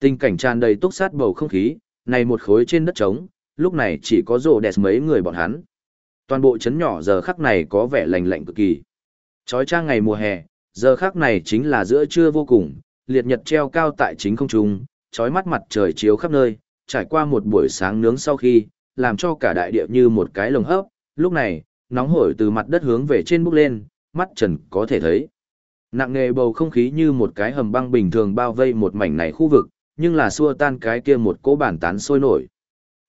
Tình cảnh tràn đầy túc sát bầu không khí, này một khối trên đất trống, lúc này chỉ có rồ đẹp mấy người bọn hắn. Toàn bộ chấn nhỏ giờ khắc này có vẻ lạnh lạnh cực kỳ. Chói trang ngày mùa hè, giờ khắc này chính là giữa trưa vô cùng, liệt nhật treo cao tại chính không trung, chói mắt mặt trời chiếu khắp nơi, trải qua một buổi sáng nướng sau khi, làm cho cả đại địa như một cái lồng hấp, lúc này, nóng hổi từ mặt đất hướng về trên bốc lên, mắt trần có thể thấy. Nặng nề bầu không khí như một cái hầm băng bình thường bao vây một mảnh này khu vực, nhưng là xua tan cái kia một cỗ bản tán sôi nổi.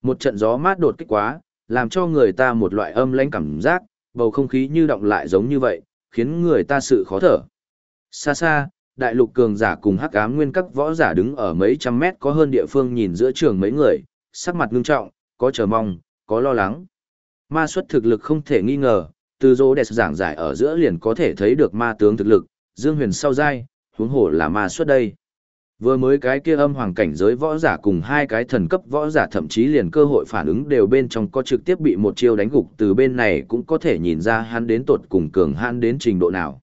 Một trận gió mát đột kích quá, làm cho người ta một loại âm lãnh cảm giác, bầu không khí như động lại giống như vậy, khiến người ta sự khó thở. Xa xa, đại lục cường giả cùng hắc ám nguyên các võ giả đứng ở mấy trăm mét có hơn địa phương nhìn giữa trường mấy người, sắc mặt ngưng trọng, có chờ mong, có lo lắng. Ma xuất thực lực không thể nghi ngờ, từ dỗ đẹp giảng giải ở giữa liền có thể thấy được ma tướng thực lực, dương huyền sau dai, huống hổ là ma xuất đây. Vừa mới cái kia âm hoàng cảnh giới võ giả cùng hai cái thần cấp võ giả thậm chí liền cơ hội phản ứng đều bên trong có trực tiếp bị một chiêu đánh gục từ bên này cũng có thể nhìn ra hắn đến tột cùng cường hắn đến trình độ nào.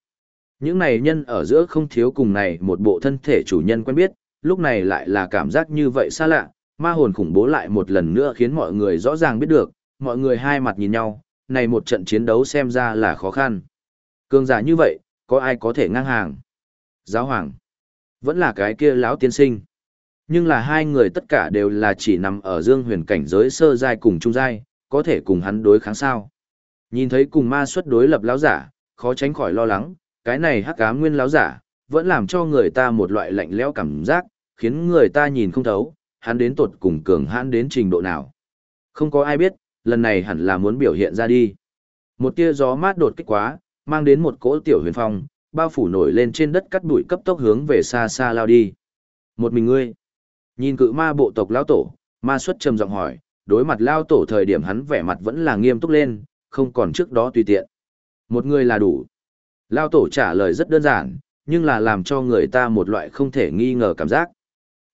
Những này nhân ở giữa không thiếu cùng này một bộ thân thể chủ nhân quen biết, lúc này lại là cảm giác như vậy xa lạ, ma hồn khủng bố lại một lần nữa khiến mọi người rõ ràng biết được, mọi người hai mặt nhìn nhau, này một trận chiến đấu xem ra là khó khăn. Cường giả như vậy, có ai có thể ngang hàng? Giáo hoàng, vẫn là cái kia lão tiên sinh. Nhưng là hai người tất cả đều là chỉ nằm ở dương huyền cảnh giới sơ giai cùng trung giai, có thể cùng hắn đối kháng sao. Nhìn thấy cùng ma xuất đối lập lão giả, khó tránh khỏi lo lắng, cái này hắc ám nguyên lão giả, vẫn làm cho người ta một loại lạnh lẽo cảm giác, khiến người ta nhìn không thấu, hắn đến tột cùng cường hắn đến trình độ nào. Không có ai biết, lần này hẳn là muốn biểu hiện ra đi. Một tia gió mát đột kích quá, mang đến một cỗ tiểu huyền phong, bao phủ nổi lên trên đất cắt bụi cấp tốc hướng về xa xa lao đi. Một mình ngươi. Nhìn cự ma bộ tộc lão tổ, ma xuất trầm giọng hỏi, đối mặt lao tổ thời điểm hắn vẻ mặt vẫn là nghiêm túc lên, không còn trước đó tùy tiện. Một người là đủ. Lao tổ trả lời rất đơn giản, nhưng là làm cho người ta một loại không thể nghi ngờ cảm giác.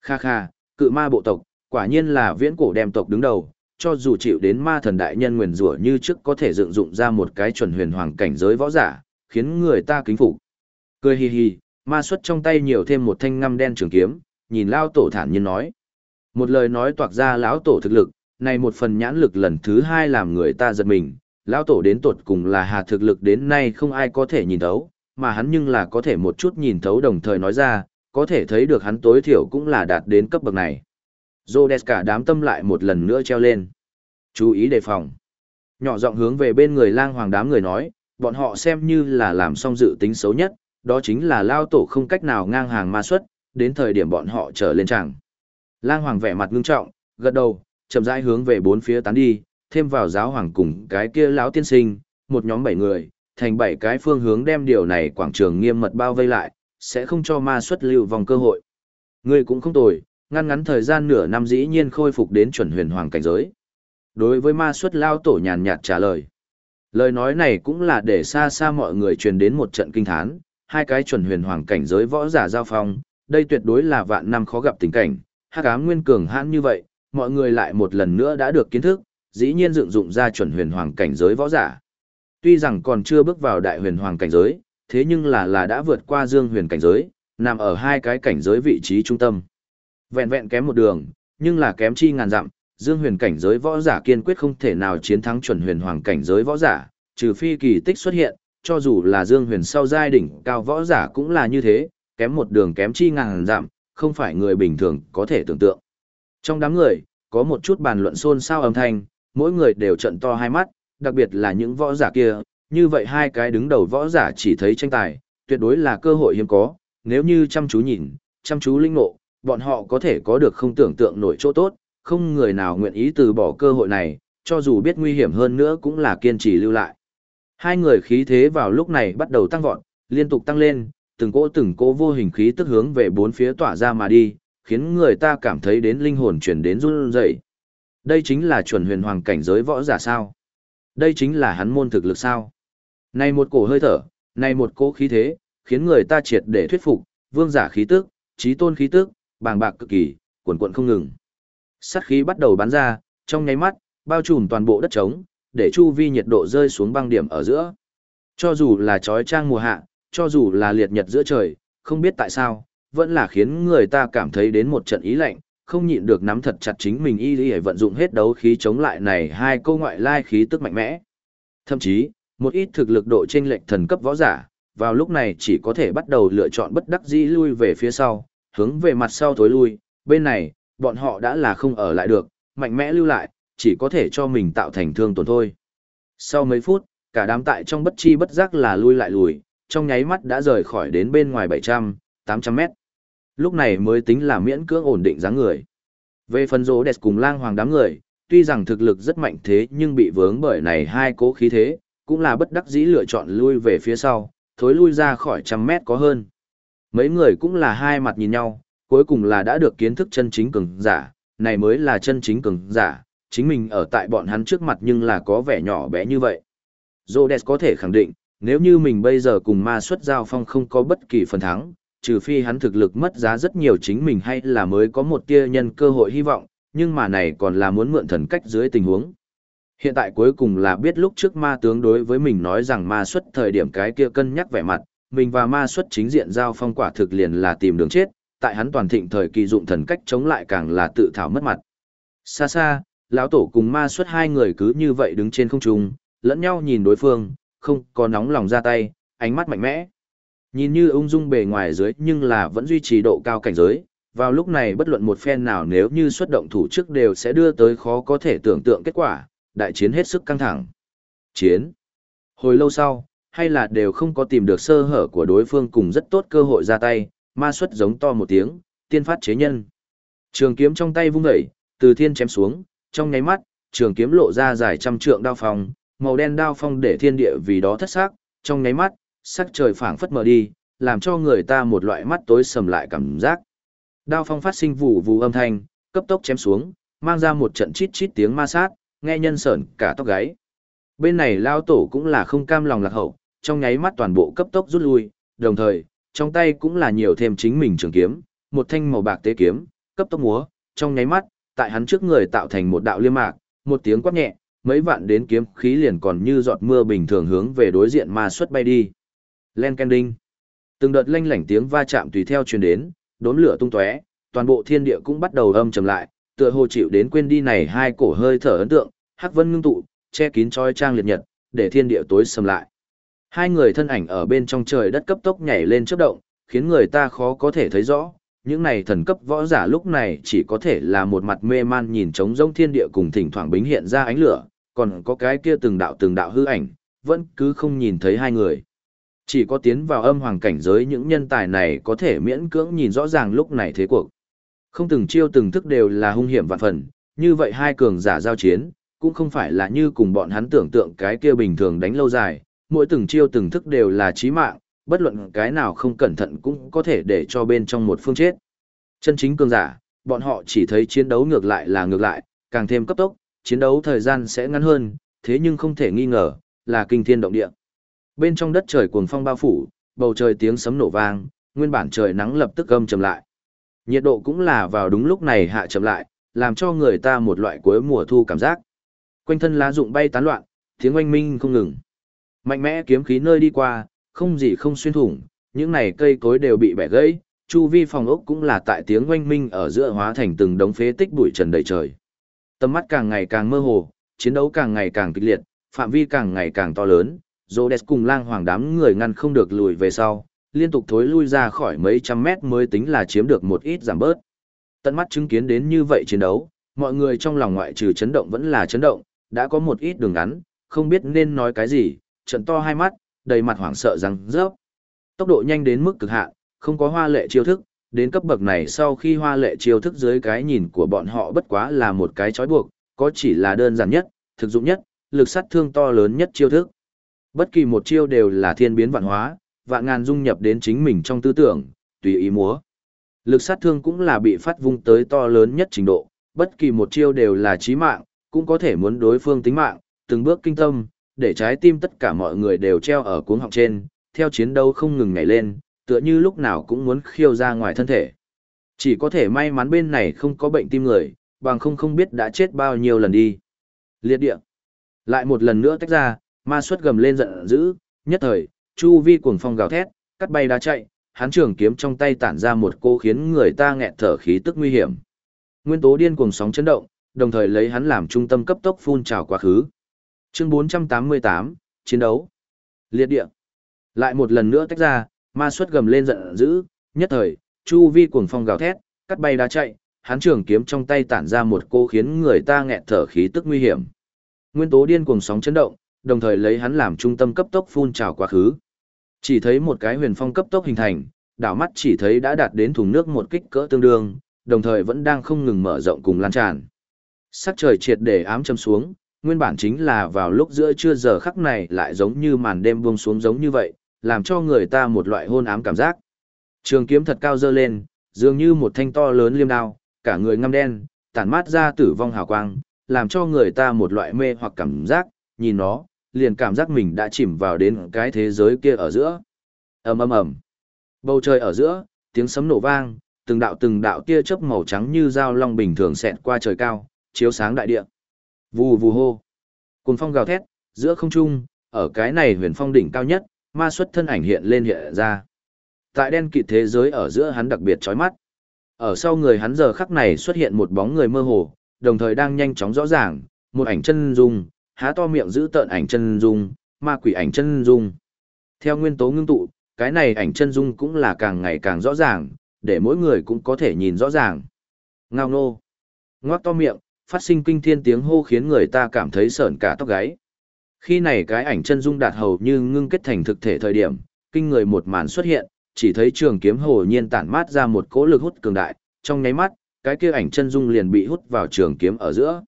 Kha kha, cự ma bộ tộc, quả nhiên là viễn cổ đem tộc đứng đầu, cho dù chịu đến ma thần đại nhân nguyền rủa như trước có thể dựng dụng ra một cái chuẩn huyền hoàng cảnh giới võ giả, khiến người ta kính phục. Cười hì hì, ma xuất trong tay nhiều thêm một thanh ngăm đen trường kiếm, nhìn lao tổ thản nhiên nói. Một lời nói toạc ra lão tổ thực lực, này một phần nhãn lực lần thứ hai làm người ta giật mình, lão tổ đến tột cùng là hà thực lực đến nay không ai có thể nhìn thấu, mà hắn nhưng là có thể một chút nhìn thấu đồng thời nói ra, có thể thấy được hắn tối thiểu cũng là đạt đến cấp bậc này. Rhodes cả đám tâm lại một lần nữa treo lên. Chú ý đề phòng. Nhỏ giọng hướng về bên người lang hoàng đám người nói, bọn họ xem như là làm xong dự tính xấu nhất, đó chính là lao tổ không cách nào ngang hàng ma xuất, đến thời điểm bọn họ trở lên chẳng. Lang hoàng vẻ mặt ngưng trọng, gật đầu, chậm rãi hướng về bốn phía tán đi, thêm vào giáo hoàng cùng cái kia lão tiên sinh, một nhóm bảy người, thành bảy cái phương hướng đem điều này quảng trường nghiêm mật bao vây lại, sẽ không cho ma xuất lưu vòng cơ hội. Người cũng không tồi, ngăn ngắn thời gian nửa năm dĩ nhiên khôi phục đến chuẩn huyền hoàng cảnh giới. Đối với ma xuất lao tổ nhàn nhạt trả lời. Lời nói này cũng là để xa xa mọi người truyền đến một trận kinh thán, hai cái chuẩn huyền hoàng cảnh giới võ giả giao phong, đây tuyệt đối là vạn năm khó gặp tình cảnh, hắc ám nguyên cường hãn như vậy, mọi người lại một lần nữa đã được kiến thức, dĩ nhiên dựng dụng ra chuẩn huyền hoàng cảnh giới võ giả. Tuy rằng còn chưa bước vào đại huyền hoàng cảnh giới, thế nhưng là là đã vượt qua dương huyền cảnh giới, nằm ở hai cái cảnh giới vị trí trung tâm. Vẹn vẹn kém một đường, nhưng là kém chi ngàn dặm, dương huyền cảnh giới võ giả kiên quyết không thể nào chiến thắng chuẩn huyền hoàng cảnh giới võ giả, trừ phi kỳ tích xuất hiện, cho dù là dương huyền sau giai đỉnh cao võ giả cũng là như thế, kém một đường kém chi ngàn giảm, không phải người bình thường có thể tưởng tượng. Trong đám người, có một chút bàn luận xôn xao âm thanh, mỗi người đều trận to hai mắt, đặc biệt là những võ giả kia, như vậy hai cái đứng đầu võ giả chỉ thấy tranh tài, tuyệt đối là cơ hội hiếm có, nếu như chăm chú nhìn, chăm chú linh ngộ, bọn họ có thể có được không tưởng tượng nổi chỗ tốt, không người nào nguyện ý từ bỏ cơ hội này, cho dù biết nguy hiểm hơn nữa cũng là kiên trì lưu lại. Hai người khí thế vào lúc này bắt đầu tăng vọt, liên tục tăng lên, từng cỗ từng cỗ vô hình khí tức hướng về bốn phía tỏa ra mà đi, khiến người ta cảm thấy đến linh hồn chuyển đến run rẩy. Đây chính là chuẩn huyền hoàng cảnh giới võ giả sao? Đây chính là hắn môn thực lực sao? Này một cổ hơi thở, này một cỗ khí thế, khiến người ta triệt để thuyết phục, vương giả khí tức, trí tôn khí tức, bàng bạc cực kỳ, cuồn cuộn không ngừng. Sát khí bắt đầu bắn ra, trong nháy mắt, bao trùm toàn bộ đất trống, để chu vi nhiệt độ rơi xuống băng điểm ở giữa. Cho dù là trói trang mùa hạ, cho dù là liệt nhật giữa trời, không biết tại sao, vẫn là khiến người ta cảm thấy đến một trận ý lạnh, không nhịn được nắm thật chặt chính mình y y vận dụng hết đấu khí chống lại này hai câu ngoại lai khí tức mạnh mẽ. Thậm chí, một ít thực lực độ chênh lệch thần cấp võ giả, vào lúc này chỉ có thể bắt đầu lựa chọn bất đắc dĩ lui về phía sau, hướng về mặt sau thối lui, bên này, bọn họ đã là không ở lại được, mạnh mẽ lưu lại, chỉ có thể cho mình tạo thành thương tổn thôi. Sau mấy phút, cả đám tại trong bất chi bất giác là lui lại lùi, trong nháy mắt đã rời khỏi đến bên ngoài 700, 800 mét. Lúc này mới tính là miễn cưỡng ổn định dáng người. Về phần rỗ đẹp cùng lang hoàng đám người, tuy rằng thực lực rất mạnh thế nhưng bị vướng bởi này hai cố khí thế, cũng là bất đắc dĩ lựa chọn lui về phía sau, thối lui ra khỏi trăm mét có hơn. Mấy người cũng là hai mặt nhìn nhau, cuối cùng là đã được kiến thức chân chính cường giả, này mới là chân chính cường giả, chính mình ở tại bọn hắn trước mặt nhưng là có vẻ nhỏ bé như vậy. Rhodes có thể khẳng định, nếu như mình bây giờ cùng ma xuất giao phong không có bất kỳ phần thắng, trừ phi hắn thực lực mất giá rất nhiều chính mình hay là mới có một tia nhân cơ hội hy vọng, nhưng mà này còn là muốn mượn thần cách dưới tình huống. Hiện tại cuối cùng là biết lúc trước ma tướng đối với mình nói rằng ma xuất thời điểm cái kia cân nhắc vẻ mặt, mình và ma xuất chính diện giao phong quả thực liền là tìm đường chết, tại hắn toàn thịnh thời kỳ dụng thần cách chống lại càng là tự thảo mất mặt. Xa xa, lão tổ cùng ma xuất hai người cứ như vậy đứng trên không trung, lẫn nhau nhìn đối phương, không có nóng lòng ra tay, ánh mắt mạnh mẽ. Nhìn như ung dung bề ngoài dưới nhưng là vẫn duy trì độ cao cảnh giới, vào lúc này bất luận một phen nào nếu như xuất động thủ trước đều sẽ đưa tới khó có thể tưởng tượng kết quả, đại chiến hết sức căng thẳng. Chiến. Hồi lâu sau, hay là đều không có tìm được sơ hở của đối phương cùng rất tốt cơ hội ra tay, ma xuất giống to một tiếng, tiên phát chế nhân. Trường kiếm trong tay vung dậy, từ thiên chém xuống, trong nháy mắt, trường kiếm lộ ra dài trăm trượng đao phong, màu đen đao phong để thiên địa vì đó thất sắc, trong nháy mắt, sắc trời phảng phất mờ đi, làm cho người ta một loại mắt tối sầm lại cảm giác. Đao phong phát sinh vụ vụ âm thanh, cấp tốc chém xuống, mang ra một trận chít chít tiếng ma sát, nghe nhân sởn cả tóc gáy. Bên này lao tổ cũng là không cam lòng lạc hậu, trong nháy mắt toàn bộ cấp tốc rút lui, đồng thời, trong tay cũng là nhiều thêm chính mình trường kiếm, một thanh màu bạc tế kiếm, cấp tốc múa, trong nháy mắt, tại hắn trước người tạo thành một đạo liêm mạc, một tiếng quát nhẹ, mấy vạn đến kiếm khí liền còn như giọt mưa bình thường hướng về đối diện ma xuất bay đi. Len Kending. Từng đợt lanh lảnh tiếng va chạm tùy theo truyền đến, đốm lửa tung tóe, toàn bộ thiên địa cũng bắt đầu âm trầm lại, tựa hồ chịu đến quên đi này hai cổ hơi thở ấn tượng, hắc vân ngưng tụ, che kín choi trang liệt nhật, để thiên địa tối sầm lại. Hai người thân ảnh ở bên trong trời đất cấp tốc nhảy lên chớp động, khiến người ta khó có thể thấy rõ. Những này thần cấp võ giả lúc này chỉ có thể là một mặt mê man nhìn trống rông thiên địa cùng thỉnh thoảng bính hiện ra ánh lửa, còn có cái kia từng đạo từng đạo hư ảnh, vẫn cứ không nhìn thấy hai người. Chỉ có tiến vào âm hoàng cảnh giới những nhân tài này có thể miễn cưỡng nhìn rõ ràng lúc này thế cuộc. Không từng chiêu từng thức đều là hung hiểm vạn phần, như vậy hai cường giả giao chiến, cũng không phải là như cùng bọn hắn tưởng tượng cái kia bình thường đánh lâu dài, mỗi từng chiêu từng thức đều là chí mạng, bất luận cái nào không cẩn thận cũng có thể để cho bên trong một phương chết. Chân chính cường giả, bọn họ chỉ thấy chiến đấu ngược lại là ngược lại, càng thêm cấp tốc, chiến đấu thời gian sẽ ngắn hơn, thế nhưng không thể nghi ngờ, là kinh thiên động địa. Bên trong đất trời cuồng phong bao phủ, bầu trời tiếng sấm nổ vang, nguyên bản trời nắng lập tức âm trầm lại. Nhiệt độ cũng là vào đúng lúc này hạ chậm lại, làm cho người ta một loại cuối mùa thu cảm giác. Quanh thân lá rụng bay tán loạn, tiếng oanh minh không ngừng. Mạnh mẽ kiếm khí nơi đi qua, không gì không xuyên thủng, những này cây cối đều bị bẻ gãy, chu vi phòng ốc cũng là tại tiếng oanh minh ở giữa hóa thành từng đống phế tích bụi trần đầy trời. Tầm mắt càng ngày càng mơ hồ, chiến đấu càng ngày càng kịch liệt, phạm vi càng ngày càng to lớn, Rhodes cùng lang hoàng đám người ngăn không được lùi về sau, liên tục thối lui ra khỏi mấy trăm mét mới tính là chiếm được một ít giảm bớt. Tận mắt chứng kiến đến như vậy chiến đấu, mọi người trong lòng ngoại trừ chấn động vẫn là chấn động, đã có một ít đường ngắn, không biết nên nói cái gì, trận to hai mắt, đầy mặt hoảng sợ rằng rớp. Tốc độ nhanh đến mức cực hạn, không có hoa lệ chiêu thức, đến cấp bậc này sau khi hoa lệ chiêu thức dưới cái nhìn của bọn họ bất quá là một cái trói buộc, có chỉ là đơn giản nhất, thực dụng nhất, lực sát thương to lớn nhất chiêu thức. Bất kỳ một chiêu đều là thiên biến vạn hóa, vạn ngàn dung nhập đến chính mình trong tư tưởng, tùy ý múa. Lực sát thương cũng là bị phát vung tới to lớn nhất trình độ, bất kỳ một chiêu đều là chí mạng, cũng có thể muốn đối phương tính mạng, từng bước kinh tâm, để trái tim tất cả mọi người đều treo ở cuống họng trên, theo chiến đấu không ngừng nhảy lên, tựa như lúc nào cũng muốn khiêu ra ngoài thân thể. Chỉ có thể may mắn bên này không có bệnh tim người, bằng không không biết đã chết bao nhiêu lần đi. Liệt địa. Lại một lần nữa tách ra, ma xuất gầm lên giận dữ, nhất thời, chu vi cuồng phong gào thét, cắt bay đá chạy, hắn trường kiếm trong tay tản ra một cô khiến người ta nghẹt thở khí tức nguy hiểm. Nguyên tố điên cuồng sóng chấn động, đồng thời lấy hắn làm trung tâm cấp tốc phun trào quá khứ. Chương 488, chiến đấu. Liệt địa. Lại một lần nữa tách ra, ma xuất gầm lên giận dữ, nhất thời, chu vi cuồng phong gào thét, cắt bay đá chạy, hắn trường kiếm trong tay tản ra một cô khiến người ta nghẹt thở khí tức nguy hiểm. Nguyên tố điên cuồng sóng chấn động, đồng thời lấy hắn làm trung tâm cấp tốc phun trào quá khứ. Chỉ thấy một cái huyền phong cấp tốc hình thành, đảo mắt chỉ thấy đã đạt đến thùng nước một kích cỡ tương đương, đồng thời vẫn đang không ngừng mở rộng cùng lan tràn. Sắc trời triệt để ám châm xuống, nguyên bản chính là vào lúc giữa trưa giờ khắc này lại giống như màn đêm buông xuống giống như vậy, làm cho người ta một loại hôn ám cảm giác. Trường kiếm thật cao dơ lên, dường như một thanh to lớn liêm đao, cả người ngăm đen, tản mát ra tử vong hào quang, làm cho người ta một loại mê hoặc cảm giác, nhìn nó, liền cảm giác mình đã chìm vào đến cái thế giới kia ở giữa. ầm ầm ầm, bầu trời ở giữa, tiếng sấm nổ vang, từng đạo từng đạo tia chớp màu trắng như dao long bình thường xẹt qua trời cao, chiếu sáng đại địa. Vù vù hô, cùng phong gào thét, giữa không trung, ở cái này huyền phong đỉnh cao nhất, ma xuất thân ảnh hiện lên hiện ra. Tại đen kịt thế giới ở giữa hắn đặc biệt chói mắt. Ở sau người hắn giờ khắc này xuất hiện một bóng người mơ hồ, đồng thời đang nhanh chóng rõ ràng, một ảnh chân dung, há to miệng giữ tợn ảnh chân dung, ma quỷ ảnh chân dung. Theo nguyên tố ngưng tụ, cái này ảnh chân dung cũng là càng ngày càng rõ ràng, để mỗi người cũng có thể nhìn rõ ràng. Ngao nô, ngoác to miệng, phát sinh kinh thiên tiếng hô khiến người ta cảm thấy sởn cả tóc gáy. Khi này cái ảnh chân dung đạt hầu như ngưng kết thành thực thể thời điểm, kinh người một màn xuất hiện, chỉ thấy trường kiếm hồ nhiên tản mát ra một cỗ lực hút cường đại, trong nháy mắt, cái kia ảnh chân dung liền bị hút vào trường kiếm ở giữa.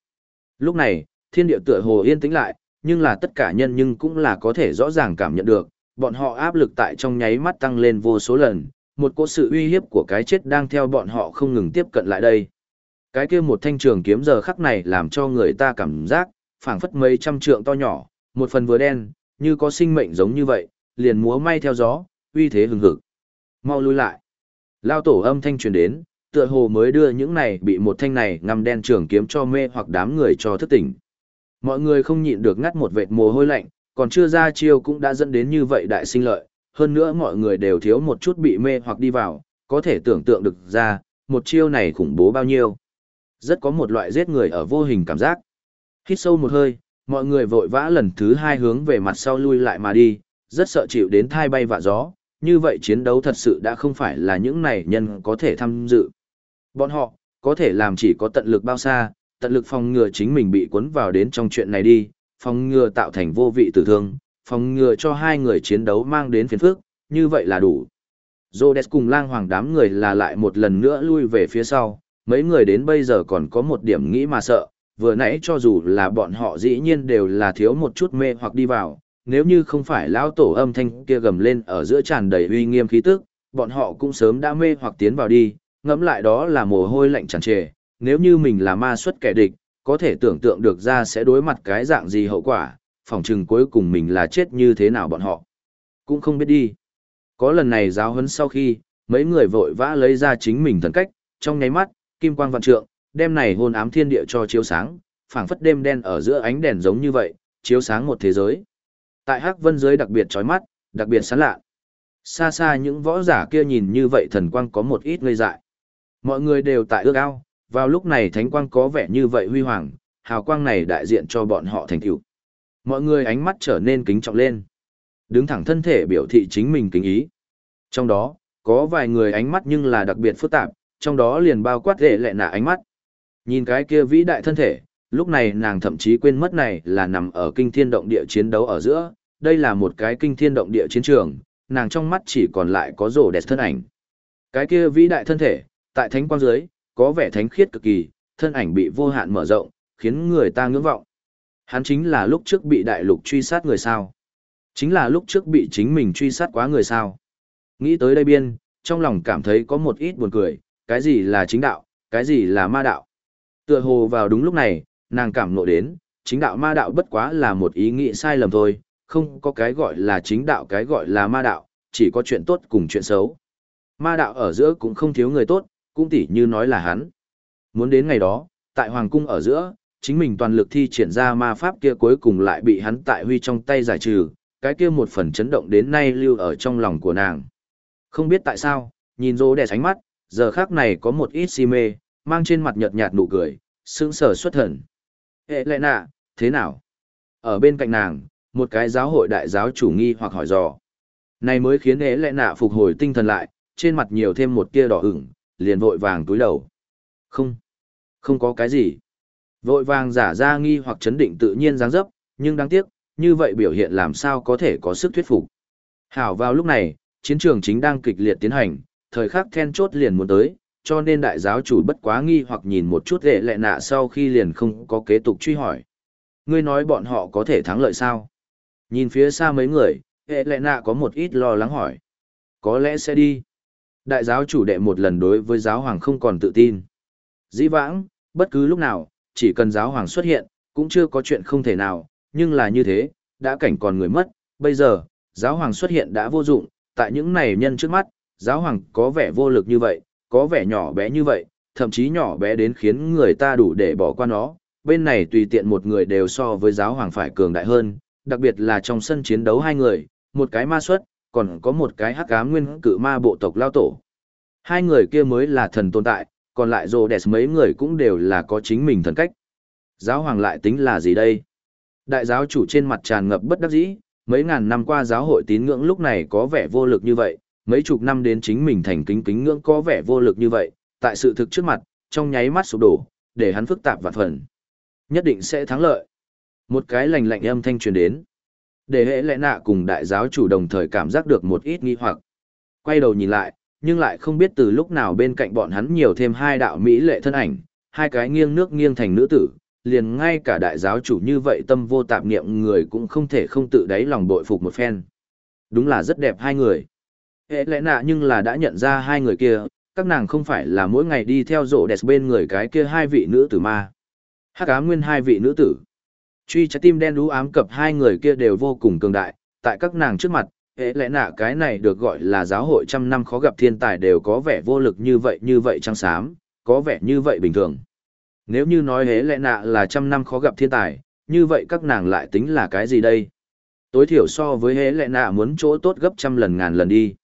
Lúc này, thiên địa tựa hồ yên tĩnh lại, nhưng là tất cả nhân nhưng cũng là có thể rõ ràng cảm nhận được, bọn họ áp lực tại trong nháy mắt tăng lên vô số lần, một cỗ sự uy hiếp của cái chết đang theo bọn họ không ngừng tiếp cận lại đây. Cái kia một thanh trường kiếm giờ khắc này làm cho người ta cảm giác, phảng phất mấy trăm trượng to nhỏ, một phần vừa đen, như có sinh mệnh giống như vậy, liền múa may theo gió, uy thế hừng hực. Mau lui lại. Lao tổ âm thanh truyền đến, tựa hồ mới đưa những này bị một thanh này ngăm đen trường kiếm cho mê hoặc đám người cho thức tỉnh. Mọi người không nhịn được ngắt một vệt mồ hôi lạnh, còn chưa ra chiêu cũng đã dẫn đến như vậy đại sinh lợi, hơn nữa mọi người đều thiếu một chút bị mê hoặc đi vào, có thể tưởng tượng được ra, một chiêu này khủng bố bao nhiêu. Rất có một loại giết người ở vô hình cảm giác. Hít sâu một hơi, mọi người vội vã lần thứ hai hướng về mặt sau lui lại mà đi, rất sợ chịu đến thai bay vạ gió, như vậy chiến đấu thật sự đã không phải là những này nhân có thể tham dự. Bọn họ, có thể làm chỉ có tận lực bao xa, tận lực phòng ngừa chính mình bị cuốn vào đến trong chuyện này đi, phòng ngừa tạo thành vô vị tử thương, phòng ngừa cho hai người chiến đấu mang đến phiền phức, như vậy là đủ. Rhodes cùng lang hoàng đám người là lại một lần nữa lui về phía sau, mấy người đến bây giờ còn có một điểm nghĩ mà sợ, vừa nãy cho dù là bọn họ dĩ nhiên đều là thiếu một chút mê hoặc đi vào, nếu như không phải lão tổ âm thanh kia gầm lên ở giữa tràn đầy uy nghiêm khí tức, bọn họ cũng sớm đã mê hoặc tiến vào đi, ngẫm lại đó là mồ hôi lạnh tràn trề, nếu như mình là ma xuất kẻ địch, có thể tưởng tượng được ra sẽ đối mặt cái dạng gì hậu quả, phòng trừng cuối cùng mình là chết như thế nào bọn họ. Cũng không biết đi. Có lần này giáo huấn sau khi, mấy người vội vã lấy ra chính mình thần cách, trong nháy mắt, kim quang vạn trượng, đêm này hôn ám thiên địa cho chiếu sáng, phảng phất đêm đen ở giữa ánh đèn giống như vậy, chiếu sáng một thế giới. Tại Hắc Vân giới đặc biệt chói mắt, đặc biệt sáng lạ. Xa xa những võ giả kia nhìn như vậy thần quang có một ít ngây dại. Mọi người đều tại ước ao, vào lúc này thánh quang có vẻ như vậy huy hoàng, hào quang này đại diện cho bọn họ thành tựu. Mọi người ánh mắt trở nên kính trọng lên. Đứng thẳng thân thể biểu thị chính mình kính ý. Trong đó, có vài người ánh mắt nhưng là đặc biệt phức tạp, trong đó liền bao quát lệ lệ nạ ánh mắt. Nhìn cái kia vĩ đại thân thể, lúc này nàng thậm chí quên mất này là nằm ở kinh thiên động địa chiến đấu ở giữa, đây là một cái kinh thiên động địa chiến trường, nàng trong mắt chỉ còn lại có rổ đẹp thân ảnh. Cái kia vĩ đại thân thể, tại thánh quang dưới, có vẻ thánh khiết cực kỳ, thân ảnh bị vô hạn mở rộng, khiến người ta ngưỡng vọng. Hắn chính là lúc trước bị đại lục truy sát người sao. Chính là lúc trước bị chính mình truy sát quá người sao. Nghĩ tới đây biên, trong lòng cảm thấy có một ít buồn cười, cái gì là chính đạo, cái gì là ma đạo. Tựa hồ vào đúng lúc này, nàng cảm nộ đến, chính đạo ma đạo bất quá là một ý nghĩ sai lầm thôi, không có cái gọi là chính đạo cái gọi là ma đạo, chỉ có chuyện tốt cùng chuyện xấu. Ma đạo ở giữa cũng không thiếu người tốt, cũng tỉ như nói là hắn. Muốn đến ngày đó, tại Hoàng cung ở giữa, chính mình toàn lực thi triển ra ma pháp kia cuối cùng lại bị hắn tại huy trong tay giải trừ, cái kia một phần chấn động đến nay lưu ở trong lòng của nàng. Không biết tại sao, nhìn rô đẹp sánh mắt, giờ khác này có một ít si mê, mang trên mặt nhợt nhạt nụ cười, sững sờ xuất thần. Hệ lệ nạ, thế nào? Ở bên cạnh nàng, một cái giáo hội đại giáo chủ nghi hoặc hỏi dò. Này mới khiến hệ lệ nạ phục hồi tinh thần lại, trên mặt nhiều thêm một tia đỏ ửng, liền vội vàng túi đầu. Không, không có cái gì. Vội vàng giả ra nghi hoặc chấn định tự nhiên dáng dấp, nhưng đáng tiếc, như vậy biểu hiện làm sao có thể có sức thuyết phục. Hảo vào lúc này, chiến trường chính đang kịch liệt tiến hành, thời khắc then chốt liền muốn tới, cho nên đại giáo chủ bất quá nghi hoặc nhìn một chút lệ lệ nạ sau khi liền không có kế tục truy hỏi. Ngươi nói bọn họ có thể thắng lợi sao? Nhìn phía xa mấy người, hệ lệ nạ có một ít lo lắng hỏi. Có lẽ sẽ đi. Đại giáo chủ đệ một lần đối với giáo hoàng không còn tự tin. Dĩ vãng, bất cứ lúc nào, chỉ cần giáo hoàng xuất hiện, cũng chưa có chuyện không thể nào, nhưng là như thế, đã cảnh còn người mất, bây giờ, giáo hoàng xuất hiện đã vô dụng, tại những này nhân trước mắt, giáo hoàng có vẻ vô lực như vậy, có vẻ nhỏ bé như vậy, thậm chí nhỏ bé đến khiến người ta đủ để bỏ qua nó. Bên này tùy tiện một người đều so với giáo hoàng phải cường đại hơn, đặc biệt là trong sân chiến đấu hai người, một cái ma xuất, còn có một cái hắc ám nguyên cự ma bộ tộc lao tổ. Hai người kia mới là thần tồn tại, còn lại rồ đẹp mấy người cũng đều là có chính mình thần cách. Giáo hoàng lại tính là gì đây? Đại giáo chủ trên mặt tràn ngập bất đắc dĩ, mấy ngàn năm qua giáo hội tín ngưỡng lúc này có vẻ vô lực như vậy, mấy chục năm đến chính mình thành kính kính ngưỡng có vẻ vô lực như vậy, tại sự thực trước mặt, trong nháy mắt sụp đổ, để hắn phức tạp và phần. Nhất định sẽ thắng lợi. Một cái lành lạnh âm thanh truyền đến. Để hệ lẽ nạ cùng đại giáo chủ đồng thời cảm giác được một ít nghi hoặc. Quay đầu nhìn lại, nhưng lại không biết từ lúc nào bên cạnh bọn hắn nhiều thêm hai đạo mỹ lệ thân ảnh, hai cái nghiêng nước nghiêng thành nữ tử, liền ngay cả đại giáo chủ như vậy tâm vô tạp niệm người cũng không thể không tự đáy lòng bội phục một phen. Đúng là rất đẹp hai người. Hệ lẽ nạ nhưng là đã nhận ra hai người kia, các nàng không phải là mỗi ngày đi theo rộ đẹp bên người cái kia hai vị nữ tử ma. Hắc ám nguyên hai vị nữ tử. Truy trái tim đen đũ ám cập hai người kia đều vô cùng cường đại, tại các nàng trước mặt, hệ lẽ nạ cái này được gọi là giáo hội trăm năm khó gặp thiên tài đều có vẻ vô lực như vậy như vậy trăng xám, có vẻ như vậy bình thường. Nếu như nói hế lẽ nạ là trăm năm khó gặp thiên tài, như vậy các nàng lại tính là cái gì đây? Tối thiểu so với hế lẽ nạ muốn chỗ tốt gấp trăm lần ngàn lần đi.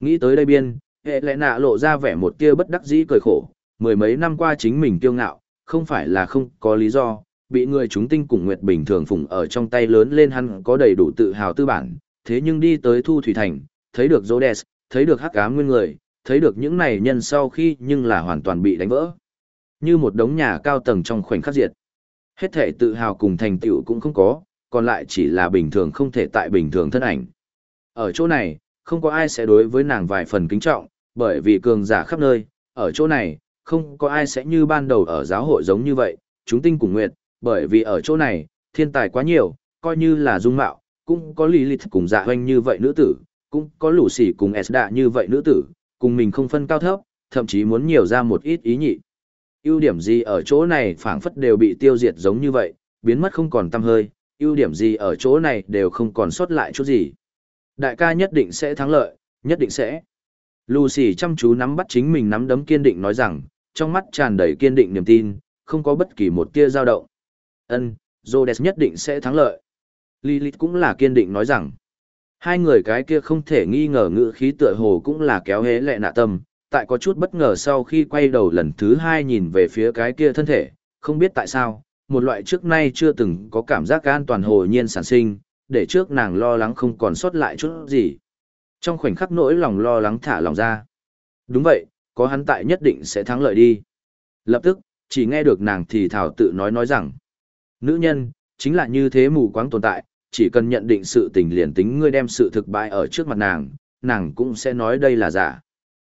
Nghĩ tới đây biên, hệ lẽ nạ lộ ra vẻ một tia bất đắc dĩ cười khổ, mười mấy năm qua chính mình kiêu ngạo, không phải là không có lý do, bị người chúng tinh cùng nguyệt bình thường phụng ở trong tay lớn lên hắn có đầy đủ tự hào tư bản, thế nhưng đi tới Thu Thủy Thành, thấy được Rhodes, thấy được hắc ám nguyên người, thấy được những này nhân sau khi nhưng là hoàn toàn bị đánh vỡ. Như một đống nhà cao tầng trong khoảnh khắc diệt. Hết thể tự hào cùng thành tựu cũng không có, còn lại chỉ là bình thường không thể tại bình thường thân ảnh. Ở chỗ này, không có ai sẽ đối với nàng vài phần kính trọng, bởi vì cường giả khắp nơi, ở chỗ này, không có ai sẽ như ban đầu ở giáo hội giống như vậy, chúng tinh cùng nguyệt, bởi vì ở chỗ này, thiên tài quá nhiều, coi như là dung mạo, cũng có lý lịch cùng dạ hoanh như vậy nữ tử, cũng có lũ sỉ cùng Esda như vậy nữ tử, cùng mình không phân cao thấp, thậm chí muốn nhiều ra một ít ý nhị. ưu điểm gì ở chỗ này phảng phất đều bị tiêu diệt giống như vậy, biến mất không còn tăm hơi, ưu điểm gì ở chỗ này đều không còn sót lại chút gì. Đại ca nhất định sẽ thắng lợi, nhất định sẽ. Lucy chăm chú nắm bắt chính mình nắm đấm kiên định nói rằng, trong mắt tràn đầy kiên định niềm tin, không có bất kỳ một tia dao động. Ân, Rhodes nhất định sẽ thắng lợi. Lilith cũng là kiên định nói rằng, hai người cái kia không thể nghi ngờ ngữ khí tựa hồ cũng là kéo hế lệ nạ tâm, tại có chút bất ngờ sau khi quay đầu lần thứ hai nhìn về phía cái kia thân thể, không biết tại sao, một loại trước nay chưa từng có cảm giác an toàn hồ nhiên sản sinh, để trước nàng lo lắng không còn sót lại chút gì. Trong khoảnh khắc nỗi lòng lo lắng thả lòng ra. Đúng vậy, có hắn tại nhất định sẽ thắng lợi đi. Lập tức, chỉ nghe được nàng thì thảo tự nói nói rằng, nữ nhân, chính là như thế mù quáng tồn tại, chỉ cần nhận định sự tình liền tính ngươi đem sự thực bại ở trước mặt nàng, nàng cũng sẽ nói đây là giả.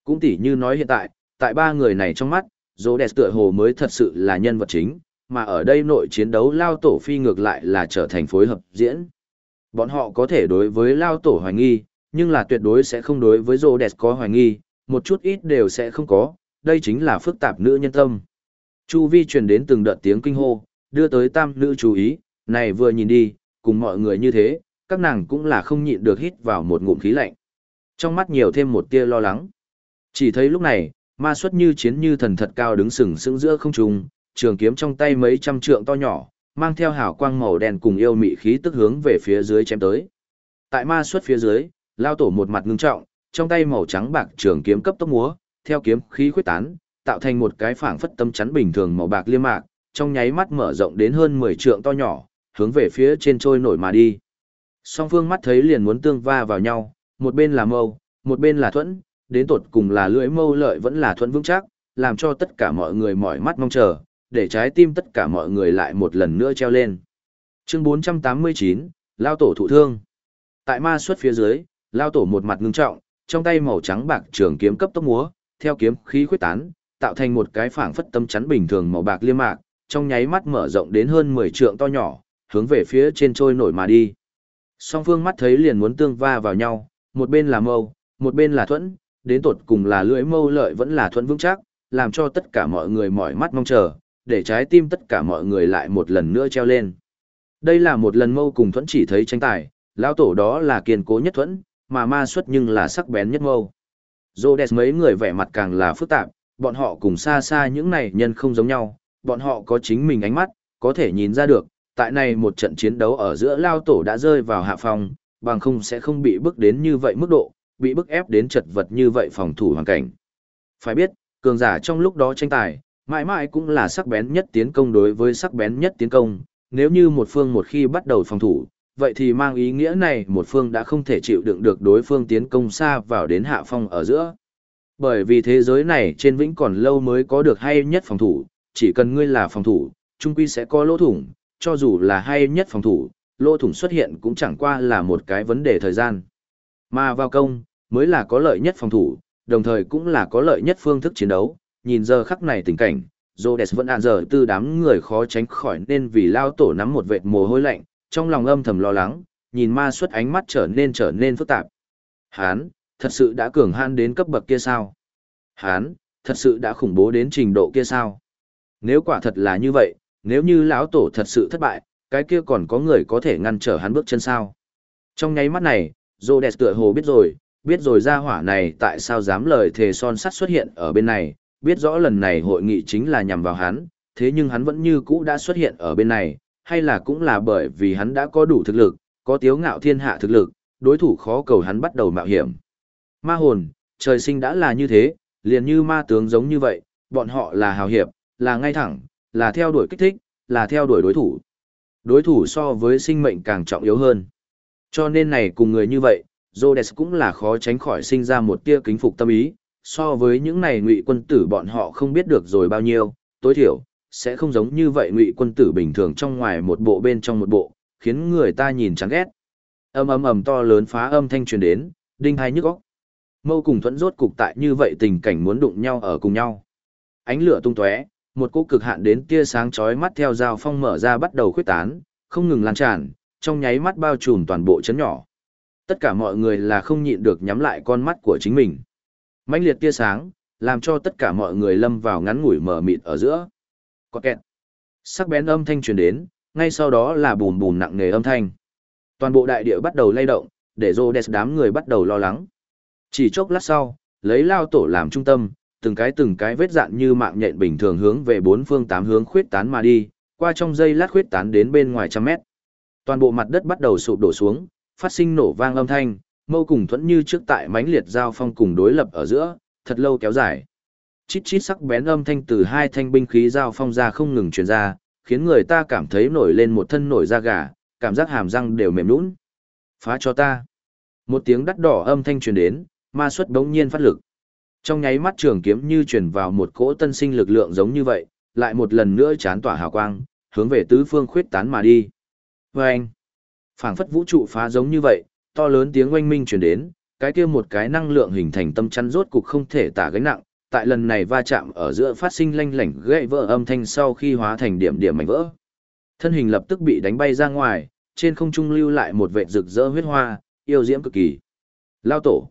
Cũng tỉ như nói hiện tại, tại ba người này trong mắt, dỗ đẹp tựa hồ mới thật sự là nhân vật chính, mà ở đây nội chiến đấu lao tổ phi ngược lại là trở thành phối hợp diễn. Bọn họ có thể đối với lao tổ hoài nghi, nhưng là tuyệt đối sẽ không đối với rô đẹp có hoài nghi, một chút ít đều sẽ không có, đây chính là phức tạp nữ nhân tâm. Chu vi truyền đến từng đợt tiếng kinh hô, đưa tới tam nữ chú ý, này vừa nhìn đi, cùng mọi người như thế, các nàng cũng là không nhịn được hít vào một ngụm khí lạnh. Trong mắt nhiều thêm một tia lo lắng. Chỉ thấy lúc này, ma xuất như chiến như thần thật cao đứng sừng sững giữa không trung, trường kiếm trong tay mấy trăm trượng to nhỏ, mang theo hào quang màu đen cùng yêu mị khí tức hướng về phía dưới chém tới. Tại ma xuất phía dưới, lao tổ một mặt ngưng trọng, trong tay màu trắng bạc trường kiếm cấp tốc múa, theo kiếm khí khuyết tán, tạo thành một cái phảng phất tâm chắn bình thường màu bạc liêm mạc, trong nháy mắt mở rộng đến hơn 10 trượng to nhỏ, hướng về phía trên trôi nổi mà đi. Song phương mắt thấy liền muốn tương va vào nhau, một bên là mâu, một bên là thuẫn, đến tột cùng là lưỡi mâu lợi vẫn là thuẫn vững chắc, làm cho tất cả mọi người mỏi mắt mong chờ, để trái tim tất cả mọi người lại một lần nữa treo lên. Chương 489, Lao Tổ thụ thương. Tại ma xuất phía dưới, Lao Tổ một mặt ngưng trọng, trong tay màu trắng bạc trường kiếm cấp tốc múa, theo kiếm khí khuyết tán, tạo thành một cái phảng phất tâm chắn bình thường màu bạc liêm mạc, trong nháy mắt mở rộng đến hơn 10 trượng to nhỏ, hướng về phía trên trôi nổi mà đi. Song phương mắt thấy liền muốn tương va vào nhau, một bên là mâu, một bên là thuẫn, đến tột cùng là lưỡi mâu lợi vẫn là thuẫn vững chắc, làm cho tất cả mọi người mỏi mắt mong chờ, để trái tim tất cả mọi người lại một lần nữa treo lên. Đây là một lần mâu cùng thuẫn chỉ thấy tranh tài, lão tổ đó là kiên cố nhất thuẫn, mà ma xuất nhưng là sắc bén nhất mâu. Rhodes mấy người vẻ mặt càng là phức tạp, bọn họ cùng xa xa những này nhân không giống nhau, bọn họ có chính mình ánh mắt, có thể nhìn ra được, tại này một trận chiến đấu ở giữa lao tổ đã rơi vào hạ phòng, bằng không sẽ không bị bức đến như vậy mức độ, bị bức ép đến chật vật như vậy phòng thủ hoàn cảnh. Phải biết, cường giả trong lúc đó tranh tài, mãi mãi cũng là sắc bén nhất tiến công đối với sắc bén nhất tiến công, nếu như một phương một khi bắt đầu phòng thủ, vậy thì mang ý nghĩa này một phương đã không thể chịu đựng được đối phương tiến công xa vào đến hạ phong ở giữa. Bởi vì thế giới này trên vĩnh còn lâu mới có được hay nhất phòng thủ, chỉ cần ngươi là phòng thủ, trung quy sẽ có lỗ thủng, cho dù là hay nhất phòng thủ, lỗ thủng xuất hiện cũng chẳng qua là một cái vấn đề thời gian. Mà vào công, mới là có lợi nhất phòng thủ, đồng thời cũng là có lợi nhất phương thức chiến đấu, nhìn giờ khắc này tình cảnh, Rhodes vẫn ạn giờ tư đám người khó tránh khỏi nên vì lao tổ nắm một vệt mồ hôi lạnh, trong lòng âm thầm lo lắng, nhìn ma xuất ánh mắt trở nên trở nên phức tạp. Hán, thật sự đã cường han đến cấp bậc kia sao? Hán, thật sự đã khủng bố đến trình độ kia sao? Nếu quả thật là như vậy, nếu như lão tổ thật sự thất bại, cái kia còn có người có thể ngăn trở hắn bước chân sao? Trong nháy mắt này, Rhodes tựa hồ biết rồi, biết rồi ra hỏa này tại sao dám lời thề son sắt xuất hiện ở bên này, biết rõ lần này hội nghị chính là nhằm vào hắn, thế nhưng hắn vẫn như cũ đã xuất hiện ở bên này, hay là cũng là bởi vì hắn đã có đủ thực lực, có tiếu ngạo thiên hạ thực lực, đối thủ khó cầu hắn bắt đầu mạo hiểm. Ma hồn, trời sinh đã là như thế, liền như ma tướng giống như vậy, bọn họ là hào hiệp, là ngay thẳng, là theo đuổi kích thích, là theo đuổi đối thủ. Đối thủ so với sinh mệnh càng trọng yếu hơn. Cho nên này cùng người như vậy, Rhodes cũng là khó tránh khỏi sinh ra một tia kính phục tâm ý, so với những này ngụy quân tử bọn họ không biết được rồi bao nhiêu, tối thiểu, sẽ không giống như vậy ngụy quân tử bình thường trong ngoài một bộ bên trong một bộ, khiến người ta nhìn chán ghét. Âm ầm ầm to lớn phá âm thanh truyền đến, đinh hai nhức óc. Mâu cùng thuẫn rốt cục tại như vậy tình cảnh muốn đụng nhau ở cùng nhau. Ánh lửa tung tóe, một cỗ cực hạn đến tia sáng chói mắt theo dao phong mở ra bắt đầu khuyết tán, không ngừng lan tràn, trong nháy mắt bao trùm toàn bộ chấn nhỏ. Tất cả mọi người là không nhịn được nhắm lại con mắt của chính mình mãnh liệt tia sáng, làm cho tất cả mọi người lâm vào ngắn ngủi mở mịt ở giữa. Có kẹt. Sắc bén âm thanh truyền đến, ngay sau đó là bùn bùn nặng nề âm thanh. Toàn bộ đại địa bắt đầu lay động, để Rhodes đám người bắt đầu lo lắng. Chỉ chốc lát sau, lấy lao tổ làm trung tâm, từng cái từng cái vết dạn như mạng nhện bình thường hướng về bốn phương tám hướng khuyết tán mà đi, qua trong dây lát khuyết tán đến bên ngoài trăm mét. Toàn bộ mặt đất bắt đầu sụp đổ xuống, phát sinh nổ vang âm thanh, mâu cùng thuẫn như trước tại mãnh liệt giao phong cùng đối lập ở giữa, thật lâu kéo dài. Chít chít sắc bén âm thanh từ hai thanh binh khí giao phong ra không ngừng truyền ra, khiến người ta cảm thấy nổi lên một thân nổi da gà, cảm giác hàm răng đều mềm nhũn. Phá cho ta. Một tiếng đắt đỏ âm thanh truyền đến, ma xuất đống nhiên phát lực. Trong nháy mắt trường kiếm như truyền vào một cỗ tân sinh lực lượng giống như vậy, lại một lần nữa chán tỏa hào quang, hướng về tứ phương khuyết tán mà đi. Và anh, phảng phất vũ trụ phá giống như vậy, to lớn tiếng oanh minh truyền đến, cái kia một cái năng lượng hình thành tâm chắn rốt cục không thể tả gánh nặng, tại lần này va chạm ở giữa phát sinh lanh lảnh gãy vỡ âm thanh sau khi hóa thành điểm điểm mảnh vỡ. Thân hình lập tức bị đánh bay ra ngoài, trên không trung lưu lại một vệt rực rỡ huyết hoa, yêu diễm cực kỳ. Lao tổ.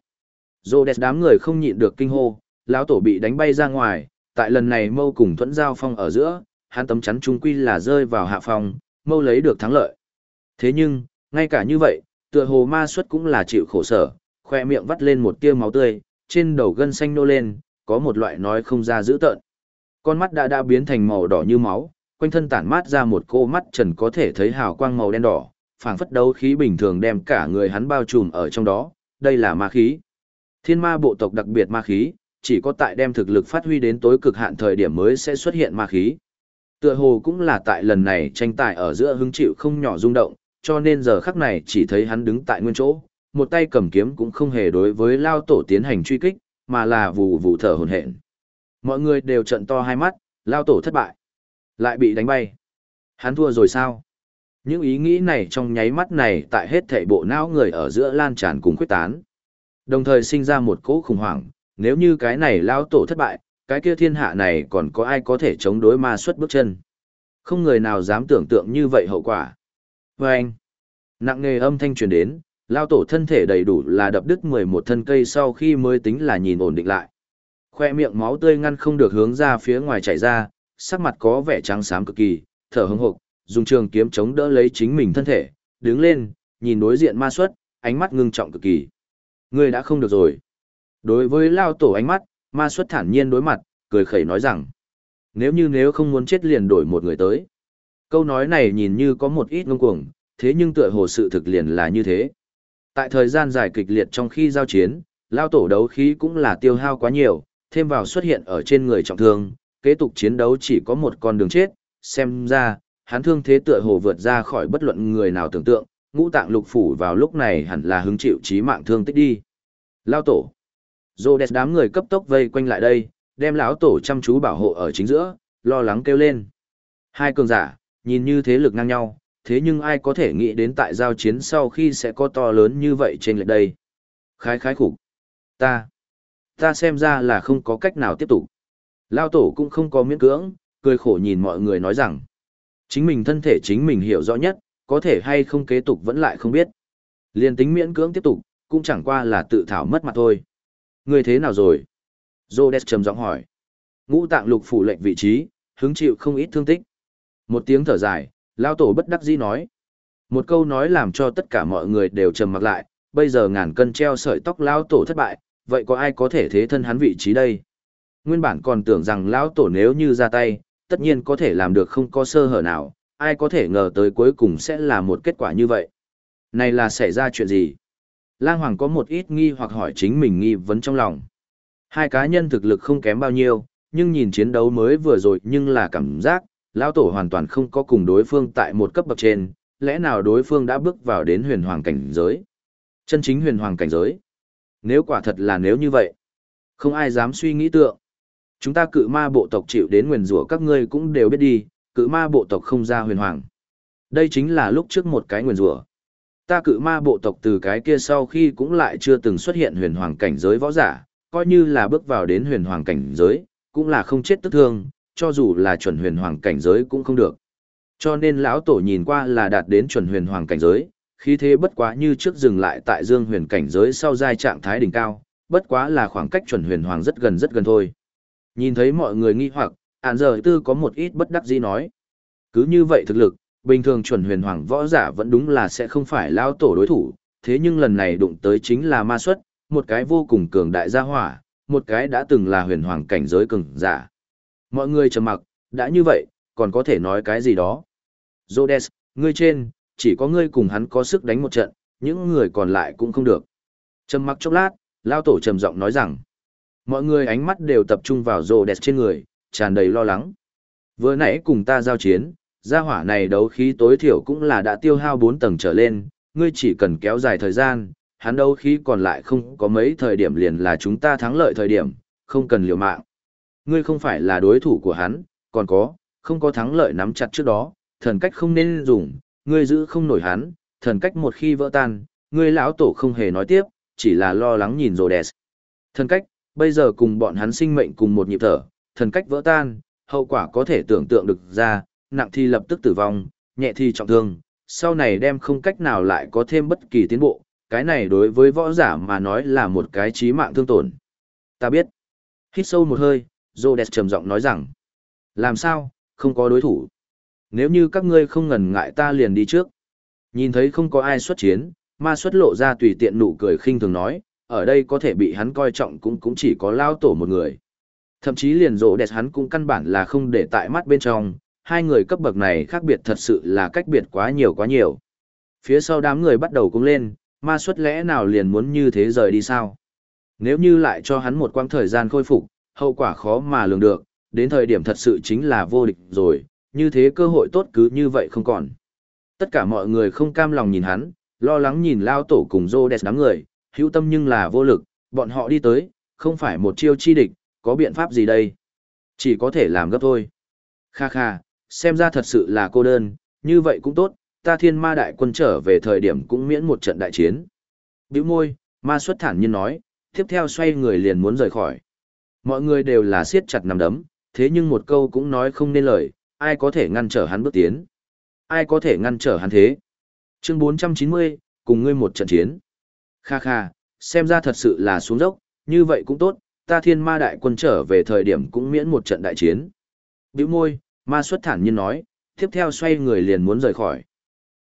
Rhodes đám người không nhịn được kinh hô, lão tổ bị đánh bay ra ngoài, tại lần này mâu cùng thuẫn giao phong ở giữa, hắn tấm chắn trung quy là rơi vào hạ phòng, mâu lấy được thắng lợi. Thế nhưng, ngay cả như vậy, tựa hồ ma xuất cũng là chịu khổ sở, khoe miệng vắt lên một tia máu tươi, trên đầu gân xanh nô lên, có một loại nói không ra dữ tợn. Con mắt đã đã biến thành màu đỏ như máu, quanh thân tản mát ra một cô mắt trần có thể thấy hào quang màu đen đỏ, phảng phất đấu khí bình thường đem cả người hắn bao trùm ở trong đó, đây là ma khí. Thiên ma bộ tộc đặc biệt ma khí, chỉ có tại đem thực lực phát huy đến tối cực hạn thời điểm mới sẽ xuất hiện ma khí. Tựa hồ cũng là tại lần này tranh tài ở giữa hứng chịu không nhỏ rung động, cho nên giờ khắc này chỉ thấy hắn đứng tại nguyên chỗ, một tay cầm kiếm cũng không hề đối với lao tổ tiến hành truy kích, mà là vù vù thở hồn hển. Mọi người đều trận to hai mắt, lao tổ thất bại. Lại bị đánh bay. Hắn thua rồi sao? Những ý nghĩ này trong nháy mắt này tại hết thảy bộ não người ở giữa lan tràn cùng quyết tán. Đồng thời sinh ra một cỗ khủng hoảng, nếu như cái này lao tổ thất bại, cái kia thiên hạ này còn có ai có thể chống đối ma xuất bước chân. Không người nào dám tưởng tượng như vậy hậu quả. Và anh, nặng nghề âm thanh truyền đến, lao tổ thân thể đầy đủ là đập đứt 11 thân cây sau khi mới tính là nhìn ổn định lại. Khoe miệng máu tươi ngăn không được hướng ra phía ngoài chảy ra, sắc mặt có vẻ trắng xám cực kỳ, thở hững hộc, dùng trường kiếm chống đỡ lấy chính mình thân thể, đứng lên, nhìn đối diện ma xuất, ánh mắt ngưng trọng cực kỳ. Ngươi đã không được rồi. Đối với lao tổ ánh mắt, ma xuất thản nhiên đối mặt, cười khẩy nói rằng, nếu như nếu không muốn chết liền đổi một người tới. Câu nói này nhìn như có một ít ngông cuồng, thế nhưng tựa hồ sự thực liền là như thế. Tại thời gian dài kịch liệt trong khi giao chiến, lao tổ đấu khí cũng là tiêu hao quá nhiều, thêm vào xuất hiện ở trên người trọng thương, kế tục chiến đấu chỉ có một con đường chết, xem ra, hắn thương thế tựa hồ vượt ra khỏi bất luận người nào tưởng tượng, ngũ tạng lục phủ vào lúc này hẳn là hứng chịu chí mạng thương tích đi. Lao tổ. Rô đẹp đám người cấp tốc vây quanh lại đây, đem lão tổ chăm chú bảo hộ ở chính giữa, lo lắng kêu lên. Hai cường giả, nhìn như thế lực ngang nhau, thế nhưng ai có thể nghĩ đến tại giao chiến sau khi sẽ có to lớn như vậy trên lệch đây. Khái khái khủng. Ta. Ta xem ra là không có cách nào tiếp tục. Lao tổ cũng không có miễn cưỡng, cười khổ nhìn mọi người nói rằng. Chính mình thân thể chính mình hiểu rõ nhất, có thể hay không kế tục vẫn lại không biết. Liên tính miễn cưỡng tiếp tục, cũng chẳng qua là tự thảo mất mặt thôi. Người thế nào rồi? Zodes trầm giọng hỏi. Ngũ tạng lục phủ lệnh vị trí, hứng chịu không ít thương tích. Một tiếng thở dài, lao tổ bất đắc dĩ nói. Một câu nói làm cho tất cả mọi người đều trầm mặc lại, bây giờ ngàn cân treo sợi tóc lao tổ thất bại, vậy có ai có thể thế thân hắn vị trí đây? Nguyên bản còn tưởng rằng lão tổ nếu như ra tay, tất nhiên có thể làm được không có sơ hở nào, ai có thể ngờ tới cuối cùng sẽ là một kết quả như vậy. Này là xảy ra chuyện gì? Lang Hoàng có một ít nghi hoặc hỏi chính mình nghi vấn trong lòng. Hai cá nhân thực lực không kém bao nhiêu, nhưng nhìn chiến đấu mới vừa rồi nhưng là cảm giác, lão tổ hoàn toàn không có cùng đối phương tại một cấp bậc trên, lẽ nào đối phương đã bước vào đến huyền hoàng cảnh giới? Chân chính huyền hoàng cảnh giới. Nếu quả thật là nếu như vậy, không ai dám suy nghĩ tượng. Chúng ta cự ma bộ tộc chịu đến nguyền rủa các ngươi cũng đều biết đi, cự ma bộ tộc không ra huyền hoàng. Đây chính là lúc trước một cái nguyền rủa. Ta cự ma bộ tộc từ cái kia sau khi cũng lại chưa từng xuất hiện huyền hoàng cảnh giới võ giả, coi như là bước vào đến huyền hoàng cảnh giới, cũng là không chết tức thương, cho dù là chuẩn huyền hoàng cảnh giới cũng không được. Cho nên lão tổ nhìn qua là đạt đến chuẩn huyền hoàng cảnh giới, khí thế bất quá như trước dừng lại tại dương huyền cảnh giới sau giai trạng thái đỉnh cao, bất quá là khoảng cách chuẩn huyền hoàng rất gần rất gần thôi. Nhìn thấy mọi người nghi hoặc, ản giờ tư có một ít bất đắc dĩ nói. Cứ như vậy thực lực, bình thường chuẩn huyền hoàng võ giả vẫn đúng là sẽ không phải lao tổ đối thủ, thế nhưng lần này đụng tới chính là ma xuất, một cái vô cùng cường đại gia hỏa, một cái đã từng là huyền hoàng cảnh giới cường giả. Mọi người trầm mặc, đã như vậy, còn có thể nói cái gì đó. Rhodes, ngươi trên, chỉ có ngươi cùng hắn có sức đánh một trận, những người còn lại cũng không được. Trầm mặc chốc lát, lao tổ trầm giọng nói rằng, mọi người ánh mắt đều tập trung vào Rhodes trên người, tràn đầy lo lắng. Vừa nãy cùng ta giao chiến, gia hỏa này đấu khí tối thiểu cũng là đã tiêu hao 4 tầng trở lên, ngươi chỉ cần kéo dài thời gian, hắn đấu khí còn lại không có mấy thời điểm liền là chúng ta thắng lợi thời điểm, không cần liều mạng. Ngươi không phải là đối thủ của hắn, còn có, không có thắng lợi nắm chặt trước đó, thần cách không nên dùng, ngươi giữ không nổi hắn, thần cách một khi vỡ tan, ngươi lão tổ không hề nói tiếp, chỉ là lo lắng nhìn rồi đẹp. Thần cách, bây giờ cùng bọn hắn sinh mệnh cùng một nhịp thở, thần cách vỡ tan, hậu quả có thể tưởng tượng được ra, nặng thì lập tức tử vong, nhẹ thì trọng thương, sau này đem không cách nào lại có thêm bất kỳ tiến bộ, cái này đối với võ giả mà nói là một cái chí mạng thương tổn. Ta biết. Hít sâu một hơi, Rhodes trầm giọng nói rằng, làm sao, không có đối thủ. Nếu như các ngươi không ngần ngại ta liền đi trước. Nhìn thấy không có ai xuất chiến, ma xuất lộ ra tùy tiện nụ cười khinh thường nói, ở đây có thể bị hắn coi trọng cũng cũng chỉ có lao tổ một người. Thậm chí liền rộ đẹp hắn cũng căn bản là không để tại mắt bên trong, hai người cấp bậc này khác biệt thật sự là cách biệt quá nhiều quá nhiều. Phía sau đám người bắt đầu cũng lên, ma xuất lẽ nào liền muốn như thế rời đi sao? Nếu như lại cho hắn một quãng thời gian khôi phục, hậu quả khó mà lường được, đến thời điểm thật sự chính là vô địch rồi, như thế cơ hội tốt cứ như vậy không còn. Tất cả mọi người không cam lòng nhìn hắn, lo lắng nhìn lao tổ cùng rô đẹp đám người, hữu tâm nhưng là vô lực, bọn họ đi tới, không phải một chiêu chi địch, có biện pháp gì đây? Chỉ có thể làm gấp thôi. Kha kha, xem ra thật sự là cô đơn, như vậy cũng tốt, ta thiên ma đại quân trở về thời điểm cũng miễn một trận đại chiến. Biểu môi, ma xuất thản nhiên nói, tiếp theo xoay người liền muốn rời khỏi. Mọi người đều là siết chặt nằm đấm, thế nhưng một câu cũng nói không nên lời, ai có thể ngăn trở hắn bước tiến? Ai có thể ngăn trở hắn thế? Chương 490, cùng ngươi một trận chiến. Kha kha, xem ra thật sự là xuống dốc, như vậy cũng tốt, ta thiên ma đại quân trở về thời điểm cũng miễn một trận đại chiến. Biểu môi, ma xuất thản nhiên nói, tiếp theo xoay người liền muốn rời khỏi.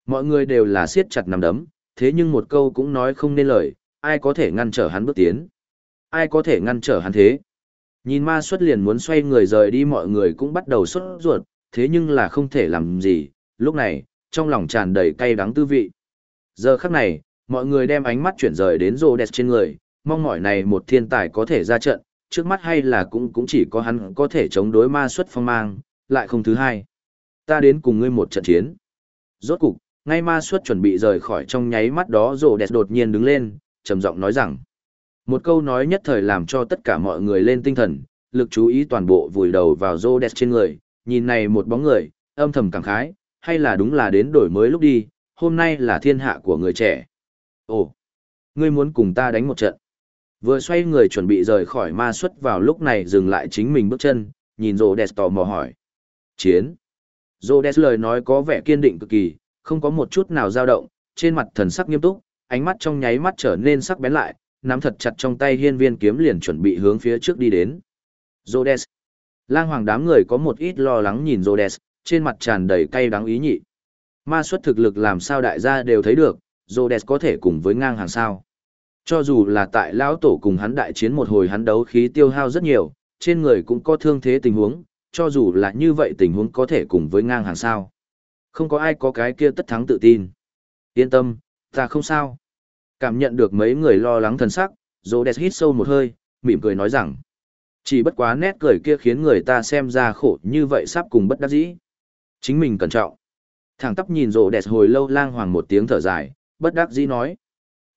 Mọi người đều là siết chặt nằm đấm, thế nhưng một câu cũng nói không nên lời, ai có thể ngăn trở hắn bước tiến? Ai có thể ngăn trở hắn thế? Nhìn ma xuất liền muốn xoay người rời đi mọi người cũng bắt đầu xuất ruột, thế nhưng là không thể làm gì, lúc này, trong lòng tràn đầy cay đắng tư vị. Giờ khắc này, mọi người đem ánh mắt chuyển rời đến rô đẹp trên người, mong mỏi này một thiên tài có thể ra trận, trước mắt hay là cũng cũng chỉ có hắn có thể chống đối ma xuất phong mang, lại không thứ hai. Ta đến cùng ngươi một trận chiến. Rốt cục, ngay ma xuất chuẩn bị rời khỏi trong nháy mắt đó rô đẹp đột nhiên đứng lên, trầm giọng nói rằng. Một câu nói nhất thời làm cho tất cả mọi người lên tinh thần, lực chú ý toàn bộ vùi đầu vào rô đẹp trên người, nhìn này một bóng người, âm thầm cảm khái, hay là đúng là đến đổi mới lúc đi, hôm nay là thiên hạ của người trẻ. Ồ, ngươi muốn cùng ta đánh một trận. Vừa xoay người chuẩn bị rời khỏi ma xuất vào lúc này dừng lại chính mình bước chân, nhìn rô đẹp tò mò hỏi. Chiến. Rô đẹp lời nói có vẻ kiên định cực kỳ, không có một chút nào dao động, trên mặt thần sắc nghiêm túc, ánh mắt trong nháy mắt trở nên sắc bén lại, nắm thật chặt trong tay hiên viên kiếm liền chuẩn bị hướng phía trước đi đến. Rhodes. Lang hoàng đám người có một ít lo lắng nhìn Rhodes, trên mặt tràn đầy cay đắng ý nhị. Ma xuất thực lực làm sao đại gia đều thấy được, Rhodes có thể cùng với ngang hàng sao. Cho dù là tại lão tổ cùng hắn đại chiến một hồi hắn đấu khí tiêu hao rất nhiều, trên người cũng có thương thế tình huống, cho dù là như vậy tình huống có thể cùng với ngang hàng sao. Không có ai có cái kia tất thắng tự tin. Yên tâm, ta không sao. Cảm nhận được mấy người lo lắng thần sắc, Rhodes hít sâu một hơi, mỉm cười nói rằng. Chỉ bất quá nét cười kia khiến người ta xem ra khổ như vậy sắp cùng bất đắc dĩ. Chính mình cẩn trọng. Thẳng tắp nhìn Rhodes hồi lâu lang hoàng một tiếng thở dài, bất đắc dĩ nói.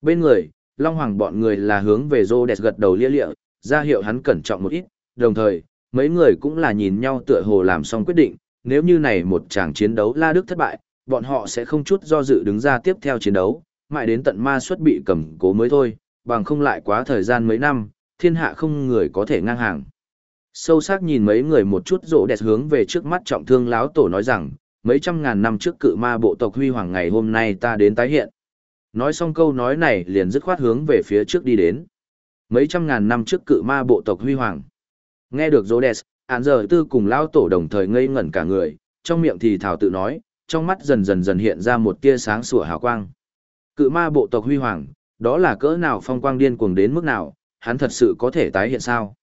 Bên người, Long Hoàng bọn người là hướng về Rhodes gật đầu lia lịa, ra hiệu hắn cẩn trọng một ít, đồng thời, mấy người cũng là nhìn nhau tựa hồ làm xong quyết định, nếu như này một tràng chiến đấu La Đức thất bại, bọn họ sẽ không chút do dự đứng ra tiếp theo chiến đấu, mãi đến tận ma xuất bị cầm cố mới thôi, bằng không lại quá thời gian mấy năm, thiên hạ không người có thể ngang hàng. Sâu sắc nhìn mấy người một chút rộ đẹp hướng về trước mắt trọng thương láo tổ nói rằng, mấy trăm ngàn năm trước cự ma bộ tộc huy hoàng ngày hôm nay ta đến tái hiện. Nói xong câu nói này liền dứt khoát hướng về phía trước đi đến. Mấy trăm ngàn năm trước cự ma bộ tộc huy hoàng. Nghe được rộ đẹp, án giờ tư cùng lao tổ đồng thời ngây ngẩn cả người, trong miệng thì thảo tự nói, trong mắt dần dần dần hiện ra một tia sáng sủa hào quang. Cự ma bộ tộc huy hoàng, đó là cỡ nào phong quang điên cuồng đến mức nào, hắn thật sự có thể tái hiện sao?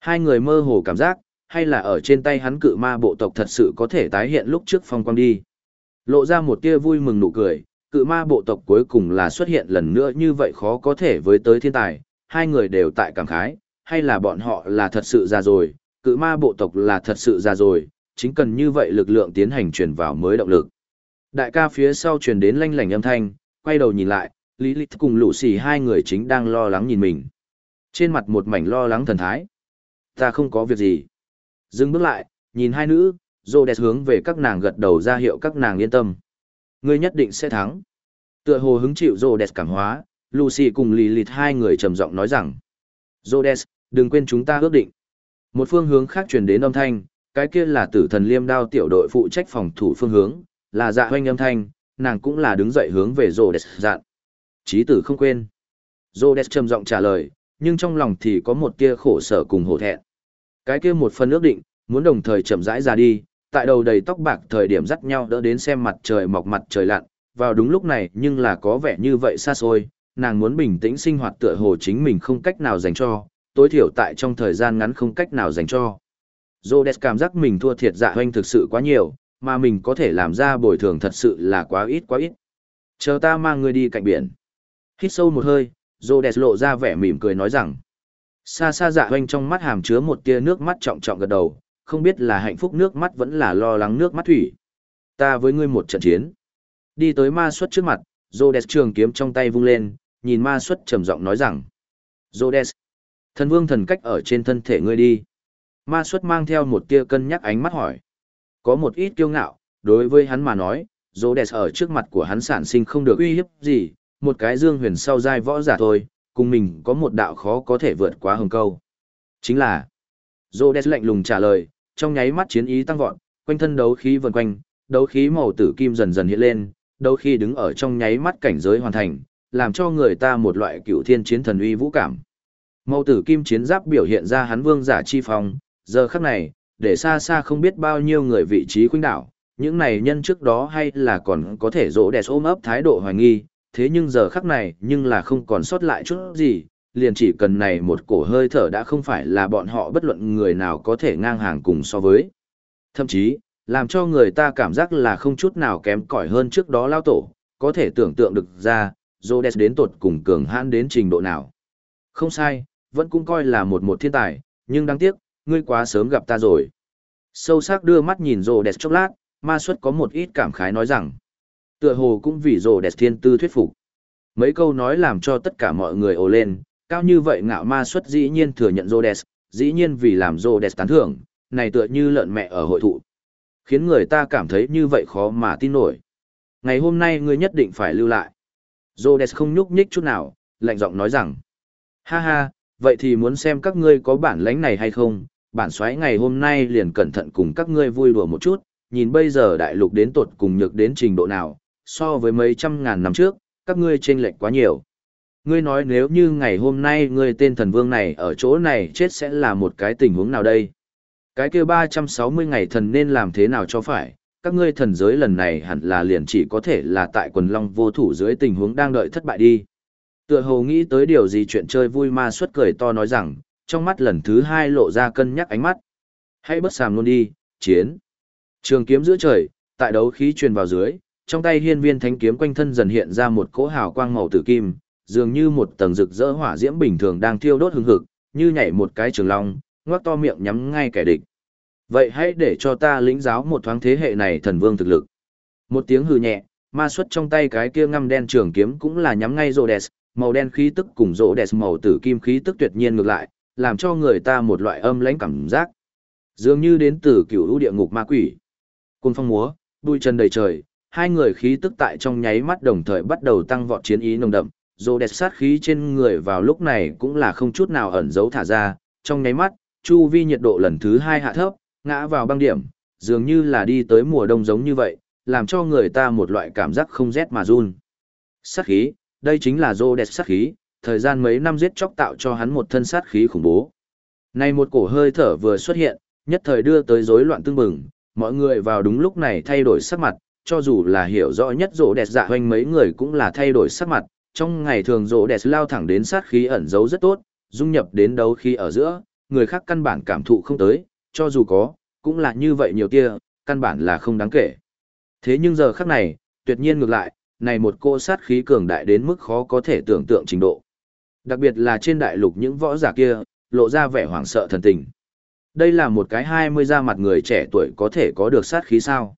Hai người mơ hồ cảm giác, hay là ở trên tay hắn cự ma bộ tộc thật sự có thể tái hiện lúc trước phong quang đi. Lộ ra một tia vui mừng nụ cười, cự ma bộ tộc cuối cùng là xuất hiện lần nữa như vậy khó có thể với tới thiên tài, hai người đều tại cảm khái, hay là bọn họ là thật sự ra rồi, cự ma bộ tộc là thật sự ra rồi, chính cần như vậy lực lượng tiến hành truyền vào mới động lực. Đại ca phía sau truyền đến lanh lảnh âm thanh, quay đầu nhìn lại, Lý Lịch cùng lũ xì hai người chính đang lo lắng nhìn mình. Trên mặt một mảnh lo lắng thần thái. Ta không có việc gì. Dừng bước lại, nhìn hai nữ, rô đẹp hướng về các nàng gật đầu ra hiệu các nàng yên tâm. Ngươi nhất định sẽ thắng. Tựa hồ hứng chịu rô đẹp cảm hóa, Lucy cùng Lý Lịch hai người trầm giọng nói rằng. Rô đẹp, đừng quên chúng ta ước định. Một phương hướng khác truyền đến âm thanh, cái kia là tử thần liêm đao tiểu đội phụ trách phòng thủ phương hướng, là dạ hoanh âm thanh, nàng cũng là đứng dậy hướng về rô đès dạn. trí tử không quên. Rô đès trầm giọng trả lời, nhưng trong lòng thì có một tia khổ sở cùng hổ thẹn. Cái kia một phần ước định, muốn đồng thời chậm rãi ra đi, tại đầu đầy tóc bạc thời điểm dắt nhau đỡ đến xem mặt trời mọc mặt trời lặn, vào đúng lúc này nhưng là có vẻ như vậy xa xôi, nàng muốn bình tĩnh sinh hoạt tựa hồ chính mình không cách nào dành cho, tối thiểu tại trong thời gian ngắn không cách nào dành cho. Rhodes cảm giác mình thua thiệt dạ hoanh thực sự quá nhiều, mà mình có thể làm ra bồi thường thật sự là quá ít quá ít. Chờ ta mang ngươi đi cạnh biển. Hít sâu một hơi, Rhodes lộ ra vẻ mỉm cười nói rằng, Xa xa dạ hoanh trong mắt hàm chứa một tia nước mắt trọng trọng gật đầu, không biết là hạnh phúc nước mắt vẫn là lo lắng nước mắt thủy. Ta với ngươi một trận chiến. Đi tới ma xuất trước mặt, Rhodes trường kiếm trong tay vung lên, nhìn ma xuất trầm giọng nói rằng. Rhodes, thần vương thần cách ở trên thân thể ngươi đi. Ma xuất mang theo một tia cân nhắc ánh mắt hỏi. Có một ít kiêu ngạo, đối với hắn mà nói, Rhodes ở trước mặt của hắn sản sinh không được uy hiếp gì, một cái dương huyền sau giai võ giả thôi, cùng mình có một đạo khó có thể vượt qua hồng câu. Chính là, Rhodes lạnh lùng trả lời, trong nháy mắt chiến ý tăng vọt, quanh thân đấu khí vần quanh, đấu khí màu tử kim dần dần hiện lên, đấu khí đứng ở trong nháy mắt cảnh giới hoàn thành, làm cho người ta một loại cựu thiên chiến thần uy vũ cảm. Màu tử kim chiến giáp biểu hiện ra hắn vương giả chi phong, giờ khắc này, để xa xa không biết bao nhiêu người vị trí khuynh đảo, những này nhân trước đó hay là còn có thể rỗ đẹp ôm ấp thái độ hoài nghi, thế nhưng giờ khắc này nhưng là không còn sót lại chút gì, liền chỉ cần này một cổ hơi thở đã không phải là bọn họ bất luận người nào có thể ngang hàng cùng so với. Thậm chí, làm cho người ta cảm giác là không chút nào kém cỏi hơn trước đó lao tổ, có thể tưởng tượng được ra, Rhodes đến tột cùng cường hãn đến trình độ nào. Không sai, vẫn cũng coi là một một thiên tài, nhưng đáng tiếc, ngươi quá sớm gặp ta rồi. Sâu sắc đưa mắt nhìn Rhodes chốc lát, ma xuất có một ít cảm khái nói rằng, tựa hồ cũng vì Rhodes thiên tư thuyết phục. Mấy câu nói làm cho tất cả mọi người ồ lên, cao như vậy ngạo ma xuất dĩ nhiên thừa nhận Rhodes, dĩ nhiên vì làm Rhodes tán thưởng, này tựa như lợn mẹ ở hội thụ. Khiến người ta cảm thấy như vậy khó mà tin nổi. Ngày hôm nay ngươi nhất định phải lưu lại. Rhodes không nhúc nhích chút nào, lạnh giọng nói rằng. Ha ha, vậy thì muốn xem các ngươi có bản lãnh này hay không, bản xoáy ngày hôm nay liền cẩn thận cùng các ngươi vui đùa một chút, nhìn bây giờ đại lục đến tột cùng nhược đến trình độ nào, so với mấy trăm ngàn năm trước, các ngươi chênh lệch quá nhiều. Ngươi nói nếu như ngày hôm nay ngươi tên thần vương này ở chỗ này chết sẽ là một cái tình huống nào đây? Cái kia 360 ngày thần nên làm thế nào cho phải, các ngươi thần giới lần này hẳn là liền chỉ có thể là tại quần long vô thủ dưới tình huống đang đợi thất bại đi. Tựa hồ nghĩ tới điều gì chuyện chơi vui ma suất cười to nói rằng, trong mắt lần thứ hai lộ ra cân nhắc ánh mắt. Hãy bất sàm luôn đi, chiến. Trường kiếm giữa trời, tại đấu khí truyền vào dưới, trong tay hiên viên thánh kiếm quanh thân dần hiện ra một cỗ hào quang màu tử kim, dường như một tầng rực rỡ hỏa diễm bình thường đang thiêu đốt hừng hực, như nhảy một cái trường long, ngoác to miệng nhắm ngay kẻ địch. Vậy hãy để cho ta lĩnh giáo một thoáng thế hệ này thần vương thực lực. Một tiếng hừ nhẹ, ma xuất trong tay cái kia ngăm đen trường kiếm cũng là nhắm ngay rô đès, màu đen khí tức cùng rô đès màu tử kim khí tức tuyệt nhiên ngược lại, làm cho người ta một loại âm lãnh cảm giác. Dường như đến từ cựu lũ địa ngục ma quỷ. Côn phong múa, đuôi chân đầy trời, hai người khí tức tại trong nháy mắt đồng thời bắt đầu tăng vọt chiến ý nồng đậm, rô đẹp sát khí trên người vào lúc này cũng là không chút nào ẩn giấu thả ra, trong nháy mắt, chu vi nhiệt độ lần thứ hai hạ thấp, ngã vào băng điểm, dường như là đi tới mùa đông giống như vậy, làm cho người ta một loại cảm giác không rét mà run. Sát khí, đây chính là rô đẹp sát khí, thời gian mấy năm giết chóc tạo cho hắn một thân sát khí khủng bố. Này một cổ hơi thở vừa xuất hiện, nhất thời đưa tới rối loạn tương bừng, mọi người vào đúng lúc này thay đổi sắc mặt, cho dù là hiểu rõ nhất rỗ đẹp dạ hoanh mấy người cũng là thay đổi sắc mặt, trong ngày thường rỗ đẹp lao thẳng đến sát khí ẩn giấu rất tốt, dung nhập đến đấu khí ở giữa, người khác căn bản cảm thụ không tới, cho dù có, cũng là như vậy nhiều tia, căn bản là không đáng kể. Thế nhưng giờ khắc này, tuyệt nhiên ngược lại, này một cô sát khí cường đại đến mức khó có thể tưởng tượng trình độ. Đặc biệt là trên đại lục những võ giả kia, lộ ra vẻ hoảng sợ thần tình. Đây là một cái hai mươi da mặt người trẻ tuổi có thể có được sát khí sao.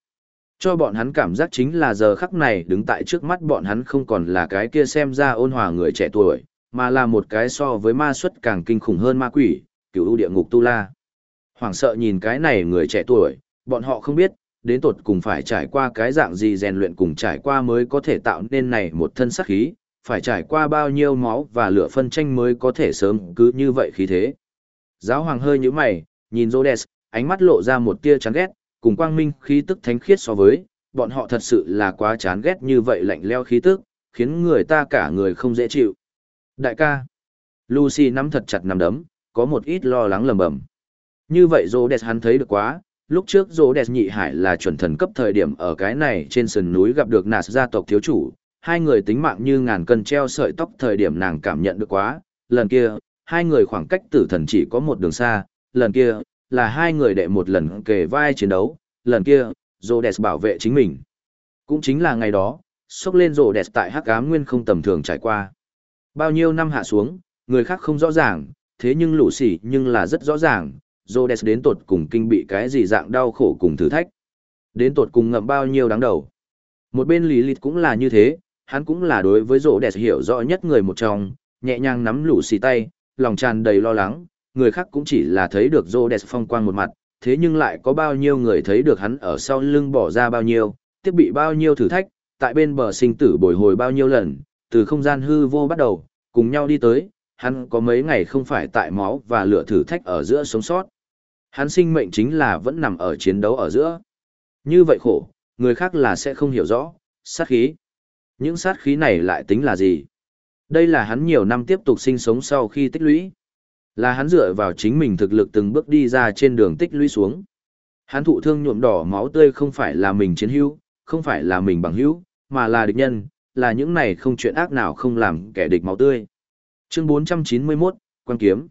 Cho bọn hắn cảm giác chính là giờ khắc này đứng tại trước mắt bọn hắn không còn là cái kia xem ra ôn hòa người trẻ tuổi, mà là một cái so với ma xuất càng kinh khủng hơn ma quỷ, cựu địa ngục tu la. Hoảng sợ nhìn cái này người trẻ tuổi, bọn họ không biết, đến tột cùng phải trải qua cái dạng gì rèn luyện cùng trải qua mới có thể tạo nên này một thân sắc khí, phải trải qua bao nhiêu máu và lửa phân tranh mới có thể sớm cứ như vậy khí thế. Giáo hoàng hơi như mày, nhìn Rhodes, ánh mắt lộ ra một tia chán ghét, cùng quang minh khí tức thánh khiết so với, bọn họ thật sự là quá chán ghét như vậy lạnh leo khí tức, khiến người ta cả người không dễ chịu. Đại ca, Lucy nắm thật chặt nắm đấm, có một ít lo lắng lầm bầm. Như vậy Rô hắn thấy được quá, lúc trước Rô nhị hải là chuẩn thần cấp thời điểm ở cái này trên sườn núi gặp được nạt gia tộc thiếu chủ, hai người tính mạng như ngàn cân treo sợi tóc thời điểm nàng cảm nhận được quá, lần kia, hai người khoảng cách tử thần chỉ có một đường xa, lần kia, là hai người đệ một lần kề vai chiến đấu, lần kia, Rô bảo vệ chính mình. Cũng chính là ngày đó, xốc lên Rô tại hắc ám nguyên không tầm thường trải qua. Bao nhiêu năm hạ xuống, người khác không rõ ràng, thế nhưng lũ sỉ nhưng là rất rõ ràng, Rhodes đến tột cùng kinh bị cái gì dạng đau khổ cùng thử thách. Đến tột cùng ngậm bao nhiêu đáng đầu. Một bên lý lịch cũng là như thế, hắn cũng là đối với Rhodes hiểu rõ nhất người một trong, nhẹ nhàng nắm lũ xì tay, lòng tràn đầy lo lắng, người khác cũng chỉ là thấy được Rhodes phong quang một mặt, thế nhưng lại có bao nhiêu người thấy được hắn ở sau lưng bỏ ra bao nhiêu, tiếp bị bao nhiêu thử thách, tại bên bờ sinh tử bồi hồi bao nhiêu lần, từ không gian hư vô bắt đầu, cùng nhau đi tới, hắn có mấy ngày không phải tại máu và lửa thử thách ở giữa sống sót. Hắn sinh mệnh chính là vẫn nằm ở chiến đấu ở giữa. Như vậy khổ, người khác là sẽ không hiểu rõ, sát khí. Những sát khí này lại tính là gì? Đây là hắn nhiều năm tiếp tục sinh sống sau khi tích lũy. Là hắn dựa vào chính mình thực lực từng bước đi ra trên đường tích lũy xuống. Hắn thụ thương nhuộm đỏ máu tươi không phải là mình chiến hữu, không phải là mình bằng hữu, mà là địch nhân, là những này không chuyện ác nào không làm kẻ địch máu tươi. Chương 491, Quan Kiếm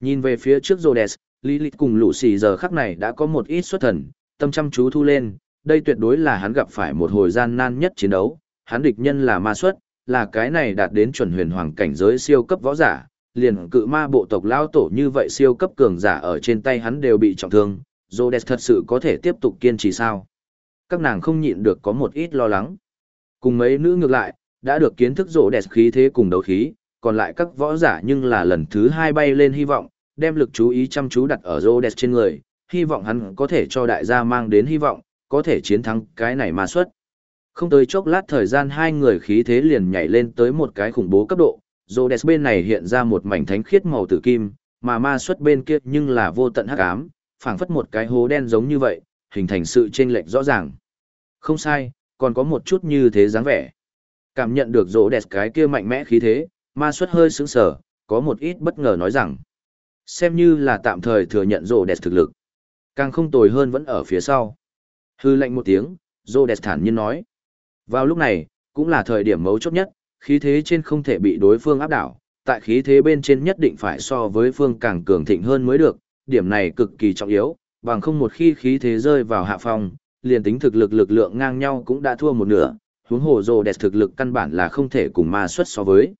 Nhìn về phía trước Rhodes, Lilith cùng lũ xì giờ khắc này đã có một ít xuất thần, tâm chăm chú thu lên, đây tuyệt đối là hắn gặp phải một hồi gian nan nhất chiến đấu, hắn địch nhân là ma xuất, là cái này đạt đến chuẩn huyền hoàng cảnh giới siêu cấp võ giả, liền cự ma bộ tộc lao tổ như vậy siêu cấp cường giả ở trên tay hắn đều bị trọng thương, Rhodes thật sự có thể tiếp tục kiên trì sao? Các nàng không nhịn được có một ít lo lắng. Cùng mấy nữ ngược lại, đã được kiến thức Rhodes khí thế cùng đấu khí, còn lại các võ giả nhưng là lần thứ hai bay lên hy vọng, đem lực chú ý chăm chú đặt ở Rhodes trên người, hy vọng hắn có thể cho đại gia mang đến hy vọng, có thể chiến thắng cái này ma xuất. Không tới chốc lát thời gian hai người khí thế liền nhảy lên tới một cái khủng bố cấp độ, Rhodes bên này hiện ra một mảnh thánh khiết màu tử kim, mà ma xuất bên kia nhưng là vô tận hắc ám, phảng phất một cái hố đen giống như vậy, hình thành sự chênh lệch rõ ràng. Không sai, còn có một chút như thế dáng vẻ. Cảm nhận được Rhodes cái kia mạnh mẽ khí thế, ma xuất hơi sững sờ, có một ít bất ngờ nói rằng, xem như là tạm thời thừa nhận Rhodes thực lực. Càng không tồi hơn vẫn ở phía sau. Hư lệnh một tiếng, Rhodes thản nhiên nói. Vào lúc này, cũng là thời điểm mấu chốt nhất, khí thế trên không thể bị đối phương áp đảo, tại khí thế bên trên nhất định phải so với phương càng cường thịnh hơn mới được, điểm này cực kỳ trọng yếu, bằng không một khi khí thế rơi vào hạ phong, liền tính thực lực lực lượng ngang nhau cũng đã thua một nửa, huống hồ rồ đẹp thực lực căn bản là không thể cùng ma xuất so với.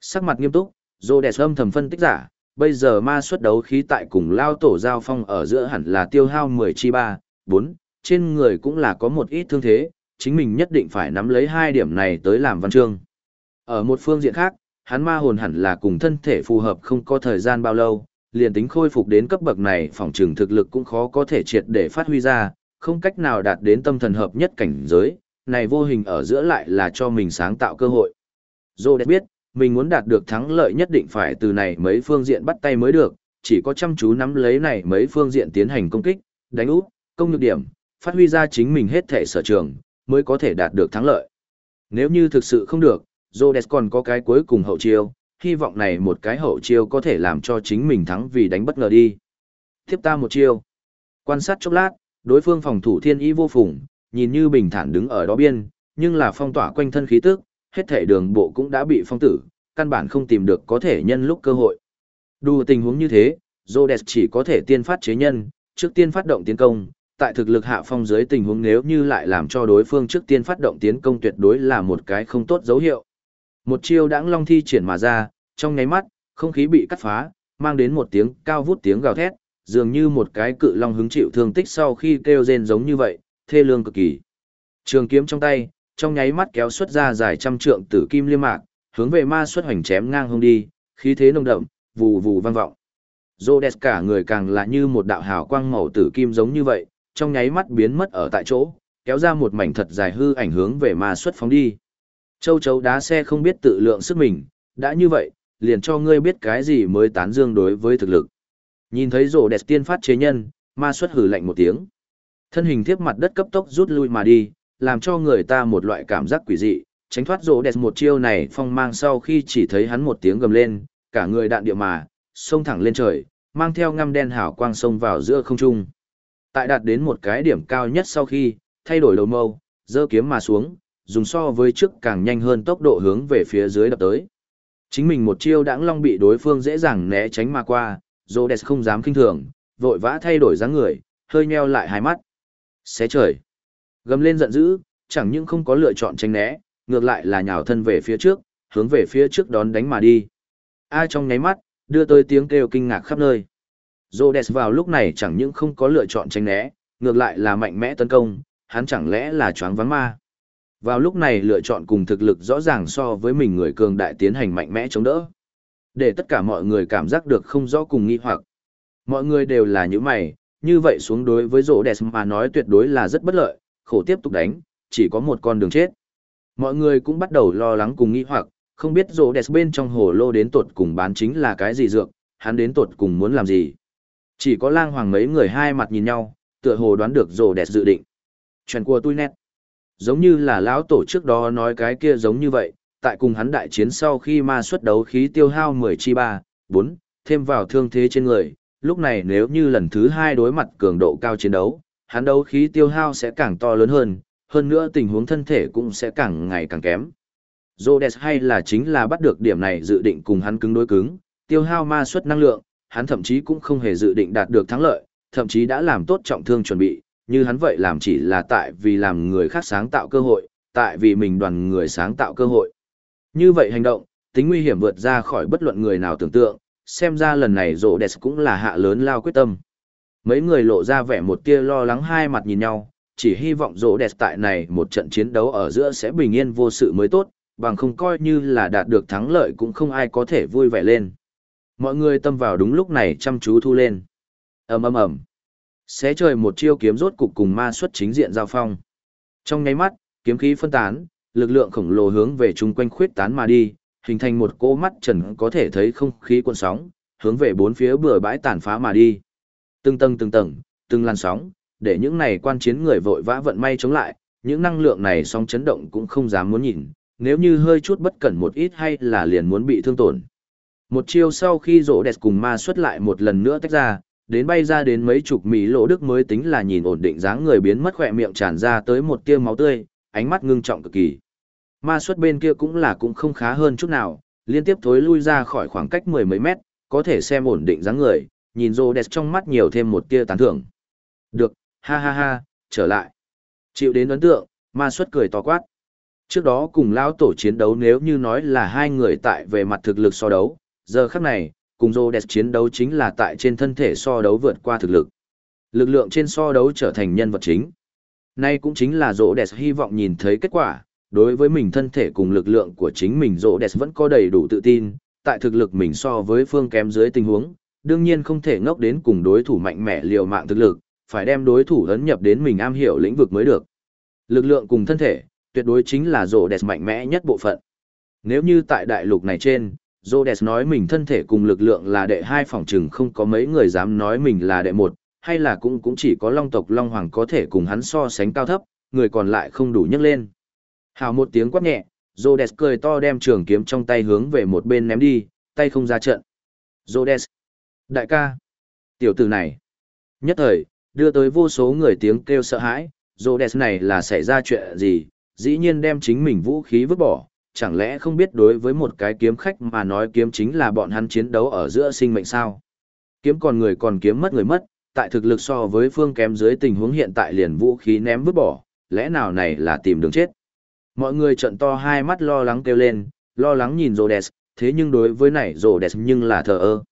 Sắc mặt nghiêm túc, rồ đẹp âm thầm phân tích giả, bây giờ ma xuất đấu khí tại cùng lao tổ giao phong ở giữa hẳn là tiêu hao 10 chi 3, 4, trên người cũng là có một ít thương thế, chính mình nhất định phải nắm lấy hai điểm này tới làm văn chương. Ở một phương diện khác, hắn ma hồn hẳn là cùng thân thể phù hợp không có thời gian bao lâu, liền tính khôi phục đến cấp bậc này phòng trường thực lực cũng khó có thể triệt để phát huy ra, không cách nào đạt đến tâm thần hợp nhất cảnh giới, này vô hình ở giữa lại là cho mình sáng tạo cơ hội. Dô biết, mình muốn đạt được thắng lợi nhất định phải từ này mấy phương diện bắt tay mới được, chỉ có chăm chú nắm lấy này mấy phương diện tiến hành công kích, đánh úp, công nhược điểm, phát huy ra chính mình hết thể sở trường, mới có thể đạt được thắng lợi. Nếu như thực sự không được, Rhodes còn có cái cuối cùng hậu chiêu, hy vọng này một cái hậu chiêu có thể làm cho chính mình thắng vì đánh bất ngờ đi. Tiếp ta một chiêu. Quan sát chốc lát, đối phương phòng thủ thiên y vô phùng, nhìn như bình thản đứng ở đó biên, nhưng là phong tỏa quanh thân khí tức, hết thể đường bộ cũng đã bị phong tử, căn bản không tìm được có thể nhân lúc cơ hội. Đủ tình huống như thế, Rhodes chỉ có thể tiên phát chế nhân, trước tiên phát động tiến công, tại thực lực hạ phong dưới tình huống nếu như lại làm cho đối phương trước tiên phát động tiến công tuyệt đối là một cái không tốt dấu hiệu. Một chiêu đãng long thi triển mà ra, trong nháy mắt, không khí bị cắt phá, mang đến một tiếng cao vút tiếng gào thét, dường như một cái cự long hứng chịu thương tích sau khi kêu rên giống như vậy, thê lương cực kỳ. Trường kiếm trong tay, trong nháy mắt kéo xuất ra dài trăm trượng tử kim liêm mạc, hướng về ma xuất hoành chém ngang hông đi, khí thế nồng đậm, vù vù vang vọng. Rhodes cả người càng là như một đạo hào quang màu tử kim giống như vậy, trong nháy mắt biến mất ở tại chỗ, kéo ra một mảnh thật dài hư ảnh hướng về ma xuất phóng đi. Châu chấu đá xe không biết tự lượng sức mình, đã như vậy, liền cho ngươi biết cái gì mới tán dương đối với thực lực. Nhìn thấy rổ đẹp tiên phát chế nhân, ma xuất hử lạnh một tiếng. Thân hình tiếp mặt đất cấp tốc rút lui mà đi, làm cho người ta một loại cảm giác quỷ dị, tránh thoát rổ đẹp một chiêu này phong mang sau khi chỉ thấy hắn một tiếng gầm lên, cả người đạn địa mà, xông thẳng lên trời, mang theo ngăm đen hào quang xông vào giữa không trung. Tại đạt đến một cái điểm cao nhất sau khi, thay đổi đầu mâu, dơ kiếm mà xuống, dùng so với trước càng nhanh hơn tốc độ hướng về phía dưới đập tới. Chính mình một chiêu đãng long bị đối phương dễ dàng né tránh mà qua, Rhodes không dám kinh thường, vội vã thay đổi dáng người, hơi nheo lại hai mắt. Xé trời. Gầm lên giận dữ, chẳng những không có lựa chọn tránh né, ngược lại là nhào thân về phía trước, hướng về phía trước đón đánh mà đi. A trong nháy mắt, đưa tới tiếng kêu kinh ngạc khắp nơi. Rhodes vào lúc này chẳng những không có lựa chọn tránh né, ngược lại là mạnh mẽ tấn công, hắn chẳng lẽ là choáng vắng ma. Vào lúc này lựa chọn cùng thực lực rõ ràng so với mình người cường đại tiến hành mạnh mẽ chống đỡ. Để tất cả mọi người cảm giác được không rõ cùng nghi hoặc. Mọi người đều là những mày, như vậy xuống đối với Rhodes mà nói tuyệt đối là rất bất lợi, khổ tiếp tục đánh, chỉ có một con đường chết. Mọi người cũng bắt đầu lo lắng cùng nghi hoặc, không biết rỗ đẹp bên trong hồ lô đến tột cùng bán chính là cái gì dược, hắn đến tột cùng muốn làm gì. Chỉ có lang hoàng mấy người hai mặt nhìn nhau, tựa hồ đoán được rồ đẹp dự định. Chuyện của tôi nét. Giống như là lão tổ trước đó nói cái kia giống như vậy, tại cùng hắn đại chiến sau khi ma xuất đấu khí tiêu hao 10 chi 3, 4, thêm vào thương thế trên người, lúc này nếu như lần thứ hai đối mặt cường độ cao chiến đấu, hắn đấu khí tiêu hao sẽ càng to lớn hơn, hơn nữa tình huống thân thể cũng sẽ càng ngày càng kém. Rhodes hay là chính là bắt được điểm này dự định cùng hắn cứng đối cứng, tiêu hao ma suất năng lượng, hắn thậm chí cũng không hề dự định đạt được thắng lợi, thậm chí đã làm tốt trọng thương chuẩn bị, như hắn vậy làm chỉ là tại vì làm người khác sáng tạo cơ hội, tại vì mình đoàn người sáng tạo cơ hội. Như vậy hành động, tính nguy hiểm vượt ra khỏi bất luận người nào tưởng tượng, xem ra lần này rộ đẹp cũng là hạ lớn lao quyết tâm. Mấy người lộ ra vẻ một tia lo lắng hai mặt nhìn nhau, chỉ hy vọng rộ đẹp tại này một trận chiến đấu ở giữa sẽ bình yên vô sự mới tốt, bằng không coi như là đạt được thắng lợi cũng không ai có thể vui vẻ lên. Mọi người tâm vào đúng lúc này chăm chú thu lên. ầm ầm ầm, Xé trời một chiêu kiếm rốt cục cùng ma xuất chính diện giao phong. Trong nháy mắt, kiếm khí phân tán, lực lượng khổng lồ hướng về chung quanh khuyết tán mà đi, hình thành một cỗ mắt trần có thể thấy không khí cuộn sóng, hướng về bốn phía bừa bãi tàn phá mà đi. Từng tầng từng tầng, từng làn sóng, để những này quan chiến người vội vã vận may chống lại, những năng lượng này sóng chấn động cũng không dám muốn nhìn, nếu như hơi chút bất cẩn một ít hay là liền muốn bị thương tổn. Một chiêu sau khi rỗ đẹp cùng ma xuất lại một lần nữa tách ra, đến bay ra đến mấy chục mỹ lỗ đức mới tính là nhìn ổn định dáng người biến mất khỏe miệng tràn ra tới một tia máu tươi, ánh mắt ngưng trọng cực kỳ. Ma xuất bên kia cũng là cũng không khá hơn chút nào, liên tiếp thối lui ra khỏi khoảng cách mười mấy mét, có thể xem ổn định dáng người, nhìn rô đẹp trong mắt nhiều thêm một tia tán thưởng. Được, ha ha ha, trở lại. Chịu đến ấn tượng, ma xuất cười to quát. Trước đó cùng lão tổ chiến đấu nếu như nói là hai người tại về mặt thực lực so đấu, giờ khắc này, cùng rô đẹp chiến đấu chính là tại trên thân thể so đấu vượt qua thực lực. Lực lượng trên so đấu trở thành nhân vật chính. Nay cũng chính là rô đẹp hy vọng nhìn thấy kết quả, đối với mình thân thể cùng lực lượng của chính mình rô đẹp vẫn có đầy đủ tự tin, tại thực lực mình so với phương kém dưới tình huống, đương nhiên không thể ngốc đến cùng đối thủ mạnh mẽ liều mạng thực lực, phải đem đối thủ ấn nhập đến mình am hiểu lĩnh vực mới được. Lực lượng cùng thân thể, tuyệt đối chính là rô đẹp mạnh mẽ nhất bộ phận. Nếu như tại đại lục này trên, Rhodes nói mình thân thể cùng lực lượng là đệ hai phòng trừng không có mấy người dám nói mình là đệ một, hay là cũng cũng chỉ có long tộc Long Hoàng có thể cùng hắn so sánh cao thấp, người còn lại không đủ nhấc lên. Hào một tiếng quát nhẹ, Rhodes cười to đem trường kiếm trong tay hướng về một bên ném đi, tay không ra trận. Rhodes! Đại ca! Tiểu tử này! Nhất thời, đưa tới vô số người tiếng kêu sợ hãi, Rhodes này là xảy ra chuyện gì, dĩ nhiên đem chính mình vũ khí vứt bỏ, chẳng lẽ không biết đối với một cái kiếm khách mà nói kiếm chính là bọn hắn chiến đấu ở giữa sinh mệnh sao? Kiếm còn người còn kiếm mất người mất, tại thực lực so với phương kém dưới tình huống hiện tại liền vũ khí ném vứt bỏ, lẽ nào này là tìm đường chết? Mọi người trận to hai mắt lo lắng kêu lên, lo lắng nhìn Rhodes, thế nhưng đối với này Rhodes nhưng là thờ ơ.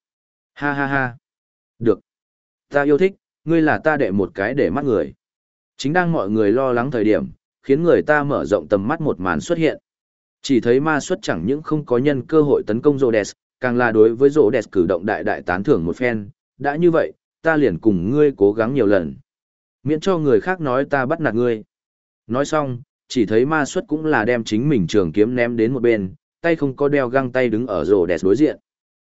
Ha ha ha. Được. Ta yêu thích, ngươi là ta đệ một cái để mắt người. Chính đang mọi người lo lắng thời điểm, khiến người ta mở rộng tầm mắt một màn xuất hiện. Chỉ thấy ma xuất chẳng những không có nhân cơ hội tấn công Rhodes, càng là đối với Rhodes cử động đại đại tán thưởng một phen, đã như vậy, ta liền cùng ngươi cố gắng nhiều lần. Miễn cho người khác nói ta bắt nạt ngươi. Nói xong, chỉ thấy ma xuất cũng là đem chính mình trường kiếm ném đến một bên, tay không có đeo găng tay đứng ở Rhodes đối diện.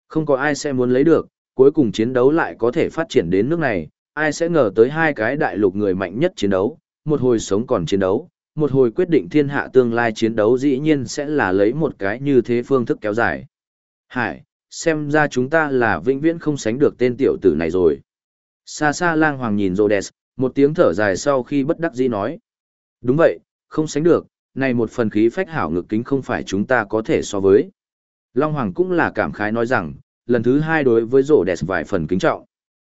Không có ai sẽ muốn lấy được, cuối cùng chiến đấu lại có thể phát triển đến nước này, ai sẽ ngờ tới hai cái đại lục người mạnh nhất chiến đấu, một hồi sống còn chiến đấu, một hồi quyết định thiên hạ tương lai chiến đấu dĩ nhiên sẽ là lấy một cái như thế phương thức kéo dài. Hải, xem ra chúng ta là vĩnh viễn không sánh được tên tiểu tử này rồi. Xa xa lang hoàng nhìn Rhodes, một tiếng thở dài sau khi bất đắc dĩ nói. Đúng vậy, không sánh được, này một phần khí phách hảo ngực kính không phải chúng ta có thể so với. Long Hoàng cũng là cảm khái nói rằng, lần thứ hai đối với Rhodes vài phần kính trọng.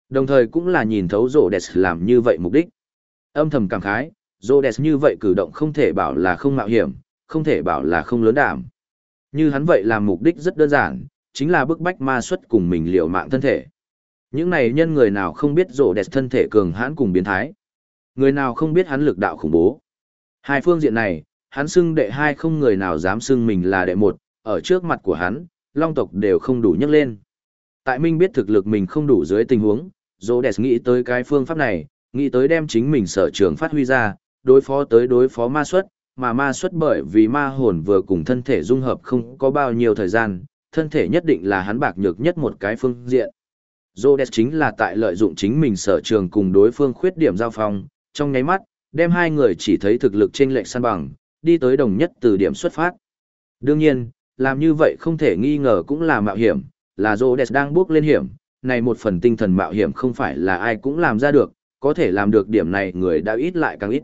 Đồng thời cũng là nhìn thấu Rhodes làm như vậy mục đích. Âm thầm cảm khái, Rhodes như vậy cử động không thể bảo là không mạo hiểm, không thể bảo là không lớn đảm. Như hắn vậy làm mục đích rất đơn giản, chính là bức bách ma xuất cùng mình liều mạng thân thể. Những này nhân người nào không biết Rhodes thân thể cường hãn cùng biến thái. Người nào không biết hắn lực đạo khủng bố. Hai phương diện này, hắn xưng đệ hai không người nào dám xưng mình là đệ một, ở trước mặt của hắn, long tộc đều không đủ nhấc lên. Tại Minh biết thực lực mình không đủ dưới tình huống, Rhodes nghĩ tới cái phương pháp này, nghĩ tới đem chính mình sở trường phát huy ra, đối phó tới đối phó ma xuất, mà ma xuất bởi vì ma hồn vừa cùng thân thể dung hợp không có bao nhiêu thời gian, thân thể nhất định là hắn bạc nhược nhất một cái phương diện. Rhodes chính là tại lợi dụng chính mình sở trường cùng đối phương khuyết điểm giao phong, trong nháy mắt, đem hai người chỉ thấy thực lực trên lệch săn bằng, đi tới đồng nhất từ điểm xuất phát. Đương nhiên, làm như vậy không thể nghi ngờ cũng là mạo hiểm, là Rhodes đang bước lên hiểm, này một phần tinh thần mạo hiểm không phải là ai cũng làm ra được, có thể làm được điểm này người đã ít lại càng ít.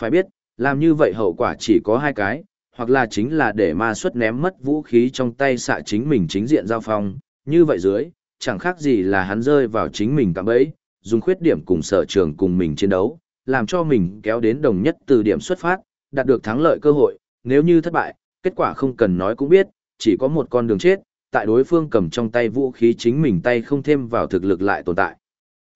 Phải biết, làm như vậy hậu quả chỉ có hai cái, hoặc là chính là để ma xuất ném mất vũ khí trong tay xạ chính mình chính diện giao phong, như vậy dưới, chẳng khác gì là hắn rơi vào chính mình cạm bẫy, dùng khuyết điểm cùng sở trường cùng mình chiến đấu, làm cho mình kéo đến đồng nhất từ điểm xuất phát, đạt được thắng lợi cơ hội, nếu như thất bại, kết quả không cần nói cũng biết, chỉ có một con đường chết, tại đối phương cầm trong tay vũ khí chính mình tay không thêm vào thực lực lại tồn tại.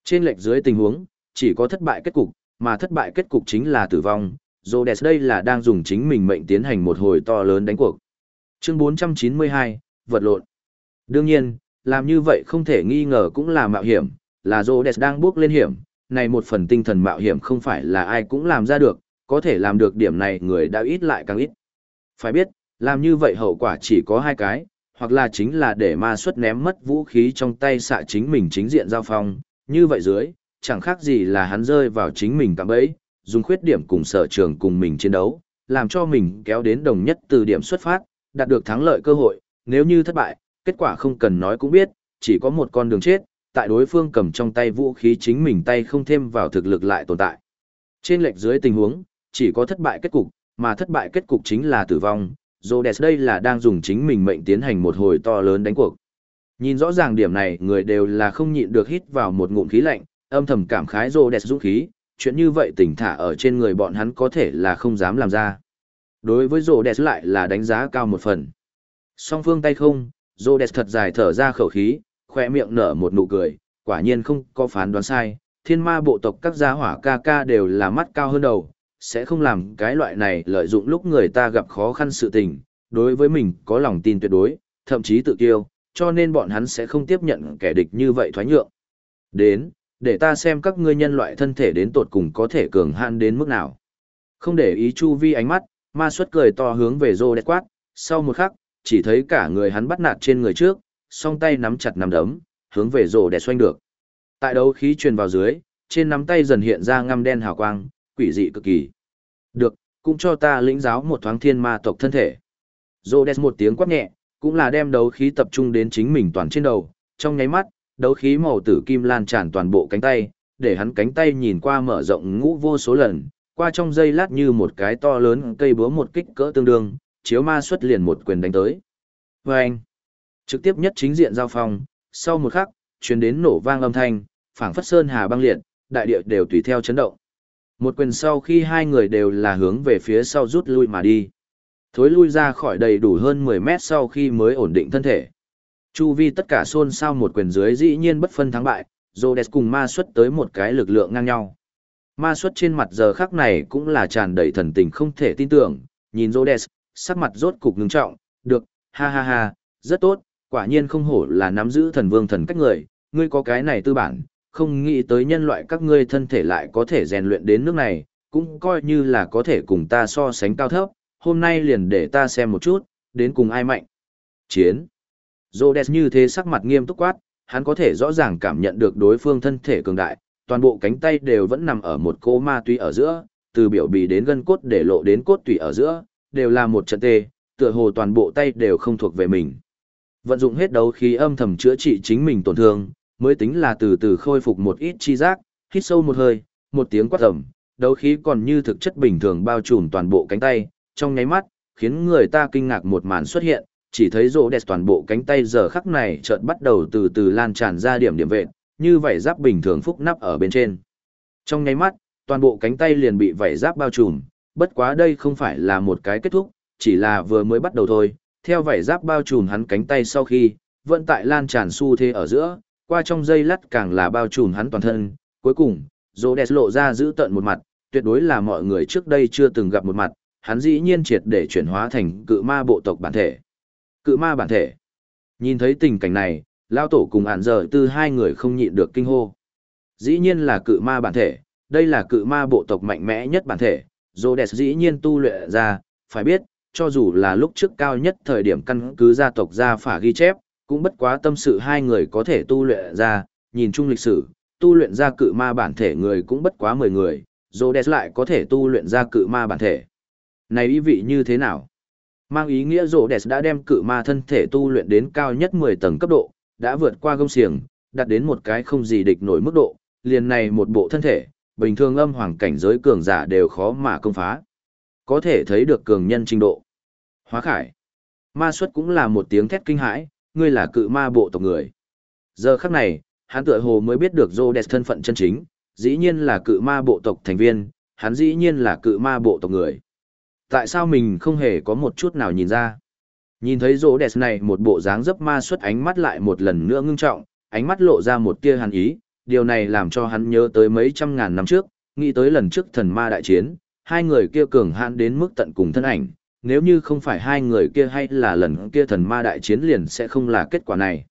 Trên lệch dưới tình huống, chỉ có thất bại kết cục, mà thất bại kết cục chính là tử vong. Rhodes đây là đang dùng chính mình mệnh tiến hành một hồi to lớn đánh cuộc. Chương 492, vật lộn. Đương nhiên, làm như vậy không thể nghi ngờ cũng là mạo hiểm, là Rhodes đang bước lên hiểm, này một phần tinh thần mạo hiểm không phải là ai cũng làm ra được, có thể làm được điểm này người đã ít lại càng ít. Phải biết, làm như vậy hậu quả chỉ có hai cái, hoặc là chính là để ma xuất ném mất vũ khí trong tay xạ chính mình chính diện giao phong, như vậy dưới, chẳng khác gì là hắn rơi vào chính mình cạm bẫy, dùng khuyết điểm cùng sở trường cùng mình chiến đấu, làm cho mình kéo đến đồng nhất từ điểm xuất phát, đạt được thắng lợi cơ hội, nếu như thất bại, kết quả không cần nói cũng biết, chỉ có một con đường chết, tại đối phương cầm trong tay vũ khí chính mình tay không thêm vào thực lực lại tồn tại. Trên lệch dưới tình huống, chỉ có thất bại kết cục, mà thất bại kết cục chính là tử vong, Rhodes đây là đang dùng chính mình mệnh tiến hành một hồi to lớn đánh cuộc. Nhìn rõ ràng điểm này, người đều là không nhịn được hít vào một ngụm khí lạnh, âm thầm cảm khái Rhodes dũng khí, chuyện như vậy tỉnh thả ở trên người bọn hắn có thể là không dám làm ra. Đối với Rhodes lại là đánh giá cao một phần. Song phương tay không, Rhodes thật dài thở ra khẩu khí, khoe miệng nở một nụ cười, quả nhiên không có phán đoán sai, thiên ma bộ tộc các gia hỏa ca ca đều là mắt cao hơn đầu, sẽ không làm cái loại này lợi dụng lúc người ta gặp khó khăn sự tình, đối với mình có lòng tin tuyệt đối, thậm chí tự kiêu, cho nên bọn hắn sẽ không tiếp nhận kẻ địch như vậy thoái nhượng. Đến, để ta xem các ngươi nhân loại thân thể đến tột cùng có thể cường hạn đến mức nào. Không để ý chu vi ánh mắt, ma xuất cười to hướng về rô đẹp quát, sau một khắc, chỉ thấy cả người hắn bắt nạt trên người trước, song tay nắm chặt nắm đấm, hướng về rô đẹp xoanh được. Tại đấu khí truyền vào dưới, trên nắm tay dần hiện ra ngăm đen hào quang, quỷ dị cực kỳ. Được, cũng cho ta lĩnh giáo một thoáng thiên ma tộc thân thể. Rhodes một tiếng quát nhẹ, cũng là đem đấu khí tập trung đến chính mình toàn trên đầu, trong nháy mắt, đấu khí màu tử kim lan tràn toàn bộ cánh tay, để hắn cánh tay nhìn qua mở rộng ngũ vô số lần, qua trong giây lát như một cái to lớn cây búa một kích cỡ tương đương, chiếu ma xuất liền một quyền đánh tới. Và anh, trực tiếp nhất chính diện giao phong, sau một khắc, truyền đến nổ vang âm thanh, phảng phất sơn hà băng liệt, đại địa đều tùy theo chấn động. Một quyền sau khi hai người đều là hướng về phía sau rút lui mà đi. Thối lui ra khỏi đầy đủ hơn 10 mét sau khi mới ổn định thân thể. Chu vi tất cả xôn xao một quyền dưới dĩ nhiên bất phân thắng bại, Rhodes cùng ma xuất tới một cái lực lượng ngang nhau. Ma xuất trên mặt giờ khắc này cũng là tràn đầy thần tình không thể tin tưởng, nhìn Rhodes, sắc mặt rốt cục ngưng trọng, được, ha ha ha, rất tốt, quả nhiên không hổ là nắm giữ thần vương thần cách người, ngươi có cái này tư bản, không nghĩ tới nhân loại các ngươi thân thể lại có thể rèn luyện đến nước này, cũng coi như là có thể cùng ta so sánh cao thấp, hôm nay liền để ta xem một chút, đến cùng ai mạnh. Chiến. Rhodes như thế sắc mặt nghiêm túc quát, hắn có thể rõ ràng cảm nhận được đối phương thân thể cường đại, toàn bộ cánh tay đều vẫn nằm ở một cô ma túy ở giữa, từ biểu bì đến gân cốt để lộ đến cốt tủy ở giữa, đều là một trận tê, tựa hồ toàn bộ tay đều không thuộc về mình. Vận dụng hết đấu khí âm thầm chữa trị chính mình tổn thương, mới tính là từ từ khôi phục một ít chi giác, hít sâu một hơi, một tiếng quát thầm, đấu khí còn như thực chất bình thường bao trùm toàn bộ cánh tay, trong nháy mắt, khiến người ta kinh ngạc một màn xuất hiện, chỉ thấy rỗ đẹp toàn bộ cánh tay giờ khắc này chợt bắt đầu từ từ lan tràn ra điểm điểm vệ, như vảy giáp bình thường phúc nắp ở bên trên. Trong nháy mắt, toàn bộ cánh tay liền bị vảy giáp bao trùm, bất quá đây không phải là một cái kết thúc, chỉ là vừa mới bắt đầu thôi. Theo vảy giáp bao trùm hắn cánh tay sau khi, vận tại lan tràn xu thế ở giữa, qua trong dây lắt càng là bao trùm hắn toàn thân, cuối cùng, Rhodes lộ ra giữ tận một mặt, tuyệt đối là mọi người trước đây chưa từng gặp một mặt, hắn dĩ nhiên triệt để chuyển hóa thành cự ma bộ tộc bản thể. Cự ma bản thể. Nhìn thấy tình cảnh này, lao tổ cùng ản giờ tư hai người không nhịn được kinh hô. Dĩ nhiên là cự ma bản thể, đây là cự ma bộ tộc mạnh mẽ nhất bản thể, Rhodes dĩ nhiên tu luyện ra, phải biết, cho dù là lúc trước cao nhất thời điểm căn cứ gia tộc gia phả ghi chép, cũng bất quá tâm sự hai người có thể tu luyện ra, nhìn chung lịch sử, tu luyện ra cự ma bản thể người cũng bất quá 10 người, Rhodes lại có thể tu luyện ra cự ma bản thể. Này ý vị như thế nào? Mang ý nghĩa Rhodes đã đem cự ma thân thể tu luyện đến cao nhất 10 tầng cấp độ, đã vượt qua gông xiềng, đạt đến một cái không gì địch nổi mức độ, liền này một bộ thân thể, bình thường âm hoàng cảnh giới cường giả đều khó mà công phá. Có thể thấy được cường nhân trình độ. Hóa khải. Ma xuất cũng là một tiếng thét kinh hãi, ngươi là cự ma bộ tộc người. Giờ khắc này, hắn tựa hồ mới biết được Rhodes thân phận chân chính, dĩ nhiên là cự ma bộ tộc thành viên, hắn dĩ nhiên là cự ma bộ tộc người. Tại sao mình không hề có một chút nào nhìn ra? Nhìn thấy Rhodes này một bộ dáng dấp ma xuất ánh mắt lại một lần nữa ngưng trọng, ánh mắt lộ ra một tia hàn ý, điều này làm cho hắn nhớ tới mấy trăm ngàn năm trước, nghĩ tới lần trước thần ma đại chiến, hai người kia cường hãn đến mức tận cùng thân ảnh, nếu như không phải hai người kia hay là lần kia thần ma đại chiến liền sẽ không là kết quả này.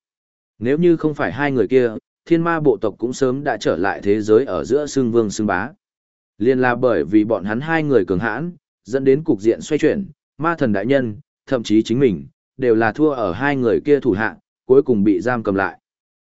Nếu như không phải hai người kia, thiên ma bộ tộc cũng sớm đã trở lại thế giới ở giữa xương vương xương bá. Liên là bởi vì bọn hắn hai người cường hãn, dẫn đến cục diện xoay chuyển, ma thần đại nhân, thậm chí chính mình, đều là thua ở hai người kia thủ hạ, cuối cùng bị giam cầm lại.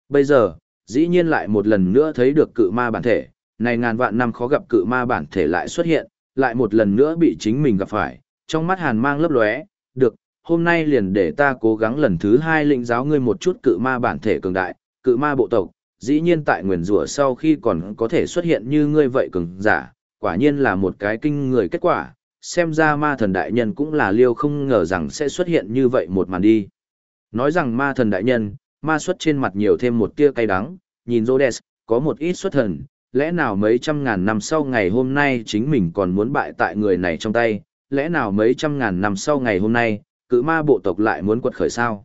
Bây giờ, dĩ nhiên lại một lần nữa thấy được cự ma bản thể, này ngàn vạn năm khó gặp cự ma bản thể lại xuất hiện, lại một lần nữa bị chính mình gặp phải, trong mắt hàn mang lấp lóe, được, hôm nay liền để ta cố gắng lần thứ hai lĩnh giáo ngươi một chút cự ma bản thể cường đại, cự ma bộ tộc, dĩ nhiên tại nguyền rủa sau khi còn có thể xuất hiện như ngươi vậy cường giả, quả nhiên là một cái kinh người kết quả, xem ra ma thần đại nhân cũng là liêu không ngờ rằng sẽ xuất hiện như vậy một màn đi. Nói rằng ma thần đại nhân, ma xuất trên mặt nhiều thêm một tia cay đắng, nhìn Rhodes, có một ít xuất thần, lẽ nào mấy trăm ngàn năm sau ngày hôm nay chính mình còn muốn bại tại người này trong tay, lẽ nào mấy trăm ngàn năm sau ngày hôm nay, cự ma bộ tộc lại muốn quật khởi sao?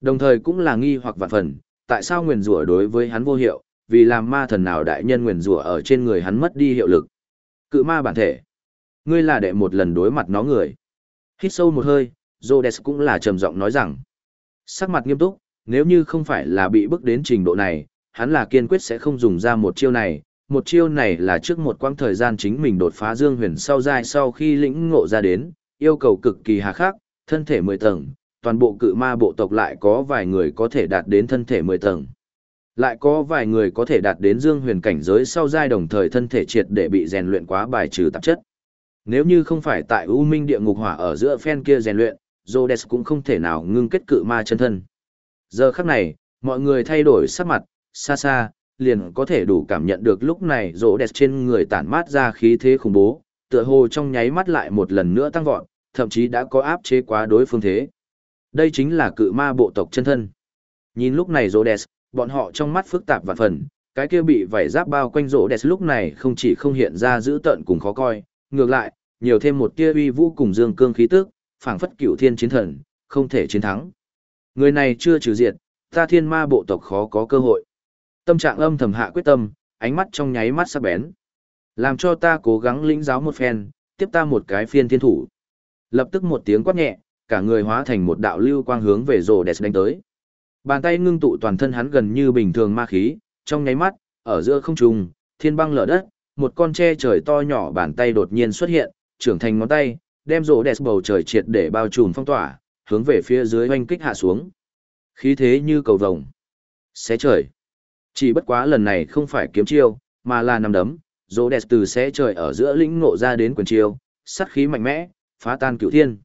Đồng thời cũng là nghi hoặc vạn phần, tại sao nguyền rủa đối với hắn vô hiệu, vì làm ma thần nào đại nhân nguyền rủa ở trên người hắn mất đi hiệu lực. Cự ma bản thể. Ngươi là đệ một lần đối mặt nó người. Hít sâu một hơi, Rhodes cũng là trầm giọng nói rằng. Sắc mặt nghiêm túc, nếu như không phải là bị bức đến trình độ này, hắn là kiên quyết sẽ không dùng ra một chiêu này. Một chiêu này là trước một quãng thời gian chính mình đột phá dương huyền sau dai sau khi lĩnh ngộ ra đến, yêu cầu cực kỳ hà khắc, thân thể 10 tầng, toàn bộ cự ma bộ tộc lại có vài người có thể đạt đến thân thể 10 tầng. Lại có vài người có thể đạt đến dương huyền cảnh giới sau giai đồng thời thân thể triệt để bị rèn luyện quá bài trừ tạp chất. Nếu như không phải tại U Minh địa ngục hỏa ở giữa phen kia rèn luyện, Rhodes cũng không thể nào ngưng kết cự ma chân thân. Giờ khắc này, mọi người thay đổi sắc mặt, xa xa, liền có thể đủ cảm nhận được lúc này Rhodes trên người tản mát ra khí thế khủng bố, tựa hồ trong nháy mắt lại một lần nữa tăng vọt, thậm chí đã có áp chế quá đối phương thế. Đây chính là cự ma bộ tộc chân thân. Nhìn lúc này Rhodes, bọn họ trong mắt phức tạp và phần, cái kia bị vảy giáp bao quanh Rhodes lúc này không chỉ không hiện ra dữ tợn cùng khó coi, ngược lại, nhiều thêm một tia uy vũ cùng dương cương khí tức, phảng phất cửu thiên chiến thần, không thể chiến thắng. Người này chưa trừ diệt, ta thiên ma bộ tộc khó có cơ hội. Tâm trạng âm thầm hạ quyết tâm, ánh mắt trong nháy mắt sắc bén. Làm cho ta cố gắng lĩnh giáo một phen, tiếp ta một cái phiên thiên thủ. Lập tức một tiếng quát nhẹ, cả người hóa thành một đạo lưu quang hướng về rồ đẹp đánh tới. Bàn tay ngưng tụ toàn thân hắn gần như bình thường ma khí, trong nháy mắt, ở giữa không trung, thiên băng lở đất, một con tre trời to nhỏ bàn tay đột nhiên xuất hiện, trưởng thành ngón tay, đem rổ đẹp bầu trời triệt để bao trùm phong tỏa, hướng về phía dưới oanh kích hạ xuống. Khí thế như cầu vồng. Xé trời. Chỉ bất quá lần này không phải kiếm chiêu, mà là nằm đấm, Rổ đẹp từ xé trời ở giữa lĩnh ngộ ra đến quyền chiêu, sát khí mạnh mẽ, phá tan cửu thiên.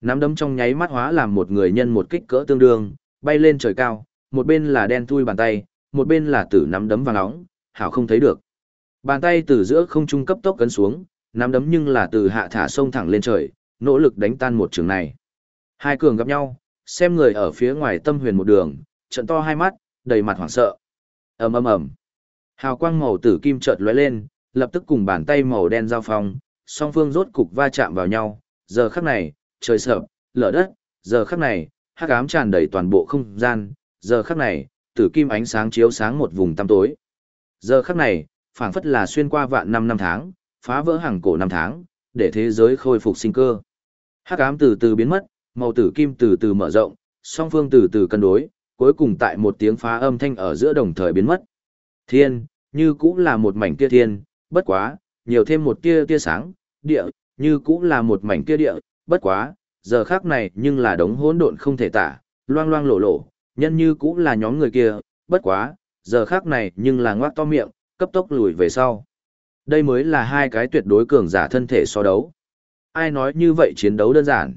Nắm đấm trong nháy mắt hóa làm một người nhân một kích cỡ tương đương, bay lên trời cao, một bên là đen thui bàn tay, một bên là tử nắm đấm vàng nóng, hảo không thấy được. Bàn tay từ giữa không trung cấp tốc cấn xuống, nắm đấm nhưng là từ hạ thả sông thẳng lên trời, nỗ lực đánh tan một trường này. Hai cường gặp nhau, xem người ở phía ngoài tâm huyền một đường, trận to hai mắt, đầy mặt hoảng sợ. ầm ầm ầm, hào quang màu tử kim chợt lóe lên, lập tức cùng bàn tay màu đen giao phong, song phương rốt cục va chạm vào nhau. Giờ khắc này, trời sập, lở đất, giờ khắc này, hắc ám tràn đầy toàn bộ không gian, giờ khắc này, tử kim ánh sáng chiếu sáng một vùng tăm tối. Giờ khắc này, phảng phất là xuyên qua vạn năm năm tháng, phá vỡ hàng cổ năm tháng, để thế giới khôi phục sinh cơ. Hắc ám từ từ biến mất, màu tử kim từ từ mở rộng, song phương từ từ cân đối, cuối cùng tại một tiếng phá âm thanh ở giữa đồng thời biến mất. Thiên, như cũng là một mảnh kia thiên, bất quá, nhiều thêm một tia tia sáng, địa, như cũng là một mảnh kia địa, bất quá, giờ khác này nhưng là đống hỗn độn không thể tả, loang loang lộ lộ, nhân như cũng là nhóm người kia, bất quá, giờ khác này nhưng là ngoác to miệng, cấp tốc lùi về sau. Đây mới là hai cái tuyệt đối cường giả thân thể so đấu. Ai nói như vậy chiến đấu đơn giản.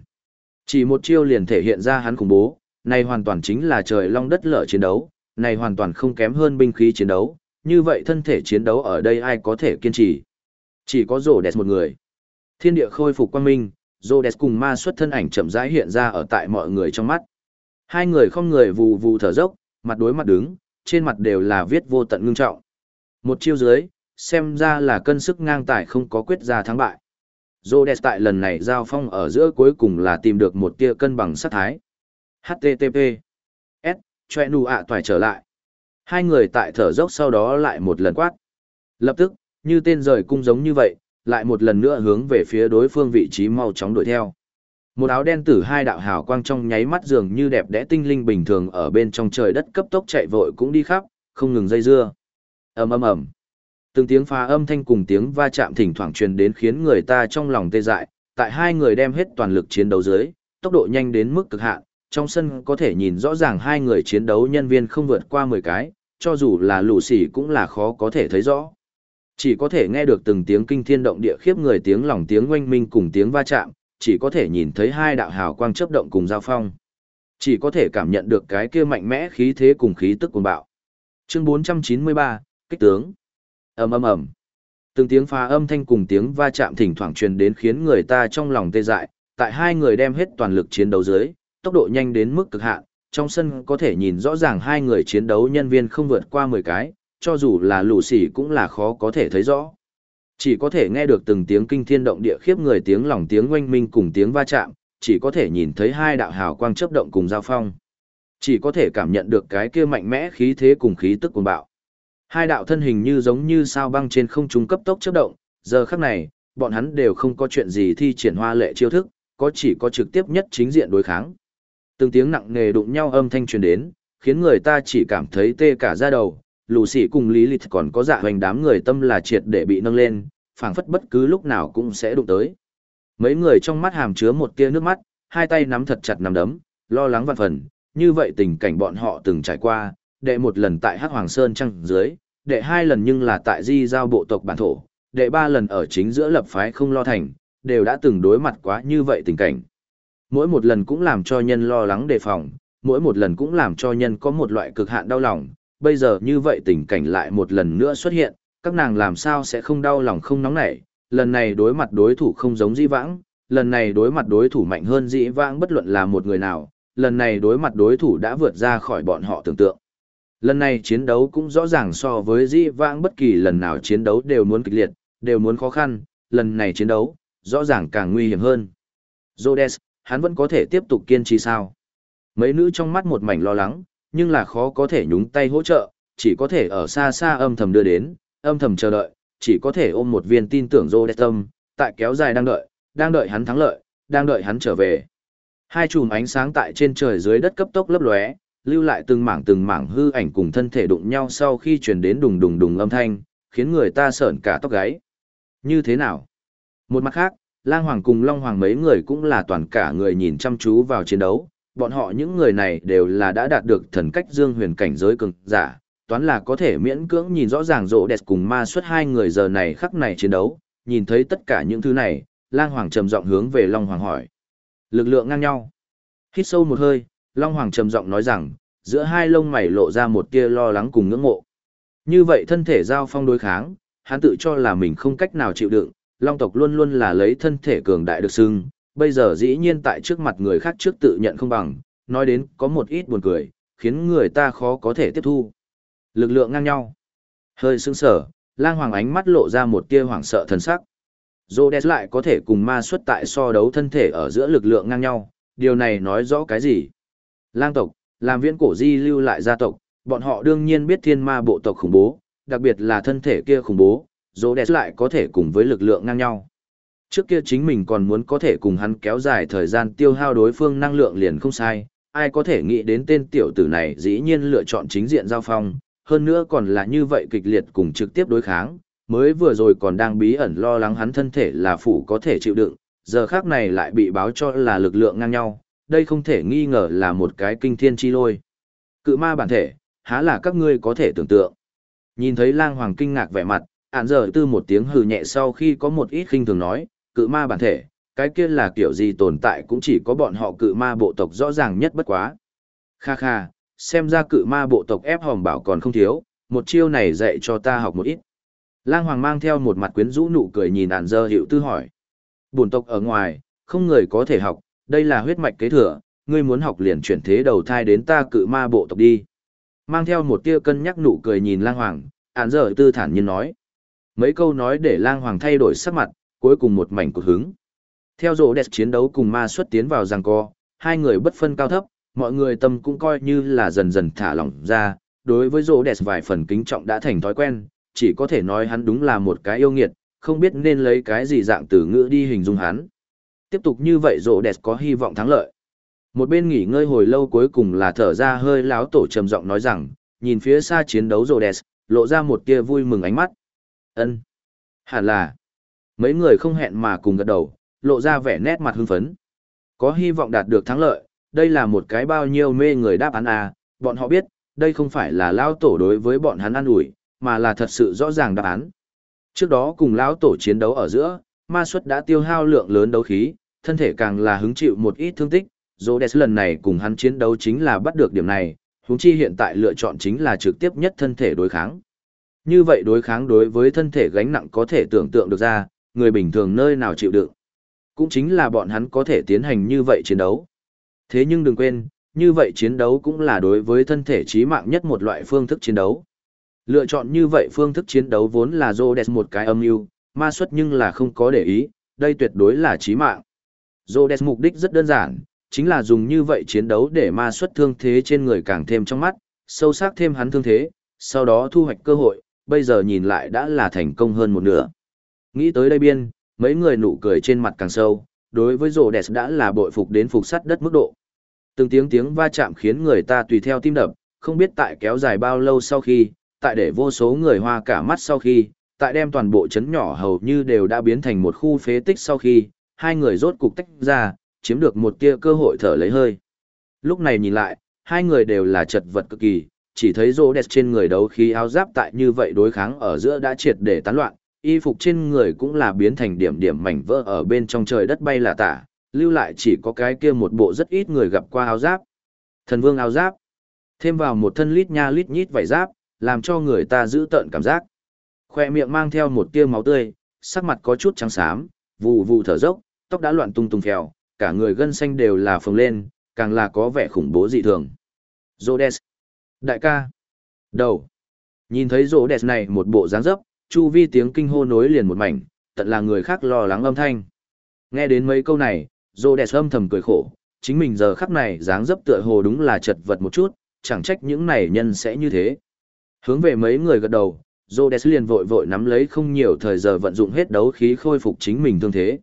Chỉ một chiêu liền thể hiện ra hắn khủng bố, này hoàn toàn chính là trời long đất lở chiến đấu, này hoàn toàn không kém hơn binh khí chiến đấu, như vậy thân thể chiến đấu ở đây ai có thể kiên trì. Chỉ có rổ đẹp một người. Thiên địa khôi phục quang minh, rổ đẹp cùng ma xuất thân ảnh chậm rãi hiện ra ở tại mọi người trong mắt. Hai người không người vù vù thở dốc, mặt đối mặt đứng, trên mặt đều là viết vô tận ngưng trọng. Một chiêu dưới, xem ra là cân sức ngang tài không có quyết ra thắng bại. Rhodes tại lần này giao phong ở giữa cuối cùng là tìm được một tia cân bằng sát thái. HTTP. S. Choe nụ ạ toài trở lại. Hai người tại thở dốc sau đó lại một lần quát. Lập tức, như tên rời cung giống như vậy, lại một lần nữa hướng về phía đối phương vị trí mau chóng đuổi theo. Một áo đen tử hai đạo hào quang trong nháy mắt dường như đẹp đẽ tinh linh bình thường ở bên trong trời đất cấp tốc chạy vội cũng đi khắp, không ngừng dây dưa ầm ầm ầm. Từng tiếng phá âm thanh cùng tiếng va chạm thỉnh thoảng truyền đến khiến người ta trong lòng tê dại, tại hai người đem hết toàn lực chiến đấu dưới, tốc độ nhanh đến mức cực hạn, trong sân có thể nhìn rõ ràng hai người chiến đấu nhân viên không vượt qua 10 cái, cho dù là lũ sỉ cũng là khó có thể thấy rõ. Chỉ có thể nghe được từng tiếng kinh thiên động địa khiếp người tiếng lòng tiếng oanh minh cùng tiếng va chạm, chỉ có thể nhìn thấy hai đạo hào quang chớp động cùng giao phong. Chỉ có thể cảm nhận được cái kia mạnh mẽ khí thế cùng khí tức cuồng bạo. Chương 493, kích tướng. Ầm ầm ầm. Từng tiếng phá âm thanh cùng tiếng va chạm thỉnh thoảng truyền đến khiến người ta trong lòng tê dại, tại hai người đem hết toàn lực chiến đấu dưới, tốc độ nhanh đến mức cực hạn, trong sân có thể nhìn rõ ràng hai người chiến đấu nhân viên không vượt qua 10 cái, cho dù là lù xỉ cũng là khó có thể thấy rõ. Chỉ có thể nghe được từng tiếng kinh thiên động địa khiếp người tiếng lòng tiếng oanh minh cùng tiếng va chạm, chỉ có thể nhìn thấy hai đạo hào quang chớp động cùng giao phong. Chỉ có thể cảm nhận được cái kia mạnh mẽ khí thế cùng khí tức cuồng bạo. Hai đạo thân hình như giống như sao băng trên không trung cấp tốc chớp động, giờ khắc này, bọn hắn đều không có chuyện gì thi triển hoa lệ chiêu thức, có chỉ có trực tiếp nhất chính diện đối kháng. Từng tiếng nặng nề đụng nhau âm thanh truyền đến, khiến người ta chỉ cảm thấy tê cả da đầu, lù xỉ cùng lý lịch còn có dạ hoành đám người tâm là triệt để bị nâng lên, phảng phất bất cứ lúc nào cũng sẽ đụng tới. Mấy người trong mắt hàm chứa một tia nước mắt, hai tay nắm thật chặt nắm đấm, lo lắng vạn phần, như vậy tình cảnh bọn họ từng trải qua, đệ một lần tại Hắc Hoàng Sơn trăng dưới, đệ hai lần nhưng là tại di giao bộ tộc bản thổ, đệ ba lần ở chính giữa lập phái không lo thành, đều đã từng đối mặt quá như vậy tình cảnh. Mỗi một lần cũng làm cho nhân lo lắng đề phòng, mỗi một lần cũng làm cho nhân có một loại cực hạn đau lòng, bây giờ như vậy tình cảnh lại một lần nữa xuất hiện, các nàng làm sao sẽ không đau lòng không nóng nảy, lần này đối mặt đối thủ không giống dĩ vãng, lần này đối mặt đối thủ mạnh hơn dĩ vãng bất luận là một người nào, lần này đối mặt đối thủ đã vượt ra khỏi bọn họ tưởng tượng. Lần này chiến đấu cũng rõ ràng so với dĩ vãng bất kỳ lần nào chiến đấu đều muốn kịch liệt, đều muốn khó khăn, lần này chiến đấu, rõ ràng càng nguy hiểm hơn. Rhodes, hắn vẫn có thể tiếp tục kiên trì sao? Mấy nữ trong mắt một mảnh lo lắng, nhưng là khó có thể nhúng tay hỗ trợ, chỉ có thể ở xa xa âm thầm đưa đến, âm thầm chờ đợi, chỉ có thể ôm một viên tin tưởng Rhodes tâm, tại kéo dài đang đợi, đang đợi hắn thắng lợi, đang đợi hắn trở về. Hai chùm ánh sáng tại trên trời dưới đất cấp tốc lấp lóe, lưu lại từng mảng từng mảng hư ảnh cùng thân thể đụng nhau sau khi truyền đến đùng đùng đùng âm thanh, khiến người ta sởn cả tóc gáy. Như thế nào? Một mặt khác, Lang Hoàng cùng Long Hoàng mấy người cũng là toàn cả người nhìn chăm chú vào chiến đấu, bọn họ những người này đều là đã đạt được thần cách dương huyền cảnh giới cường giả, toán là có thể miễn cưỡng nhìn rõ ràng rộ đẹp cùng ma suất hai người giờ này khắc này chiến đấu, nhìn thấy tất cả những thứ này, Lang Hoàng trầm giọng hướng về Long Hoàng hỏi. Lực lượng ngang nhau. Hít sâu một hơi, Long Hoàng trầm giọng nói rằng, giữa hai lông mày lộ ra một tia lo lắng cùng ngưỡng mộ. Như vậy thân thể giao phong đối kháng, hắn tự cho là mình không cách nào chịu đựng, Long tộc luôn luôn là lấy thân thể cường đại được xưng, bây giờ dĩ nhiên tại trước mặt người khác trước tự nhận không bằng, nói đến có một ít buồn cười, khiến người ta khó có thể tiếp thu. Lực lượng ngang nhau. Hơi sững sở, lang hoàng ánh mắt lộ ra một tia hoảng sợ thần sắc. Rhodes lại có thể cùng ma xuất tại so đấu thân thể ở giữa lực lượng ngang nhau, điều này nói rõ cái gì? Lang tộc, Làm viễn cổ di lưu lại gia tộc, bọn họ đương nhiên biết thiên ma bộ tộc khủng bố, đặc biệt là thân thể kia khủng bố, dỗ đẹp lại có thể cùng với lực lượng ngang nhau. Trước kia chính mình còn muốn có thể cùng hắn kéo dài thời gian tiêu hao đối phương năng lượng liền không sai, ai có thể nghĩ đến tên tiểu tử này dĩ nhiên lựa chọn chính diện giao phong, hơn nữa còn là như vậy kịch liệt cùng trực tiếp đối kháng, mới vừa rồi còn đang bí ẩn lo lắng hắn thân thể là phủ có thể chịu đựng, giờ khác này lại bị báo cho là lực lượng ngang nhau, đây không thể nghi ngờ là một cái kinh thiên chi lôi. Cự ma bản thể, há là các ngươi có thể tưởng tượng. Nhìn thấy lang hoàng kinh ngạc vẻ mặt, ản giờ tư một tiếng hừ nhẹ sau khi có một ít khinh thường nói, cự ma bản thể, cái kia là kiểu gì tồn tại cũng chỉ có bọn họ cự ma bộ tộc rõ ràng nhất bất quá. Kha kha, xem ra cự ma bộ tộc ép hòm bảo còn không thiếu, một chiêu này dạy cho ta học một ít. Lang Hoàng mang theo một mặt quyến rũ nụ cười nhìn ản dơ hiệu tư hỏi. bùn tộc ở ngoài, không người có thể học, đây là huyết mạch kế thừa, ngươi muốn học liền chuyển thế đầu thai đến ta cự ma bộ tộc đi. Mang theo một tia cân nhắc nụ cười nhìn Lang Hoàng, ản dở tư thản nhiên nói. Mấy câu nói để Lang Hoàng thay đổi sắc mặt, cuối cùng một mảnh cột hứng. Theo rổ đẹp chiến đấu cùng ma xuất tiến vào giằng co, hai người bất phân cao thấp, mọi người tâm cũng coi như là dần dần thả lỏng ra, đối với rổ đẹp vài phần kính trọng đã thành thói quen, chỉ có thể nói hắn đúng là một cái yêu nghiệt, không biết nên lấy cái gì dạng từ ngữ đi hình dung hắn. Tiếp tục như vậy rổ đẹp có hy vọng thắng lợi. Một bên nghỉ ngơi hồi lâu cuối cùng là thở ra hơi láo tổ trầm giọng nói rằng, nhìn phía xa chiến đấu rổ đẹp, lộ ra một tia vui mừng ánh mắt. ân Hẳn là, mấy người không hẹn mà cùng gật đầu, lộ ra vẻ nét mặt hưng phấn. Có hy vọng đạt được thắng lợi, đây là một cái bao nhiêu mê người đáp án à, bọn họ biết, đây không phải là lao tổ đối với bọn hắn ăn ủi mà là thật sự rõ ràng đáp án. Trước đó cùng lão tổ chiến đấu ở giữa, ma xuất đã tiêu hao lượng lớn đấu khí, thân thể càng là hứng chịu một ít thương tích, Rhodes lần này cùng hắn chiến đấu chính là bắt được điểm này, huống chi hiện tại lựa chọn chính là trực tiếp nhất thân thể đối kháng. Như vậy đối kháng đối với thân thể gánh nặng có thể tưởng tượng được ra, người bình thường nơi nào chịu đựng. Cũng chính là bọn hắn có thể tiến hành như vậy chiến đấu. Thế nhưng đừng quên, như vậy chiến đấu cũng là đối với thân thể chí mạng nhất một loại phương thức chiến đấu. Lựa chọn như vậy phương thức chiến đấu vốn là Rhodes một cái âm mưu, ma xuất nhưng là không có để ý, đây tuyệt đối là chí mạng. Rhodes mục đích rất đơn giản, chính là dùng như vậy chiến đấu để ma xuất thương thế trên người càng thêm trong mắt, sâu sắc thêm hắn thương thế, sau đó thu hoạch cơ hội, bây giờ nhìn lại đã là thành công hơn một nửa. Nghĩ tới đây biên, mấy người nụ cười trên mặt càng sâu, đối với Rhodes đã là bội phục đến phục sắt đất mức độ. Từng tiếng tiếng va chạm khiến người ta tùy theo tim đập, không biết tại kéo dài bao lâu sau khi, tại để vô số người hoa cả mắt sau khi, tại đem toàn bộ chấn nhỏ hầu như đều đã biến thành một khu phế tích sau khi, hai người rốt cục tách ra, chiếm được một tia cơ hội thở lấy hơi. Lúc này nhìn lại, hai người đều là chật vật cực kỳ, chỉ thấy rô đẹp trên người đấu khí áo giáp tại như vậy đối kháng ở giữa đã triệt để tán loạn, y phục trên người cũng là biến thành điểm điểm mảnh vỡ ở bên trong trời đất bay là tả, lưu lại chỉ có cái kia một bộ rất ít người gặp qua áo giáp. Thần vương áo giáp, thêm vào một thân lít nha lít nhít vải giáp, làm cho người ta giữ tợn cảm giác. Khoe miệng mang theo một tia máu tươi, sắc mặt có chút trắng xám, vù vù thở dốc, tóc đã loạn tung tung phèo, cả người gân xanh đều là phồng lên, càng là có vẻ khủng bố dị thường. Rhodes. Đại ca. Đầu. Nhìn thấy Rhodes này một bộ dáng dấp, chu vi tiếng kinh hô nối liền một mảnh, tận là người khác lo lắng âm thanh. Nghe đến mấy câu này, Rhodes âm thầm cười khổ, chính mình giờ khắc này dáng dấp tựa hồ đúng là chật vật một chút, chẳng trách những này nhân sẽ như thế. Hướng về mấy người gật đầu, Rhodes liền vội vội nắm lấy không nhiều thời giờ vận dụng hết đấu khí khôi phục chính mình thương thế.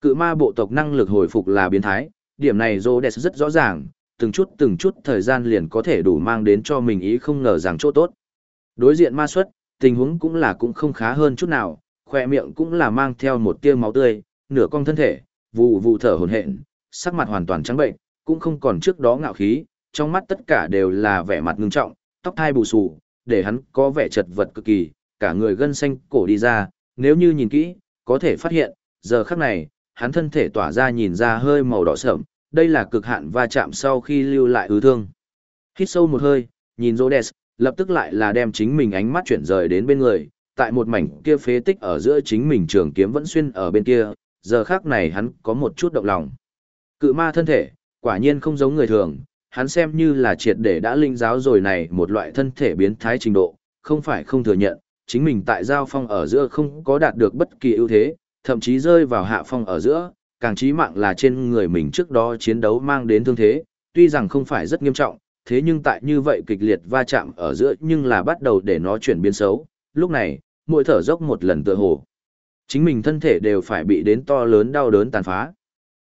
Cự ma bộ tộc năng lực hồi phục là biến thái, điểm này Rhodes rất rõ ràng, từng chút từng chút thời gian liền có thể đủ mang đến cho mình ý không ngờ rằng chỗ tốt. Đối diện ma xuất, tình huống cũng là cũng không khá hơn chút nào, khoe miệng cũng là mang theo một tia máu tươi, nửa cong thân thể, vụ vụ thở hổn hển, sắc mặt hoàn toàn trắng bệnh, cũng không còn trước đó ngạo khí, trong mắt tất cả đều là vẻ mặt ngưng trọng, tóc thai bù xù, để hắn có vẻ chật vật cực kỳ, cả người gân xanh cổ đi ra, nếu như nhìn kỹ, có thể phát hiện, giờ khắc này, hắn thân thể tỏa ra nhìn ra hơi màu đỏ sợm, đây là cực hạn va chạm sau khi lưu lại ứ thương. Hít sâu một hơi, nhìn Rhodes, lập tức lại là đem chính mình ánh mắt chuyển rời đến bên người, tại một mảnh kia phế tích ở giữa chính mình trường kiếm vẫn xuyên ở bên kia, giờ khắc này hắn có một chút động lòng. Cự ma thân thể, quả nhiên không giống người thường, hắn xem như là triệt để đã linh giáo rồi này một loại thân thể biến thái trình độ, không phải không thừa nhận, chính mình tại giao phong ở giữa không có đạt được bất kỳ ưu thế, thậm chí rơi vào hạ phong ở giữa, càng chí mạng là trên người mình trước đó chiến đấu mang đến thương thế, tuy rằng không phải rất nghiêm trọng, thế nhưng tại như vậy kịch liệt va chạm ở giữa nhưng là bắt đầu để nó chuyển biến xấu, lúc này, mỗi thở dốc một lần tựa hồ. Chính mình thân thể đều phải bị đến to lớn đau đớn tàn phá.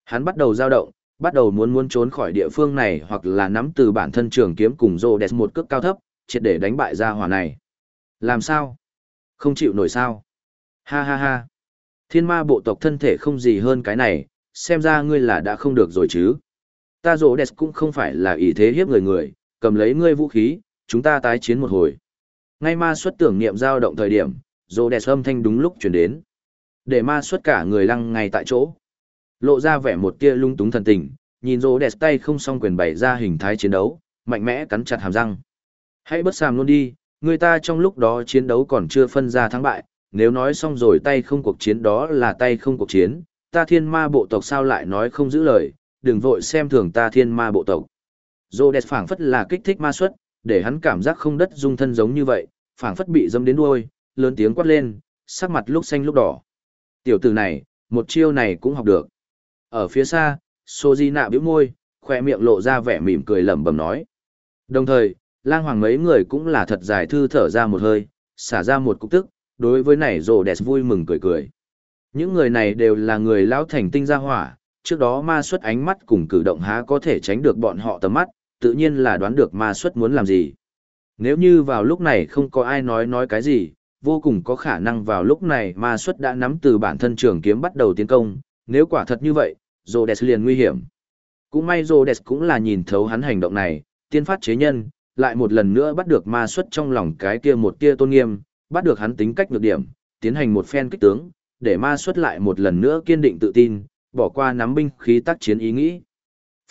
Hắn bắt đầu dao động, bắt đầu muốn muốn trốn khỏi địa phương này hoặc là nắm từ bản thân trường kiếm cùng rô đẹp một cước cao thấp, triệt để đánh bại ra hỏa này. Làm sao? Không chịu nổi sao? Ha ha ha. Thiên ma bộ tộc thân thể không gì hơn cái này, xem ra ngươi là đã không được rồi chứ. Ta rô đẹp cũng không phải là ý thế hiếp người người, cầm lấy ngươi vũ khí, chúng ta tái chiến một hồi. Ngay ma xuất tưởng niệm dao động thời điểm, rô đẹp âm thanh đúng lúc chuyển đến. Để ma xuất cả người lăng ngay tại chỗ. Lộ ra vẻ một tia lung túng thần tình, nhìn rô đẹp tay không song quyền bày ra hình thái chiến đấu, mạnh mẽ cắn chặt hàm răng. Hãy bất sàm luôn đi, người ta trong lúc đó chiến đấu còn chưa phân ra thắng bại, nếu nói xong rồi tay không cuộc chiến đó là tay không cuộc chiến, ta thiên ma bộ tộc sao lại nói không giữ lời, đừng vội xem thường ta thiên ma bộ tộc. Dô đẹp phảng phất là kích thích ma xuất, để hắn cảm giác không đất dung thân giống như vậy, phảng phất bị dâm đến đuôi, lớn tiếng quát lên, sắc mặt lúc xanh lúc đỏ. Tiểu tử này, một chiêu này cũng học được. Ở phía xa, Soji nạ bĩu môi, khoe miệng lộ ra vẻ mỉm cười lẩm bẩm nói. Đồng thời, lang hoàng mấy người cũng là thật dài thư thở ra một hơi, xả ra một cục tức, đối với này rồ đẹp vui mừng cười cười. Những người này đều là người lão thành tinh gia hỏa, trước đó ma xuất ánh mắt cùng cử động há có thể tránh được bọn họ tầm mắt, tự nhiên là đoán được ma xuất muốn làm gì. Nếu như vào lúc này không có ai nói nói cái gì, vô cùng có khả năng vào lúc này ma xuất đã nắm từ bản thân trường kiếm bắt đầu tiến công, nếu quả thật như vậy, Rhodes liền nguy hiểm. Cũng may Rhodes cũng là nhìn thấu hắn hành động này, tiên phát chế nhân, lại một lần nữa bắt được ma xuất trong lòng cái kia một tia tôn nghiêm, bắt được hắn tính cách nhược điểm, tiến hành một phen kích tướng, để ma xuất lại một lần nữa kiên định tự tin, bỏ qua nắm binh khí tác chiến ý nghĩ.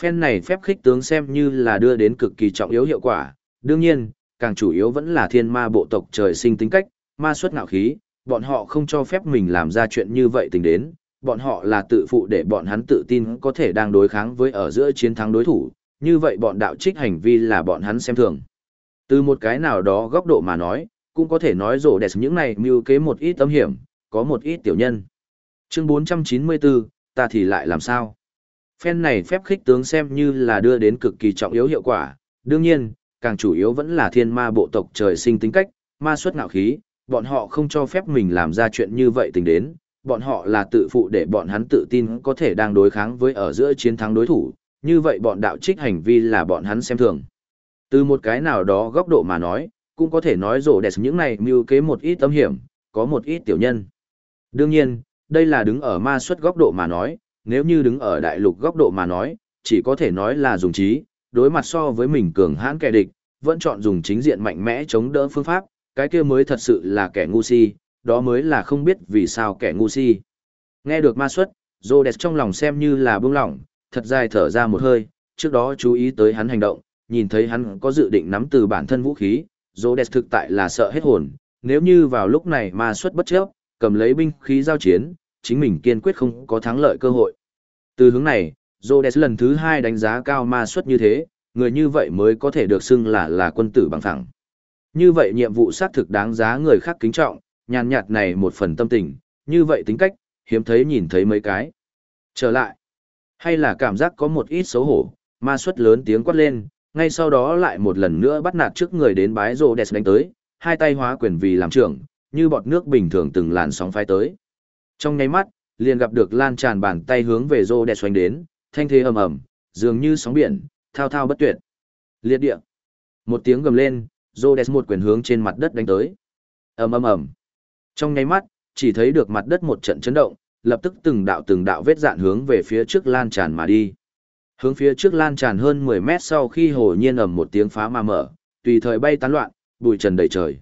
Phen này phép khích tướng xem như là đưa đến cực kỳ trọng yếu hiệu quả, đương nhiên, càng chủ yếu vẫn là thiên ma bộ tộc trời sinh tính cách, ma xuất ngạo khí, bọn họ không cho phép mình làm ra chuyện như vậy tình đến, bọn họ là tự phụ để bọn hắn tự tin có thể đang đối kháng với ở giữa chiến thắng đối thủ, như vậy bọn đạo trích hành vi là bọn hắn xem thường. Từ một cái nào đó góc độ mà nói, cũng có thể nói rổ đẹp những này mưu kế một ít tâm hiểm, có một ít tiểu nhân. Chương 494, ta thì lại làm sao? Phen này phép khích tướng xem như là đưa đến cực kỳ trọng yếu hiệu quả, đương nhiên, càng chủ yếu vẫn là thiên ma bộ tộc trời sinh tính cách, ma xuất ngạo khí, bọn họ không cho phép mình làm ra chuyện như vậy tình đến, bọn họ là tự phụ để bọn hắn tự tin có thể đang đối kháng với ở giữa chiến thắng đối thủ, như vậy bọn đạo trích hành vi là bọn hắn xem thường. Từ một cái nào đó góc độ mà nói, cũng có thể nói rổ đẹp những này mưu kế một ít tâm hiểm, có một ít tiểu nhân. Đương nhiên, đây là đứng ở ma xuất góc độ mà nói, nếu như đứng ở đại lục góc độ mà nói, chỉ có thể nói là dùng trí, đối mặt so với mình cường hãn kẻ địch, vẫn chọn dùng chính diện mạnh mẽ chống đỡ phương pháp, cái kia mới thật sự là kẻ ngu si, đó mới là không biết vì sao kẻ ngu si. Nghe được ma xuất, Rhodes trong lòng xem như là bưng lỏng, thật dài thở ra một hơi, trước đó chú ý tới hắn hành động, nhìn thấy hắn có dự định nắm từ bản thân vũ khí, Rhodes thực tại là sợ hết hồn, nếu như vào lúc này ma xuất bất chấp, cầm lấy binh khí giao chiến, chính mình kiên quyết không có thắng lợi cơ hội. Từ hướng này, Rhodes lần thứ hai đánh giá cao ma xuất như thế, người như vậy mới có thể được xưng là là quân tử bằng thẳng. Như vậy nhiệm vụ xác thực đáng giá người khác kính trọng, nhàn nhạt này một phần tâm tình, như vậy tính cách, hiếm thấy nhìn thấy mấy cái. Trở lại, hay là cảm giác có một ít xấu hổ, ma xuất lớn tiếng quát lên, ngay sau đó lại một lần nữa bắt nạt trước người đến bái rô đẹp đánh tới, hai tay hóa quyền vì làm trưởng, như bọt nước bình thường từng làn sóng phái tới. Trong nháy mắt, liền gặp được lan tràn bàn tay hướng về rô đẹp xoành đến, thanh thế ầm ầm, dường như sóng biển, thao thao bất tuyệt. Liệt địa. Một tiếng gầm lên, rô đẹp một quyền hướng trên mặt đất đánh tới. ầm ầm ầm. Trong nháy mắt, chỉ thấy được mặt đất một trận chấn động, lập tức từng đạo từng đạo vết dạn hướng về phía trước lan tràn mà đi. Hướng phía trước lan tràn hơn 10 mét sau khi hồ nhiên ầm một tiếng phá ma mở, tùy thời bay tán loạn, bụi trần đầy trời.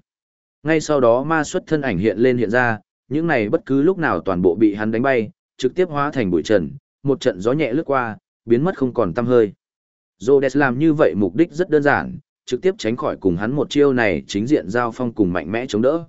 Ngay sau đó ma xuất thân ảnh hiện lên hiện ra, những này bất cứ lúc nào toàn bộ bị hắn đánh bay, trực tiếp hóa thành bụi trần, một trận gió nhẹ lướt qua, biến mất không còn tăm hơi. Rhodes làm như vậy mục đích rất đơn giản, trực tiếp tránh khỏi cùng hắn một chiêu này chính diện giao phong cùng mạnh mẽ chống đỡ.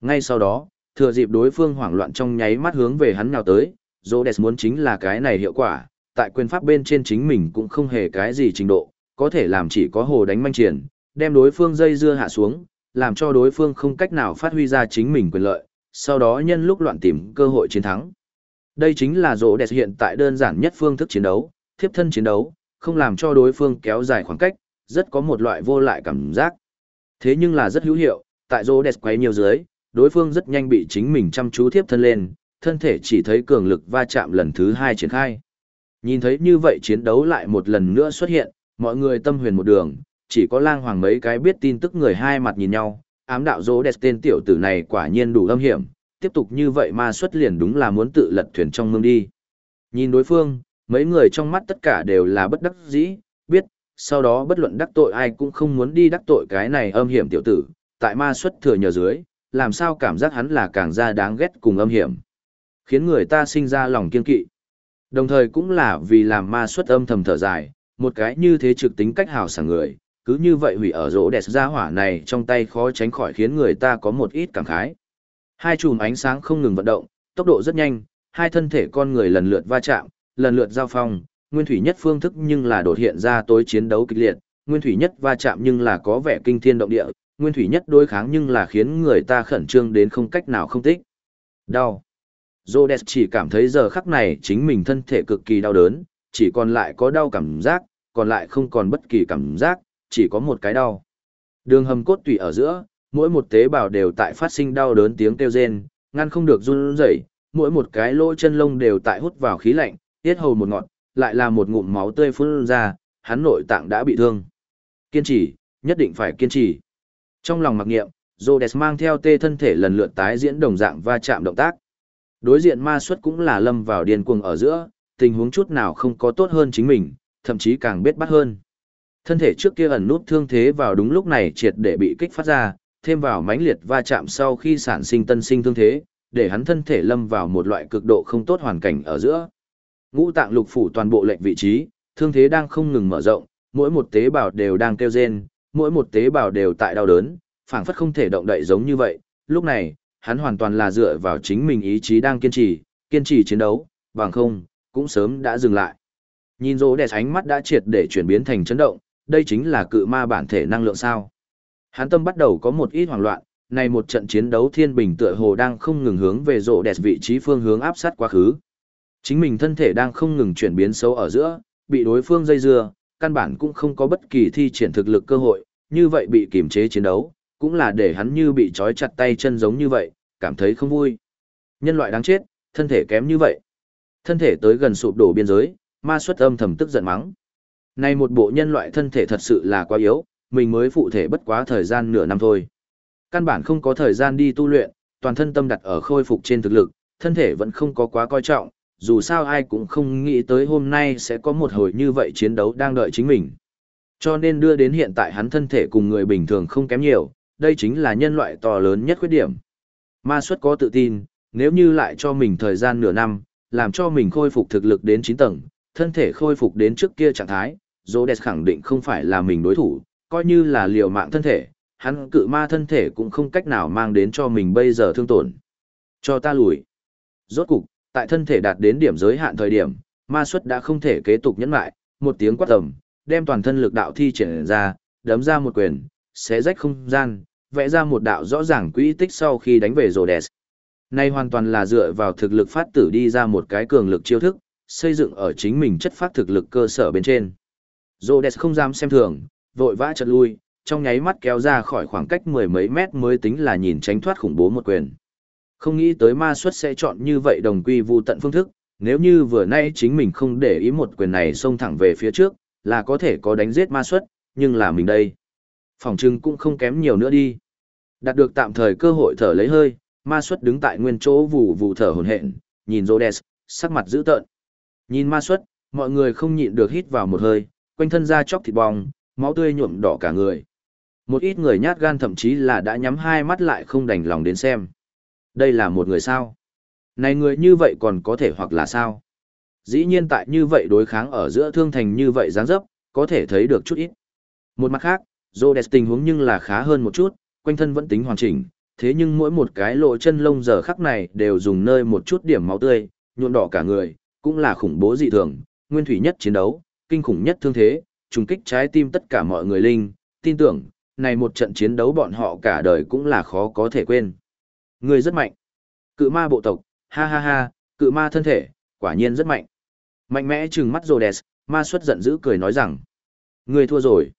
Ngay sau đó, thừa dịp đối phương hoảng loạn trong nháy mắt hướng về hắn nhào tới, Rhodes muốn chính là cái này hiệu quả, tại quyền pháp bên trên chính mình cũng không hề cái gì trình độ, có thể làm chỉ có hồ đánh manh triển, đem đối phương dây dưa hạ xuống, làm cho đối phương không cách nào phát huy ra chính mình quyền lợi, sau đó nhân lúc loạn tìm cơ hội chiến thắng. Đây chính là rỗ đẹp hiện tại đơn giản nhất phương thức chiến đấu, thiếp thân chiến đấu, không làm cho đối phương kéo dài khoảng cách, rất có một loại vô lại cảm giác. Thế nhưng là rất hữu hiệu, tại rỗ đẹp quấy nhiều dưới, đối phương rất nhanh bị chính mình chăm chú tiếp thân lên, thân thể chỉ thấy cường lực va chạm lần thứ hai triển khai. Nhìn thấy như vậy chiến đấu lại một lần nữa xuất hiện, mọi người tâm huyền một đường, chỉ có lang hoàng mấy cái biết tin tức người hai mặt nhìn nhau, ám đạo dỗ đẹp tên tiểu tử này quả nhiên đủ âm hiểm, tiếp tục như vậy Ma xuất liền đúng là muốn tự lật thuyền trong mương đi. Nhìn đối phương, mấy người trong mắt tất cả đều là bất đắc dĩ, biết, sau đó bất luận đắc tội ai cũng không muốn đi đắc tội cái này âm hiểm tiểu tử, tại ma xuất thừa nhờ dưới, làm sao cảm giác hắn là càng ra đáng ghét cùng âm hiểm. Khiến người ta sinh ra lòng kiên kỵ. Đồng thời cũng là vì làm ma xuất âm thầm thở dài, một cái như thế trực tính cách hào sảng người, cứ như vậy hủy ở rỗ đẹp ra hỏa này trong tay khó tránh khỏi khiến người ta có một ít cảm khái. Hai chùm ánh sáng không ngừng vận động, tốc độ rất nhanh, hai thân thể con người lần lượt va chạm, lần lượt giao phong, nguyên thủy nhất phương thức nhưng là đột hiện ra tối chiến đấu kịch liệt, nguyên thủy nhất va chạm nhưng là có vẻ kinh thiên động địa, nguyên thủy nhất đối kháng nhưng là khiến người ta khẩn trương đến không cách nào không tích. Đau. Rhodes chỉ cảm thấy giờ khắc này chính mình thân thể cực kỳ đau đớn, chỉ còn lại có đau cảm giác, còn lại không còn bất kỳ cảm giác, chỉ có một cái đau. Đường hầm cốt tủy ở giữa, mỗi một tế bào đều tại phát sinh đau đớn tiếng kêu rên, ngăn không được run rẩy, mỗi một cái lỗ chân lông đều tại hút vào khí lạnh, tiết hầu một ngọn, lại là một ngụm máu tươi phun ra, hắn nội tạng đã bị thương. Kiên trì, nhất định phải kiên trì. Trong lòng mặc nghiệm, Rhodes mang theo tê thân thể lần lượt tái diễn đồng dạng va chạm động tác. Đối diện ma xuất cũng là lâm vào điên cuồng ở giữa, tình huống chút nào không có tốt hơn chính mình, thậm chí càng biết bắt hơn. Thân thể trước kia ẩn nút thương thế vào đúng lúc này triệt để bị kích phát ra, thêm vào mãnh liệt va chạm sau khi sản sinh tân sinh thương thế, để hắn thân thể lâm vào một loại cực độ không tốt hoàn cảnh ở giữa. Ngũ tạng lục phủ toàn bộ lệnh vị trí, thương thế đang không ngừng mở rộng, mỗi một tế bào đều đang kêu rên, mỗi một tế bào đều tại đau đớn, phảng phất không thể động đậy giống như vậy. Lúc này, hắn hoàn toàn là dựa vào chính mình ý chí đang kiên trì, kiên trì chiến đấu, bằng không, cũng sớm đã dừng lại. Nhìn rô đẹp ánh mắt đã triệt để chuyển biến thành chấn động, đây chính là cự ma bản thể năng lượng sao. Hắn tâm bắt đầu có một ít hoảng loạn, này một trận chiến đấu thiên bình tựa hồ đang không ngừng hướng về rô đẹp vị trí phương hướng áp sát quá khứ. Chính mình thân thể đang không ngừng chuyển biến xấu ở giữa, bị đối phương dây dưa, căn bản cũng không có bất kỳ thi triển thực lực cơ hội, như vậy bị kiềm chế chiến đấu, cũng là để hắn như bị trói chặt tay chân giống như vậy, cảm thấy không vui. Nhân loại đáng chết, thân thể kém như vậy. Thân thể tới gần sụp đổ biên giới, ma xuất âm thầm tức giận mắng. Này một bộ nhân loại thân thể thật sự là quá yếu, mình mới phụ thể bất quá thời gian nửa năm thôi. Căn bản không có thời gian đi tu luyện, toàn thân tâm đặt ở khôi phục trên thực lực, thân thể vẫn không có quá coi trọng, dù sao ai cũng không nghĩ tới hôm nay sẽ có một hồi như vậy chiến đấu đang đợi chính mình. Cho nên đưa đến hiện tại hắn thân thể cùng người bình thường không kém nhiều, đây chính là nhân loại to lớn nhất khuyết điểm. Ma xuất có tự tin, nếu như lại cho mình thời gian nửa năm, làm cho mình khôi phục thực lực đến 9 tầng, thân thể khôi phục đến trước kia trạng thái, Zodes khẳng định không phải là mình đối thủ, coi như là liều mạng thân thể, hắn cự ma thân thể cũng không cách nào mang đến cho mình bây giờ thương tổn. Cho ta lùi. Rốt cục, tại thân thể đạt đến điểm giới hạn thời điểm, ma xuất đã không thể kế tục nhẫn lại, một tiếng quát tầm, đem toàn thân lực đạo thi triển ra, đấm ra một quyền, xé rách không gian, vẽ ra một đạo rõ ràng quỹ tích sau khi đánh về Rhodes. Nay hoàn toàn là dựa vào thực lực phát tử đi ra một cái cường lực chiêu thức, xây dựng ở chính mình chất phát thực lực cơ sở bên trên. Rhodes không dám xem thường, vội vã chợt lui, trong nháy mắt kéo ra khỏi khoảng cách mười mấy mét mới tính là nhìn tránh thoát khủng bố một quyền. Không nghĩ tới ma xuất sẽ chọn như vậy đồng quy vu tận phương thức, nếu như vừa nay chính mình không để ý một quyền này xông thẳng về phía trước, là có thể có đánh giết ma xuất, nhưng là mình đây. Phòng trưng cũng không kém nhiều nữa đi. Đạt được tạm thời cơ hội thở lấy hơi, ma xuất đứng tại nguyên chỗ vù vù thở hồn hện, nhìn Rhodes, sắc mặt dữ tợn. Nhìn ma xuất, mọi người không nhịn được hít vào một hơi, quanh thân da chóc thịt bong, máu tươi nhuộm đỏ cả người. Một ít người nhát gan thậm chí là đã nhắm hai mắt lại không đành lòng đến xem. Đây là một người sao? Này người như vậy còn có thể hoặc là sao? Dĩ nhiên tại như vậy đối kháng ở giữa thương thành như vậy dáng dấp, có thể thấy được chút ít. Một mặt khác, Rhodes tình huống nhưng là khá hơn một chút, quanh thân vẫn tính hoàn chỉnh, thế nhưng mỗi một cái lộ chân lông giờ khắc này đều dùng nơi một chút điểm máu tươi, nhuộm đỏ cả người, cũng là khủng bố dị thường, nguyên thủy nhất chiến đấu, kinh khủng nhất thương thế, trùng kích trái tim tất cả mọi người linh, tin tưởng, này một trận chiến đấu bọn họ cả đời cũng là khó có thể quên. Người rất mạnh. Cự ma bộ tộc, ha ha ha, cự ma thân thể, quả nhiên rất mạnh. Mạnh mẽ trừng mắt Rhodes, ma xuất giận dữ cười nói rằng. Người thua rồi.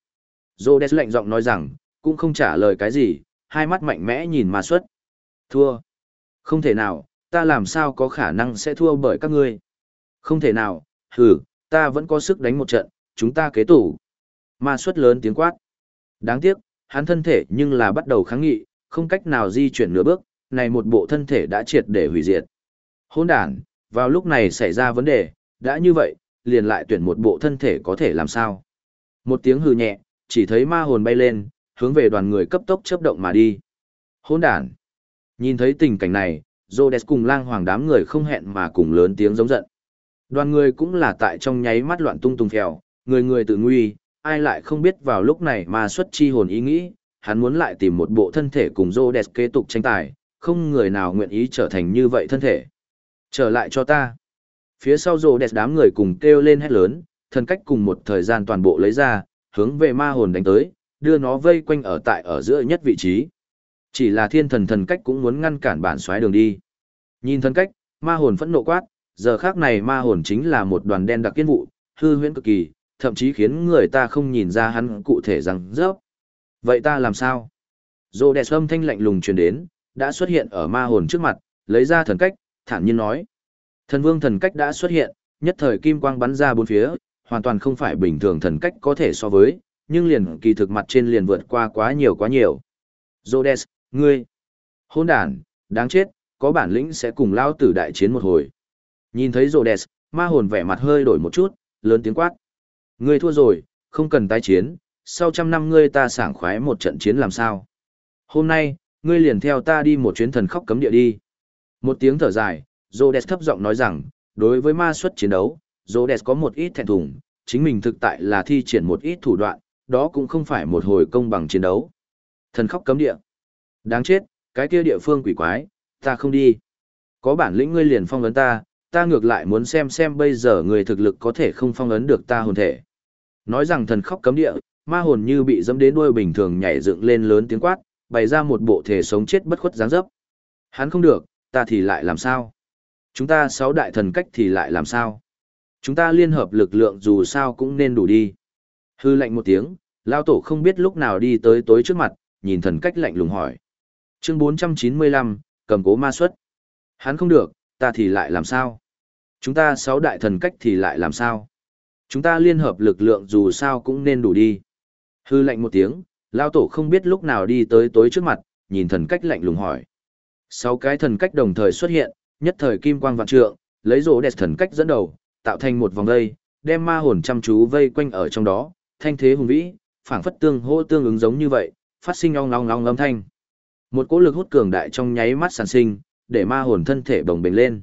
Rhodes lạnh giọng nói rằng, cũng không trả lời cái gì, hai mắt mạnh mẽ nhìn ma xuất. Thua. Không thể nào, ta làm sao có khả năng sẽ thua bởi các ngươi. Không thể nào, hừ, ta vẫn có sức đánh một trận, chúng ta kế tủ. Ma xuất lớn tiếng quát. Đáng tiếc, hắn thân thể nhưng là bắt đầu kháng nghị, không cách nào di chuyển nửa bước, này một bộ thân thể đã triệt để hủy diệt. Hôn đàn, vào lúc này xảy ra vấn đề, đã như vậy, liền lại tuyển một bộ thân thể có thể làm sao. Một tiếng hừ nhẹ, chỉ thấy ma hồn bay lên, hướng về đoàn người cấp tốc chớp động mà đi. hỗn đàn. Nhìn thấy tình cảnh này, Rhodes cùng lang hoàng đám người không hẹn mà cùng lớn tiếng giống giận. Đoàn người cũng là tại trong nháy mắt loạn tung tung phèo, người người tự nguy, ai lại không biết vào lúc này mà xuất chi hồn ý nghĩ, hắn muốn lại tìm một bộ thân thể cùng Rhodes kế tục tranh tài, không người nào nguyện ý trở thành như vậy thân thể. Trở lại cho ta. Phía sau Rhodes đám người cùng kêu lên hét lớn, thần cách cùng một thời gian toàn bộ lấy ra, hướng về ma hồn đánh tới, đưa nó vây quanh ở tại ở giữa nhất vị trí. Chỉ là thiên thần thần cách cũng muốn ngăn cản bản xoáy đường đi. Nhìn thần cách, ma hồn phẫn nộ quát, giờ khác này ma hồn chính là một đoàn đen đặc kiên vụ, hư huyễn cực kỳ, thậm chí khiến người ta không nhìn ra hắn cụ thể rằng rớp. Vậy ta làm sao? Dô đẹp âm thanh lạnh lùng truyền đến, đã xuất hiện ở ma hồn trước mặt, lấy ra thần cách, thản nhiên nói. Thần vương thần cách đã xuất hiện, nhất thời kim quang bắn ra bốn phía, hoàn toàn không phải bình thường thần cách có thể so với, nhưng liền kỳ thực mặt trên liền vượt qua quá nhiều quá nhiều. Rhodes, ngươi, hôn đàn, đáng chết, có bản lĩnh sẽ cùng lao tử đại chiến một hồi. Nhìn thấy Rhodes, ma hồn vẻ mặt hơi đổi một chút, lớn tiếng quát. Ngươi thua rồi, không cần tái chiến, sau trăm năm ngươi ta sảng khoái một trận chiến làm sao. Hôm nay, ngươi liền theo ta đi một chuyến thần khóc cấm địa đi. Một tiếng thở dài, Rhodes thấp giọng nói rằng, đối với ma xuất chiến đấu, Rhodes có một ít thẹn thùng, chính mình thực tại là thi triển một ít thủ đoạn, đó cũng không phải một hồi công bằng chiến đấu. Thần khóc cấm địa. Đáng chết, cái kia địa phương quỷ quái, ta không đi. Có bản lĩnh ngươi liền phong ấn ta, ta ngược lại muốn xem xem bây giờ người thực lực có thể không phong ấn được ta hồn thể. Nói rằng thần khóc cấm địa, ma hồn như bị dẫm đến đuôi bình thường nhảy dựng lên lớn tiếng quát, bày ra một bộ thể sống chết bất khuất dáng dấp. Hắn không được, ta thì lại làm sao? Chúng ta sáu đại thần cách thì lại làm sao? Chúng ta liên hợp lực lượng dù sao cũng nên đủ đi. Hư lạnh một tiếng, lao tổ không biết lúc nào đi tới tối trước mặt, nhìn thần cách lạnh lùng hỏi. Chương 495, cầm cố ma xuất. Hắn không được, ta thì lại làm sao? Chúng ta sáu đại thần cách thì lại làm sao? Chúng ta liên hợp lực lượng dù sao cũng nên đủ đi. Hư lạnh một tiếng, lao tổ không biết lúc nào đi tới tối trước mặt, nhìn thần cách lạnh lùng hỏi. Sáu cái thần cách đồng thời xuất hiện, nhất thời kim quang vạn trượng, lấy rổ đẹp thần cách dẫn đầu, tạo thành một vòng dây, đem ma hồn chăm chú vây quanh ở trong đó, thanh thế hùng vĩ, phảng phất tương hỗ tương ứng giống như vậy, phát sinh ong ong ong âm thanh. Một cỗ lực hút cường đại trong nháy mắt sản sinh, để ma hồn thân thể bồng bềnh lên.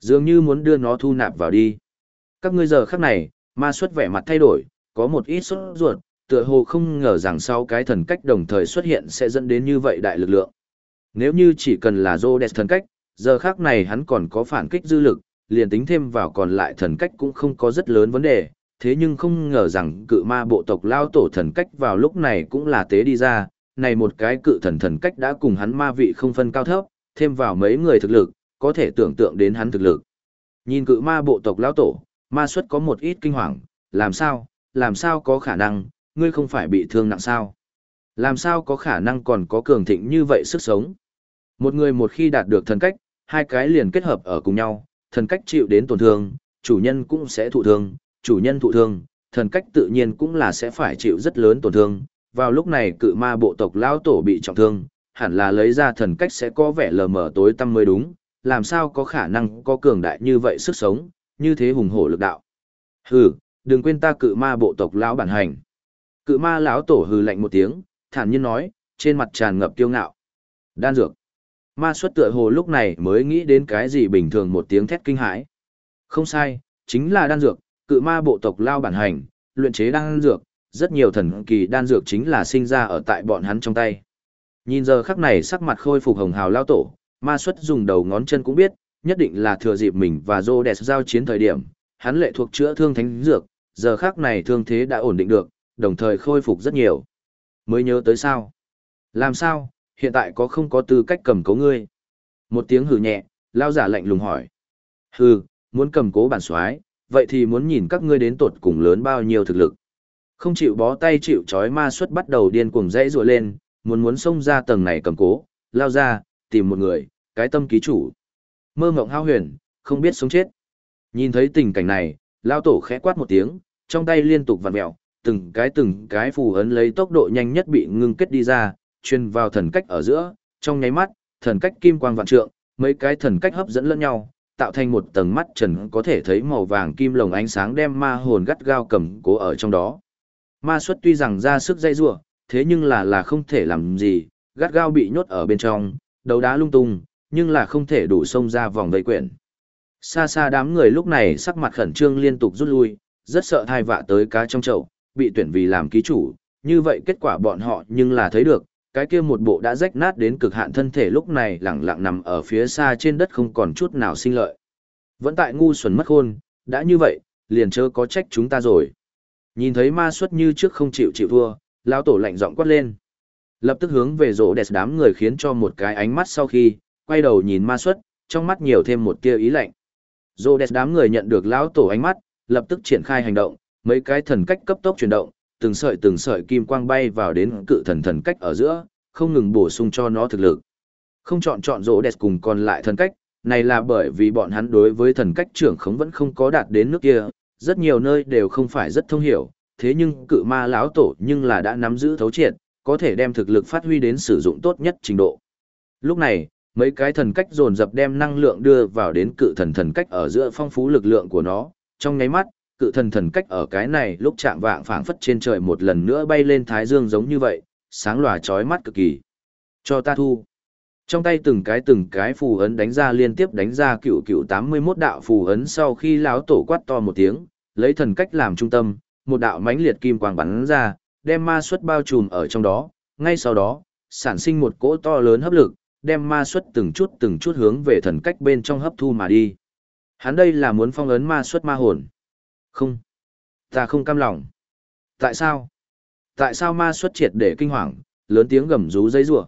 Dường như muốn đưa nó thu nạp vào đi. Các ngươi giờ khắc này, ma xuất vẻ mặt thay đổi, có một ít sốt ruột, tựa hồ không ngờ rằng sau cái thần cách đồng thời xuất hiện sẽ dẫn đến như vậy đại lực lượng. Nếu như chỉ cần là Zodes thần cách, giờ khắc này hắn còn có phản kích dư lực, liền tính thêm vào còn lại thần cách cũng không có rất lớn vấn đề, thế nhưng không ngờ rằng cự ma bộ tộc lao tổ thần cách vào lúc này cũng là tế đi ra, này một cái cự thần thần cách đã cùng hắn ma vị không phân cao thấp, thêm vào mấy người thực lực, có thể tưởng tượng đến hắn thực lực. Nhìn cự ma bộ tộc lao tổ, ma xuất có một ít kinh hoàng, làm sao, làm sao có khả năng, ngươi không phải bị thương nặng sao? Làm sao có khả năng còn có cường thịnh như vậy sức sống? Một người một khi đạt được thần cách, hai cái liền kết hợp ở cùng nhau, thần cách chịu đến tổn thương, chủ nhân cũng sẽ thụ thương, chủ nhân thụ thương, thần cách tự nhiên cũng là sẽ phải chịu rất lớn tổn thương. Vào lúc này cự ma bộ tộc lão tổ bị trọng thương, hẳn là lấy ra thần cách sẽ có vẻ lờ mờ tối tăm mới đúng, làm sao có khả năng có cường đại như vậy sức sống, như thế hùng hổ lực đạo. Hừ, đừng quên ta cự ma bộ tộc lão bản hành. Cự ma lão tổ hừ lạnh một tiếng, thản nhiên nói, trên mặt tràn ngập kiêu ngạo. Đan dược. Ma xuất tựa hồ lúc này mới nghĩ đến cái gì bình thường một tiếng thét kinh hãi. Không sai, chính là đan dược, cự ma bộ tộc lao bản hành, luyện chế đan dược, rất nhiều thần kỳ đan dược chính là sinh ra ở tại bọn hắn trong tay. Nhìn giờ khắc này sắc mặt khôi phục hồng hào lao tổ, ma xuất dùng đầu ngón chân cũng biết, nhất định là thừa dịp mình và Rhodes giao chiến thời điểm, hắn lệ thuộc chữa thương thánh dược, giờ khắc này thương thế đã ổn định được, đồng thời khôi phục rất nhiều. Mới nhớ tới sao? Làm sao, hiện tại có không có tư cách cầm cố ngươi? Một tiếng hừ nhẹ, lao giả lạnh lùng hỏi. Hừ, muốn cầm cố bản soái vậy thì muốn nhìn các ngươi đến tột cùng lớn bao nhiêu thực lực. Không chịu bó tay chịu chói ma xuất bắt đầu điên cuồng dãy rùa lên, muốn muốn xông ra tầng này cầm cố, lao ra, tìm một người, cái tâm ký chủ. Mơ mộng hao huyền, không biết sống chết. Nhìn thấy tình cảnh này, lao tổ khẽ quát một tiếng, trong tay liên tục vặn mẹo, từng cái từng cái phù ấn lấy tốc độ nhanh nhất bị ngưng kết đi ra, truyền vào thần cách ở giữa, trong nháy mắt, thần cách kim quang vạn trượng, mấy cái thần cách hấp dẫn lẫn nhau, tạo thành một tầng mắt trần có thể thấy màu vàng kim lồng ánh sáng đem ma hồn gắt gao cầm cố ở trong đó. Ma xuất tuy rằng ra sức dây rủa, thế nhưng là là không thể làm gì, gắt gao bị nhốt ở bên trong, đấu đá lung tung, nhưng là không thể đủ xông ra vòng vây quyển. Xa xa đám người lúc này sắc mặt khẩn trương liên tục rút lui, rất sợ thai vạ tới cá trong chậu, bị tuyển vì làm ký chủ, như vậy kết quả bọn họ nhưng là thấy được, cái kia một bộ đã rách nát đến cực hạn thân thể lúc này lẳng lặng nằm ở phía xa trên đất không còn chút nào sinh lợi. Vẫn tại ngu xuẩn mất khôn, đã như vậy, liền chớ có trách chúng ta rồi. Nhìn thấy ma xuất như trước không chịu chịu thua, lão tổ lạnh giọng quát lên. Lập tức hướng về rỗ đẹp đám người khiến cho một cái ánh mắt sau khi, quay đầu nhìn ma xuất, trong mắt nhiều thêm một tia ý lạnh. Rỗ đẹp đám người nhận được lão tổ ánh mắt, lập tức triển khai hành động, mấy cái thần cách cấp tốc chuyển động, từng sợi từng sợi kim quang bay vào đến cự thần thần cách ở giữa, không ngừng bổ sung cho nó thực lực. Không chọn chọn rỗ đẹp cùng còn lại thần cách, này là bởi vì bọn hắn đối với thần cách trưởng khống vẫn không có đạt đến nước kia, rất nhiều nơi đều không phải rất thông hiểu, thế nhưng cự ma lão tổ nhưng là đã nắm giữ thấu triệt, có thể đem thực lực phát huy đến sử dụng tốt nhất trình độ. Lúc này, mấy cái thần cách dồn dập đem năng lượng đưa vào đến cự thần thần cách ở giữa phong phú lực lượng của nó, trong nháy mắt, cự thần thần cách ở cái này lúc chạm vạng phảng phất trên trời một lần nữa bay lên thái dương giống như vậy, sáng lòa chói mắt cực kỳ. Cho ta thu. Trong tay từng cái từng cái phù ấn đánh ra liên tiếp đánh ra cựu cựu 81 đạo phù ấn sau khi lão tổ quát to một tiếng, lấy thần cách làm trung tâm, một đạo mãnh liệt kim quang bắn ra, đem ma xuất bao trùm ở trong đó, ngay sau đó, sản sinh một cỗ to lớn hấp lực, đem ma xuất từng chút từng chút hướng về thần cách bên trong hấp thu mà đi. Hắn đây là muốn phong ấn ma xuất ma hồn. Không. Ta không cam lòng. Tại sao? Tại sao ma xuất triệt để kinh hoàng, lớn tiếng gầm rú dây rủa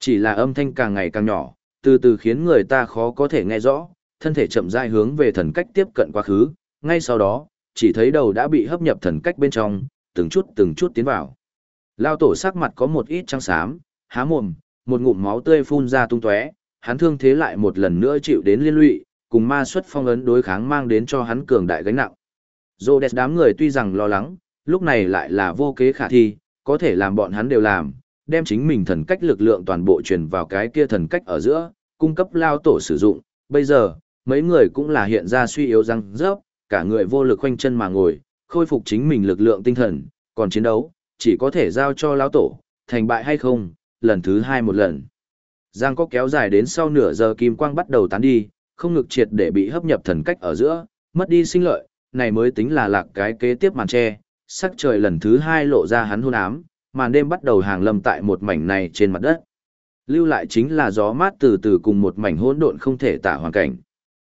Chỉ là âm thanh càng ngày càng nhỏ, từ từ khiến người ta khó có thể nghe rõ, thân thể chậm rãi hướng về thần cách tiếp cận quá khứ, ngay sau đó, chỉ thấy đầu đã bị hấp nhập thần cách bên trong, từng chút từng chút tiến vào. Lao tổ sắc mặt có một ít trắng xám, há mồm, một ngụm máu tươi phun ra tung tóe, hắn thương thế lại một lần nữa chịu đến liên lụy, cùng ma xuất phong ấn đối kháng mang đến cho hắn cường đại gánh nặng. Rhodes đám người tuy rằng lo lắng, lúc này lại là vô kế khả thi, có thể làm bọn hắn đều làm, đem chính mình thần cách lực lượng toàn bộ truyền vào cái kia thần cách ở giữa, cung cấp lao tổ sử dụng. Bây giờ, mấy người cũng là hiện ra suy yếu răng rớp, cả người vô lực khoanh chân mà ngồi, khôi phục chính mình lực lượng tinh thần, còn chiến đấu, chỉ có thể giao cho lão tổ, thành bại hay không, lần thứ hai một lần. Giang có kéo dài đến sau nửa giờ kim quang bắt đầu tán đi, không ngực triệt để bị hấp nhập thần cách ở giữa, mất đi sinh lợi, này mới tính là lạc cái kế tiếp màn tre, sắc trời lần thứ hai lộ ra hắn hôn ám, màn đêm bắt đầu hàng lâm tại một mảnh này trên mặt đất. Lưu lại chính là gió mát từ từ cùng một mảnh hỗn độn không thể tả hoàn cảnh.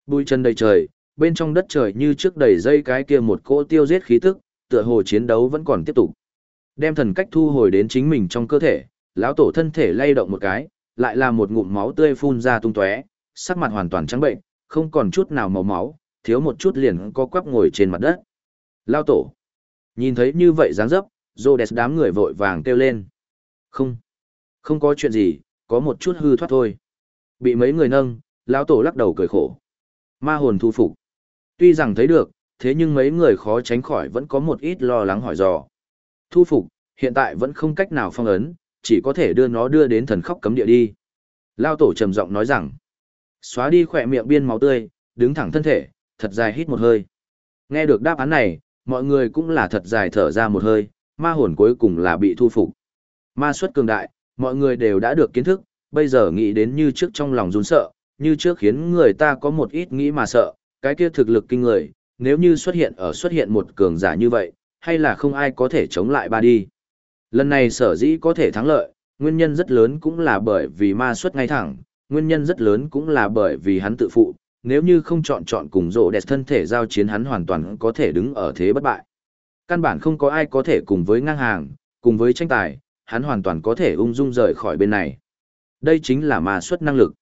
Bùi chân đầy trời, bên trong đất trời như trước đầy dây cái kia một cỗ tiêu giết khí tức, tựa hồ chiến đấu vẫn còn tiếp tục. Đem thần cách thu hồi đến chính mình trong cơ thể, lão tổ thân thể lay động một cái, lại là một ngụm máu tươi phun ra tung tóe, sắc mặt hoàn toàn trắng bệnh, không còn chút nào màu máu, thiếu một chút liền co quắp ngồi trên mặt đất. Lão tổ. Nhìn thấy như vậy dáng dấp, Rhodes đám người vội vàng kêu lên. Không. Không có chuyện gì, có một chút hư thoát thôi. Bị mấy người nâng, lão tổ lắc đầu cười khổ. Ma hồn thu phục. Tuy rằng thấy được, thế nhưng mấy người khó tránh khỏi vẫn có một ít lo lắng hỏi dò. Thu phục, hiện tại vẫn không cách nào phong ấn, chỉ có thể đưa nó đưa đến thần khóc cấm địa đi. Lao tổ trầm giọng nói rằng, xóa đi khỏe miệng biên máu tươi, đứng thẳng thân thể, thật dài hít một hơi. Nghe được đáp án này, mọi người cũng là thật dài thở ra một hơi, ma hồn cuối cùng là bị thu phục. Ma xuất cường đại, mọi người đều đã được kiến thức, bây giờ nghĩ đến như trước trong lòng run sợ, như trước khiến người ta có một ít nghĩ mà sợ, cái kia thực lực kinh người, nếu như xuất hiện ở xuất hiện một cường giả như vậy, hay là không ai có thể chống lại ba đi. Lần này sở dĩ có thể thắng lợi, nguyên nhân rất lớn cũng là bởi vì ma xuất ngay thẳng, nguyên nhân rất lớn cũng là bởi vì hắn tự phụ, nếu như không chọn chọn cùng rộ đẹp thân thể giao chiến hắn hoàn toàn có thể đứng ở thế bất bại. Căn bản không có ai có thể cùng với ngang hàng, cùng với tranh tài, hắn hoàn toàn có thể ung dung rời khỏi bên này. Đây chính là ma xuất năng lực.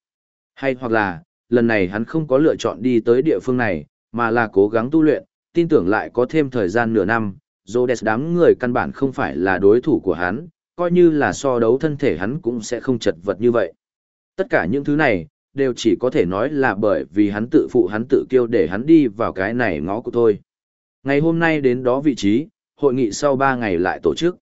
Hay hoặc là, lần này hắn không có lựa chọn đi tới địa phương này, mà là cố gắng tu luyện, tin tưởng lại có thêm thời gian nửa năm, Rhodes đám người căn bản không phải là đối thủ của hắn, coi như là so đấu thân thể hắn cũng sẽ không chật vật như vậy. Tất cả những thứ này, đều chỉ có thể nói là bởi vì hắn tự phụ hắn tự kiêu để hắn đi vào cái này ngõ của tôi. Ngày hôm nay đến đó vị trí, hội nghị sau 3 ngày lại tổ chức.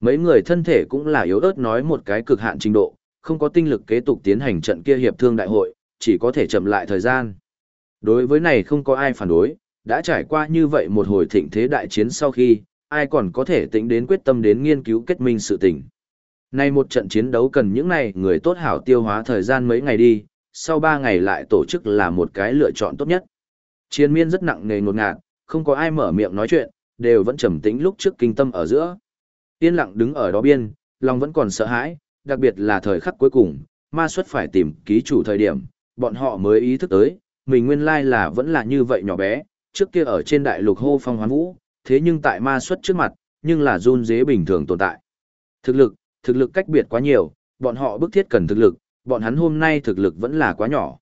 Mấy người thân thể cũng là yếu ớt nói một cái cực hạn trình độ, không có tinh lực kế tục tiến hành trận kia hiệp thương đại hội, chỉ có thể chậm lại thời gian. Đối với này không có ai phản đối, đã trải qua như vậy một hồi thịnh thế đại chiến sau khi, ai còn có thể tính đến quyết tâm đến nghiên cứu kết minh sự tình. Nay một trận chiến đấu cần những này người tốt hảo tiêu hóa thời gian mấy ngày đi, sau 3 ngày lại tổ chức là một cái lựa chọn tốt nhất. Chiến miên rất nặng nề ngột ngạt, không có ai mở miệng nói chuyện, đều vẫn trầm tĩnh lúc trước kinh tâm ở giữa. Yên lặng đứng ở đó biên, lòng vẫn còn sợ hãi, đặc biệt là thời khắc cuối cùng, ma xuất phải tìm ký chủ thời điểm, bọn họ mới ý thức tới, mình nguyên lai là vẫn là như vậy nhỏ bé, trước kia ở trên đại lục hô phong hoán vũ, thế nhưng tại ma xuất trước mặt, nhưng là run dế bình thường tồn tại. Thực lực, thực lực cách biệt quá nhiều, bọn họ bức thiết cần thực lực, bọn hắn hôm nay thực lực vẫn là quá nhỏ.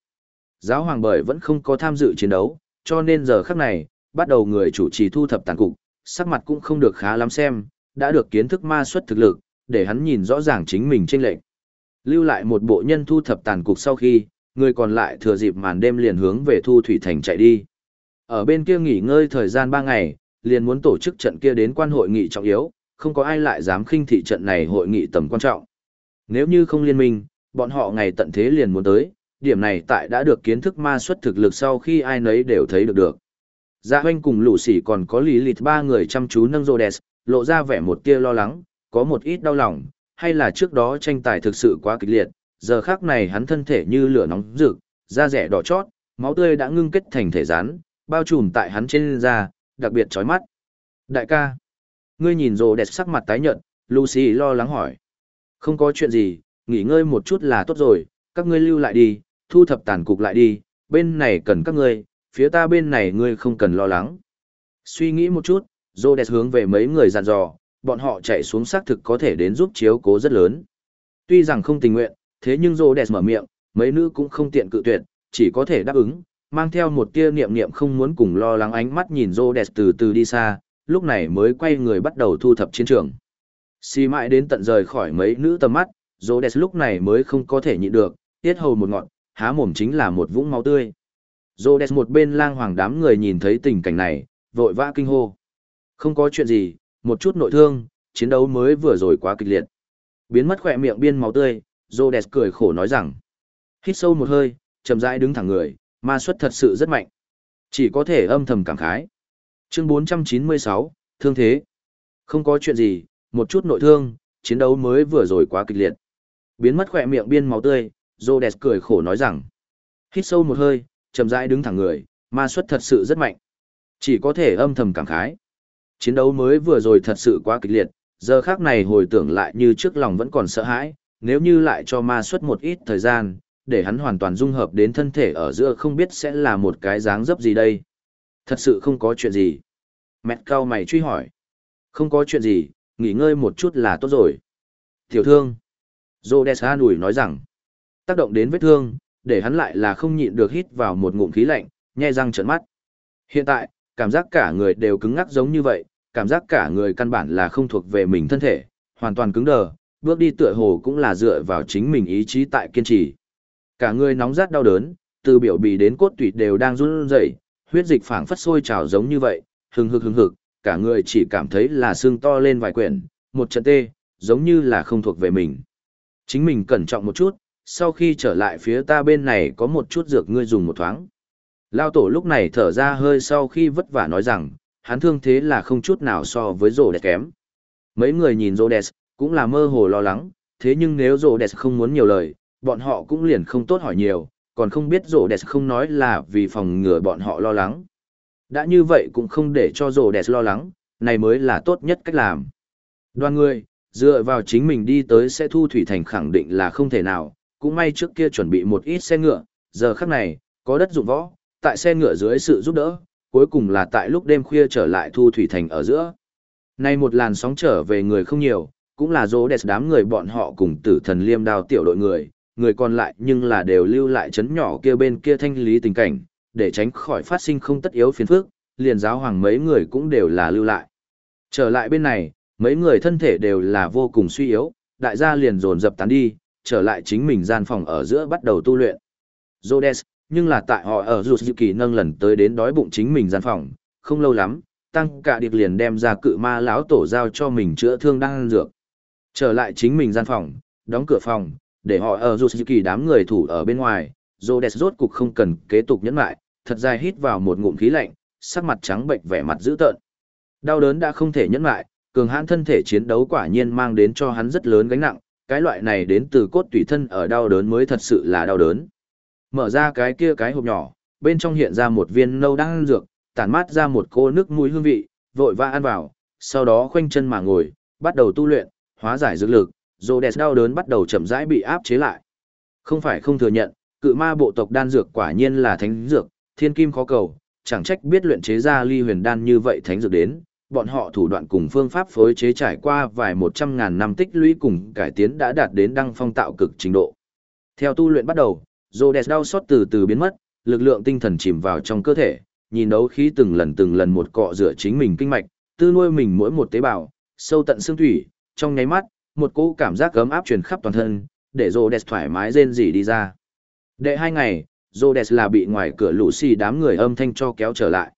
Giáo hoàng bởi vẫn không có tham dự chiến đấu, cho nên giờ khắc này, bắt đầu người chủ trì thu thập tàn cục, sắc mặt cũng không được khá lắm xem, đã được kiến thức ma xuất thực lực, để hắn nhìn rõ ràng chính mình trên lệnh. Lưu lại một bộ nhân thu thập tàn cục sau khi, người còn lại thừa dịp màn đêm liền hướng về thu thủy thành chạy đi. Ở bên kia nghỉ ngơi thời gian 3 ngày, liền muốn tổ chức trận kia đến quan hội nghị trọng yếu, không có ai lại dám khinh thị trận này hội nghị tầm quan trọng. Nếu như không liên minh, bọn họ ngày tận thế liền muốn tới, điểm này tại đã được kiến thức ma xuất thực lực sau khi ai nấy đều thấy được được. Dạ hoanh cùng lũ sỉ còn có lý lịt ba người chăm chú nâng rô đẹp, lộ ra vẻ một tia lo lắng, có một ít đau lòng, hay là trước đó tranh tài thực sự quá kịch liệt, giờ khác này hắn thân thể như lửa nóng rực, da rẻ đỏ chót, máu tươi đã ngưng kết thành thể rắn, bao trùm tại hắn trên da, đặc biệt chói mắt. Đại ca, ngươi nhìn rô đẹp sắc mặt tái nhợt, Lucy lo lắng hỏi. Không có chuyện gì, nghỉ ngơi một chút là tốt rồi, các ngươi lưu lại đi, thu thập tàn cục lại đi, bên này cần các ngươi, phía ta bên này ngươi không cần lo lắng. Suy nghĩ một chút, Rhodes hướng về mấy người dặn dò, bọn họ chạy xuống xác thực có thể đến giúp chiếu cố rất lớn. Tuy rằng không tình nguyện, thế nhưng Rhodes mở miệng, mấy nữ cũng không tiện cự tuyệt, chỉ có thể đáp ứng, mang theo một tia niệm niệm không muốn cùng lo lắng ánh mắt nhìn Rhodes từ từ đi xa, lúc này mới quay người bắt đầu thu thập chiến trường. Xì mãi đến tận rời khỏi mấy nữ tầm mắt, Rhodes lúc này mới không có thể nhịn được, tiết hầu một ngọn, há mồm chính là một vũng máu tươi. Rhodes một bên lang hoàng đám người nhìn thấy tình cảnh này, vội vã kinh hô. Không có chuyện gì, một chút nội thương, chiến đấu mới vừa rồi quá kịch liệt. Biến mất khỏe miệng biên máu tươi, Rhodes cười khổ nói rằng. Hít sâu một hơi, chậm rãi đứng thẳng người, ma xuất thật sự rất mạnh. Chỉ có thể âm thầm cảm khái. Chương 496, thương thế. Không có chuyện gì, một chút nội thương, chiến đấu mới vừa rồi quá kịch liệt. Biến mất khỏe miệng biên máu tươi, Rhodes cười khổ nói rằng. Hít sâu một hơi, chậm rãi đứng thẳng người, ma xuất thật sự rất mạnh. Chỉ có thể âm thầm cảm khái. Chiến đấu mới vừa rồi thật sự quá kịch liệt, giờ khác này hồi tưởng lại như trước lòng vẫn còn sợ hãi, nếu như lại cho ma xuất một ít thời gian, để hắn hoàn toàn dung hợp đến thân thể ở giữa không biết sẽ là một cái dáng dấp gì đây. Thật sự không có chuyện gì. Mẹ cao mày truy hỏi. Không có chuyện gì, nghỉ ngơi một chút là tốt rồi. Tiểu thương. Rhodes ủi nói rằng, tác động đến vết thương, để hắn lại là không nhịn được hít vào một ngụm khí lạnh, nhai răng trợn mắt. Hiện tại, cảm giác cả người đều cứng ngắc giống như vậy, cảm giác cả người căn bản là không thuộc về mình thân thể, hoàn toàn cứng đờ, bước đi tựa hồ cũng là dựa vào chính mình ý chí tại kiên trì. Cả người nóng rát đau đớn, từ biểu bì đến cốt tủy đều đang run rẩy, huyết dịch phảng phất sôi trào giống như vậy, hừng hực hừng hực, cả người chỉ cảm thấy là xương to lên vài quyển, một trận tê, giống như là không thuộc về mình. Chính mình cẩn trọng một chút, sau khi trở lại phía ta bên này có một chút dược ngươi dùng một thoáng. Lao tổ lúc này thở ra hơi sau khi vất vả nói rằng, hắn thương thế là không chút nào so với rổ đẹp kém. Mấy người nhìn rổ đẹp, cũng là mơ hồ lo lắng, thế nhưng nếu rổ đẹp không muốn nhiều lời, bọn họ cũng liền không tốt hỏi nhiều, còn không biết rổ đẹp không nói là vì phòng ngừa bọn họ lo lắng. Đã như vậy cũng không để cho rổ đẹp lo lắng, này mới là tốt nhất cách làm. Đoàn người, dựa vào chính mình đi tới sẽ thu thủy thành khẳng định là không thể nào, cũng may trước kia chuẩn bị một ít xe ngựa, giờ khắc này, có đất dụng võ, tại xe ngựa dưới sự giúp đỡ, cuối cùng là tại lúc đêm khuya trở lại thu thủy thành ở giữa. Nay một làn sóng trở về người không nhiều, cũng là dỗ đẹp đám người bọn họ cùng tử thần liêm đao tiểu đội người, người còn lại nhưng là đều lưu lại chấn nhỏ kia bên kia thanh lý tình cảnh, để tránh khỏi phát sinh không tất yếu phiền phức, liền giáo hoàng mấy người cũng đều là lưu lại. Trở lại bên này, mấy người thân thể đều là vô cùng suy yếu, đại gia liền dồn dập tán đi, trở lại chính mình gian phòng ở giữa bắt đầu tu luyện. Rhodes, nhưng là tại họ ở rụt dự kỳ nâng lần tới đến đói bụng chính mình gian phòng, không lâu lắm, tăng cả điệp liền đem ra cự ma lão tổ giao cho mình chữa thương đang ăn dược. Trở lại chính mình gian phòng, đóng cửa phòng, để họ ở rụt dự kỳ đám người thủ ở bên ngoài, Rhodes rốt cục không cần kế tục nhẫn lại, thật dài hít vào một ngụm khí lạnh, sắc mặt trắng bệnh vẻ mặt dữ tợn. Đau đớn đã không thể nhẫn lại, cường hãn thân thể chiến đấu quả nhiên mang đến cho hắn rất lớn gánh nặng, cái loại này đến từ cốt tủy thân ở đau đớn mới thật sự là đau đớn. Mở ra cái kia cái hộp nhỏ, bên trong hiện ra một viên nâu đang dược, tản mát ra một cô nước mũi hương vị, vội vã ăn vào, sau đó khoanh chân mà ngồi, bắt đầu tu luyện, hóa giải dược lực, Rhodes đau đớn bắt đầu chậm rãi bị áp chế lại. Không phải không thừa nhận, cự ma bộ tộc đan dược quả nhiên là thánh dược, thiên kim khó cầu, chẳng trách biết luyện chế ra ly huyền đan như vậy thánh dược đến, bọn họ thủ đoạn cùng phương pháp phối chế trải qua vài một trăm ngàn năm tích lũy cùng cải tiến đã đạt đến đăng phong tạo cực trình độ. Theo tu luyện bắt đầu, Rhodes đau xót từ từ biến mất, lực lượng tinh thần chìm vào trong cơ thể, nhìn đấu khí từng lần từng lần một cọ rửa chính mình kinh mạch, tư nuôi mình mỗi một tế bào, sâu tận xương thủy, trong nháy mắt, một cỗ cảm giác ấm áp truyền khắp toàn thân, để Rhodes thoải mái rên rỉ đi ra. Đệ hai ngày, Rhodes là bị ngoài cửa lũ xì đám người âm thanh cho kéo trở lại.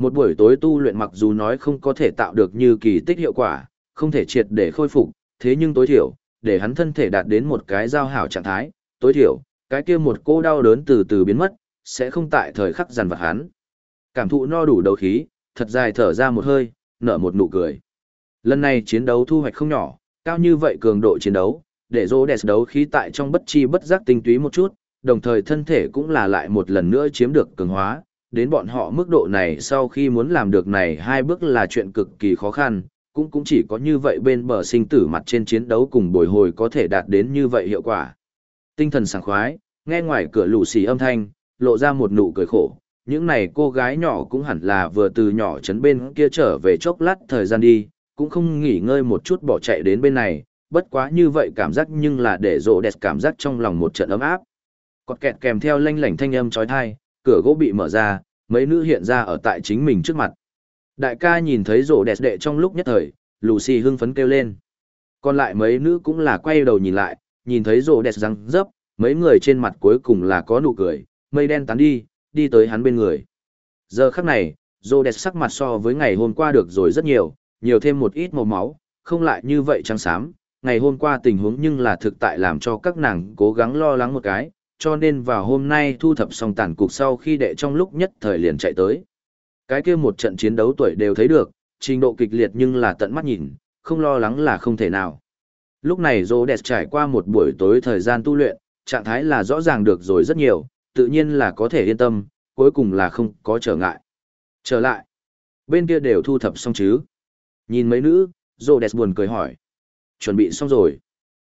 Một buổi tối tu luyện mặc dù nói không có thể tạo được như kỳ tích hiệu quả, không thể triệt để khôi phục, thế nhưng tối thiểu, để hắn thân thể đạt đến một cái giao hảo trạng thái, tối thiểu, cái kia một cô đau đớn từ từ biến mất, sẽ không tại thời khắc giàn vặt hắn. Cảm thụ no đủ đầu khí, thật dài thở ra một hơi, nở một nụ cười. Lần này chiến đấu thu hoạch không nhỏ, cao như vậy cường độ chiến đấu, để rô đẹp đấu khí tại trong bất chi bất giác tinh túy một chút, đồng thời thân thể cũng là lại một lần nữa chiếm được cường hóa, đến bọn họ mức độ này sau khi muốn làm được này hai bước là chuyện cực kỳ khó khăn, cũng cũng chỉ có như vậy bên bờ sinh tử mặt trên chiến đấu cùng bồi hồi có thể đạt đến như vậy hiệu quả. Tinh thần sảng khoái, nghe ngoài cửa lù xì âm thanh, lộ ra một nụ cười khổ, những này cô gái nhỏ cũng hẳn là vừa từ nhỏ chấn bên kia trở về chốc lát thời gian đi, cũng không nghỉ ngơi một chút bỏ chạy đến bên này, bất quá như vậy cảm giác nhưng là để rộ đẹp cảm giác trong lòng một trận ấm áp. Cọt kẹt kèm theo lanh lảnh thanh âm trói thai, cửa gỗ bị mở ra, mấy nữ hiện ra ở tại chính mình trước mặt. Đại ca nhìn thấy rổ đẹp đệ trong lúc nhất thời, Lucy hưng phấn kêu lên. Còn lại mấy nữ cũng là quay đầu nhìn lại, nhìn thấy rổ đẹp răng rấp, mấy người trên mặt cuối cùng là có nụ cười, mây đen tán đi, đi tới hắn bên người. Giờ khắc này, rổ đẹp sắc mặt so với ngày hôm qua được rồi rất nhiều, nhiều thêm một ít màu máu, không lại như vậy trắng xám. Ngày hôm qua tình huống nhưng là thực tại làm cho các nàng cố gắng lo lắng một cái, cho nên vào hôm nay thu thập xong tàn cục sau khi đệ trong lúc nhất thời liền chạy tới. Cái kia một trận chiến đấu tuổi đều thấy được, trình độ kịch liệt nhưng là tận mắt nhìn, không lo lắng là không thể nào. Lúc này Dô Đẹp trải qua một buổi tối thời gian tu luyện, trạng thái là rõ ràng được rồi rất nhiều, tự nhiên là có thể yên tâm, cuối cùng là không có trở ngại. Trở lại, bên kia đều thu thập xong chứ. Nhìn mấy nữ, Dô Đẹp buồn cười hỏi. Chuẩn bị xong rồi.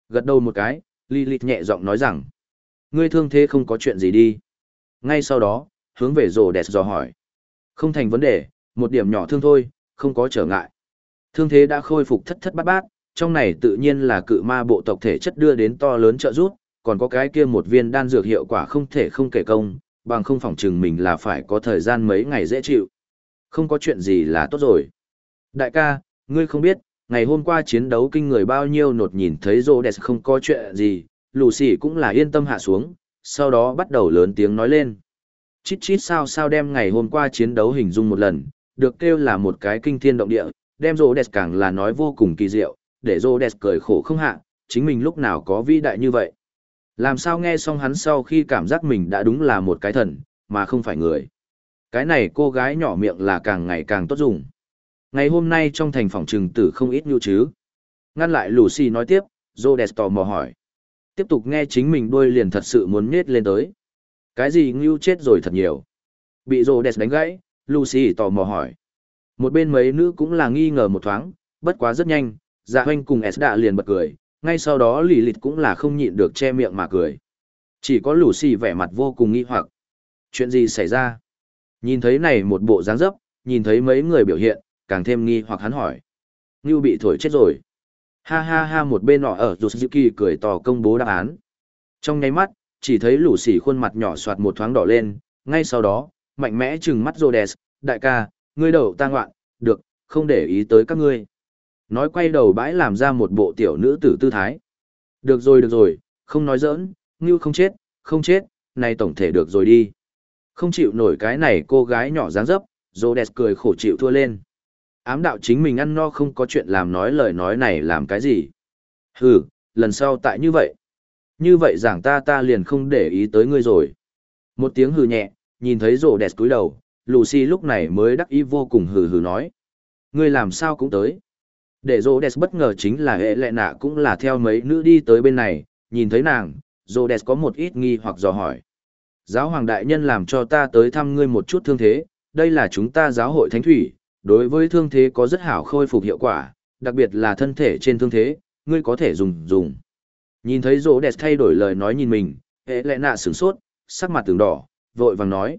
Gật đầu một cái, Lilith nhẹ giọng nói rằng. Ngươi thương thế không có chuyện gì đi. Ngay sau đó, hướng về rồ đẹp dò hỏi. Không thành vấn đề, một điểm nhỏ thương thôi, không có trở ngại. Thương thế đã khôi phục thất thất bát bát, trong này tự nhiên là cự ma bộ tộc thể chất đưa đến to lớn trợ giúp, còn có cái kia một viên đan dược hiệu quả không thể không kể công, bằng không phỏng chừng mình là phải có thời gian mấy ngày dễ chịu. Không có chuyện gì là tốt rồi. Đại ca, ngươi không biết, ngày hôm qua chiến đấu kinh người bao nhiêu nột nhìn thấy Rhodes không có chuyện gì, lù xì cũng là yên tâm hạ xuống, sau đó bắt đầu lớn tiếng nói lên. Chít chít sao sao đem ngày hôm qua chiến đấu hình dung một lần, được kêu là một cái kinh thiên động địa, đem rô đẹp càng là nói vô cùng kỳ diệu, để rô đẹp cười khổ không hạ, chính mình lúc nào có vĩ đại như vậy. Làm sao nghe xong hắn sau khi cảm giác mình đã đúng là một cái thần, mà không phải người. Cái này cô gái nhỏ miệng là càng ngày càng tốt dùng. Ngày hôm nay trong thành phòng trừng tử không ít nhu chứ. Ngăn lại Lucy nói tiếp, Rhodes tò mò hỏi tiếp tục nghe chính mình đuôi liền thật sự muốn nhét lên tới. Cái gì ngưu chết rồi thật nhiều. Bị rồ đẹp đánh gãy, Lucy tò mò hỏi. Một bên mấy nữ cũng là nghi ngờ một thoáng, bất quá rất nhanh, dạ hoanh cùng S đã liền bật cười, ngay sau đó lì lịt cũng là không nhịn được che miệng mà cười. Chỉ có Lucy vẻ mặt vô cùng nghi hoặc. Chuyện gì xảy ra? Nhìn thấy này một bộ dáng dấp, nhìn thấy mấy người biểu hiện, càng thêm nghi hoặc hắn hỏi. Ngưu bị thổi chết rồi. Ha ha ha một bên nọ ở Yusuki cười to công bố đáp án. Trong nháy mắt, chỉ thấy lũ sỉ khuôn mặt nhỏ soạt một thoáng đỏ lên, ngay sau đó, mạnh mẽ trừng mắt Rhodes, đại ca, ngươi đầu ta ngoạn, được, không để ý tới các ngươi. Nói quay đầu bãi làm ra một bộ tiểu nữ tử tư thái. Được rồi được rồi, không nói giỡn, như không chết, không chết, này tổng thể được rồi đi. Không chịu nổi cái này cô gái nhỏ dáng dấp, Rhodes cười khổ chịu thua lên. Ám đạo chính mình ăn no không có chuyện làm nói lời nói này làm cái gì. Hừ, lần sau tại như vậy. Như vậy giảng ta ta liền không để ý tới ngươi rồi. Một tiếng hừ nhẹ, nhìn thấy rổ đẹp túi đầu, Lucy lúc này mới đắc ý vô cùng hừ hừ nói. Ngươi làm sao cũng tới. Để rổ đẹp bất ngờ chính là hệ lệ nạ cũng là theo mấy nữ đi tới bên này, nhìn thấy nàng, rổ đẹp có một ít nghi hoặc dò hỏi. Giáo hoàng đại nhân làm cho ta tới thăm ngươi một chút thương thế, đây là chúng ta giáo hội thánh thủy, đối với thương thế có rất hảo khôi phục hiệu quả, đặc biệt là thân thể trên thương thế, ngươi có thể dùng dùng. Nhìn thấy rỗ đẹp thay đổi lời nói nhìn mình, hệ lệ nạ sửng sốt, sắc mặt tường đỏ, vội vàng nói.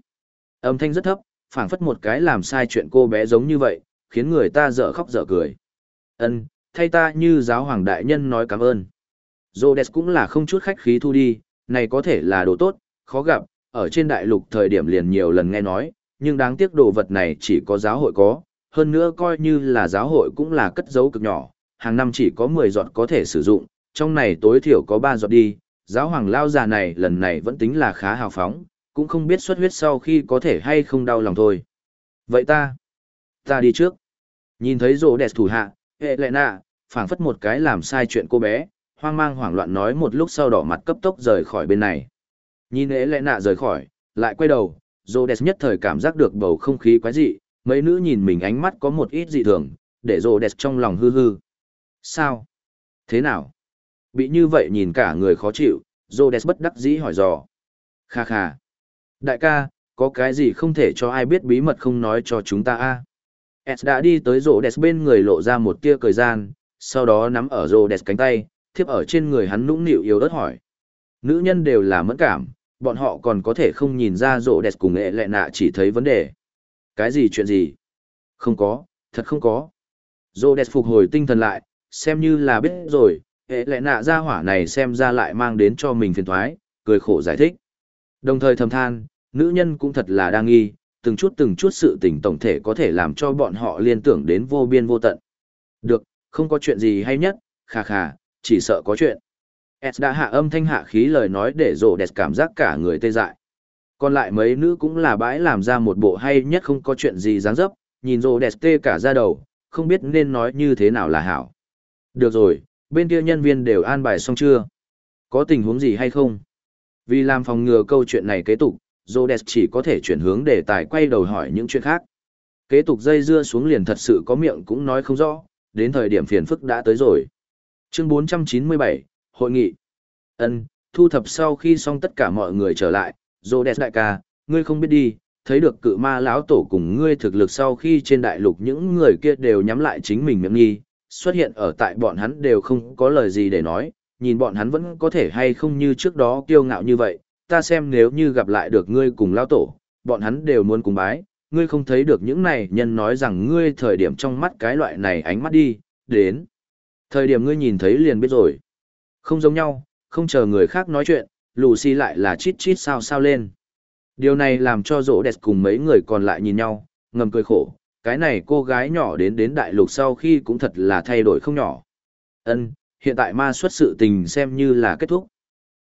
Âm thanh rất thấp, phảng phất một cái làm sai chuyện cô bé giống như vậy, khiến người ta dở khóc dở cười. Ân, thay ta như giáo hoàng đại nhân nói cảm ơn. Rhodes cũng là không chút khách khí thu đi, này có thể là đồ tốt, khó gặp, ở trên đại lục thời điểm liền nhiều lần nghe nói, nhưng đáng tiếc đồ vật này chỉ có giáo hội có, hơn nữa coi như là giáo hội cũng là cất dấu cực nhỏ, hàng năm chỉ có 10 giọt có thể sử dụng, trong này tối thiểu có 3 giọt đi, giáo hoàng lao già này lần này vẫn tính là khá hào phóng, cũng không biết xuất huyết sau khi có thể hay không đau lòng thôi. Vậy ta, ta đi trước. Nhìn thấy rổ đẹp thủ hạ, hệ lệ nạ, phảng phất một cái làm sai chuyện cô bé, hoang mang hoảng loạn nói một lúc sau đỏ mặt cấp tốc rời khỏi bên này. Nhìn hệ lệ nạ rời khỏi, lại quay đầu, rổ đẹp nhất thời cảm giác được bầu không khí quái dị, mấy nữ nhìn mình ánh mắt có một ít dị thường, để rồ đẹp trong lòng hư hư. Sao? Thế nào? Bị như vậy nhìn cả người khó chịu, Rhodes bất đắc dĩ hỏi dò. Kha kha. Đại ca, có cái gì không thể cho ai biết bí mật không nói cho chúng ta a? À? S đã đi tới Rhodes bên người lộ ra một tia cười gian, sau đó nắm ở Rhodes cánh tay, thiếp ở trên người hắn nũng nịu yếu ớt hỏi. Nữ nhân đều là mẫn cảm, bọn họ còn có thể không nhìn ra Rhodes cùng nghệ lệ nạ chỉ thấy vấn đề. Cái gì chuyện gì? Không có, thật không có. Rhodes phục hồi tinh thần lại, xem như là biết rồi, hệ lệ nạ ra hỏa này xem ra lại mang đến cho mình phiền thoái, cười khổ giải thích. Đồng thời thầm than, nữ nhân cũng thật là đa nghi, từng chút từng chút sự tình tổng thể có thể làm cho bọn họ liên tưởng đến vô biên vô tận. Được, không có chuyện gì hay nhất, khà khà, chỉ sợ có chuyện. S đã hạ âm thanh hạ khí lời nói để rộ đẹp cảm giác cả người tê dại. Còn lại mấy nữ cũng là bãi làm ra một bộ hay nhất không có chuyện gì dáng dấp, nhìn rộ đẹp tê cả ra đầu, không biết nên nói như thế nào là hảo. Được rồi, bên kia nhân viên đều an bài xong chưa? Có tình huống gì hay không? Vì làm phòng ngừa câu chuyện này kế tục, Rhodes chỉ có thể chuyển hướng để tài quay đầu hỏi những chuyện khác. Kế tục dây dưa xuống liền thật sự có miệng cũng nói không rõ, đến thời điểm phiền phức đã tới rồi. Chương 497, Hội nghị. Ân, thu thập sau khi xong tất cả mọi người trở lại, Rhodes đại ca, ngươi không biết đi, thấy được cự ma lão tổ cùng ngươi thực lực sau khi trên đại lục những người kia đều nhắm lại chính mình miệng nghi, xuất hiện ở tại bọn hắn đều không có lời gì để nói, nhìn bọn hắn vẫn có thể hay không như trước đó kiêu ngạo như vậy, ta xem nếu như gặp lại được ngươi cùng lão tổ, bọn hắn đều muốn cùng bái, ngươi không thấy được những này nhân nói rằng ngươi thời điểm trong mắt cái loại này ánh mắt đi, đến. Thời điểm ngươi nhìn thấy liền biết rồi. Không giống nhau, không chờ người khác nói chuyện, Lucy lại là chít chít sao sao lên. Điều này làm cho rỗ đẹp cùng mấy người còn lại nhìn nhau, ngầm cười khổ, cái này cô gái nhỏ đến đến đại lục sau khi cũng thật là thay đổi không nhỏ. Ân, hiện tại ma xuất sự tình xem như là kết thúc.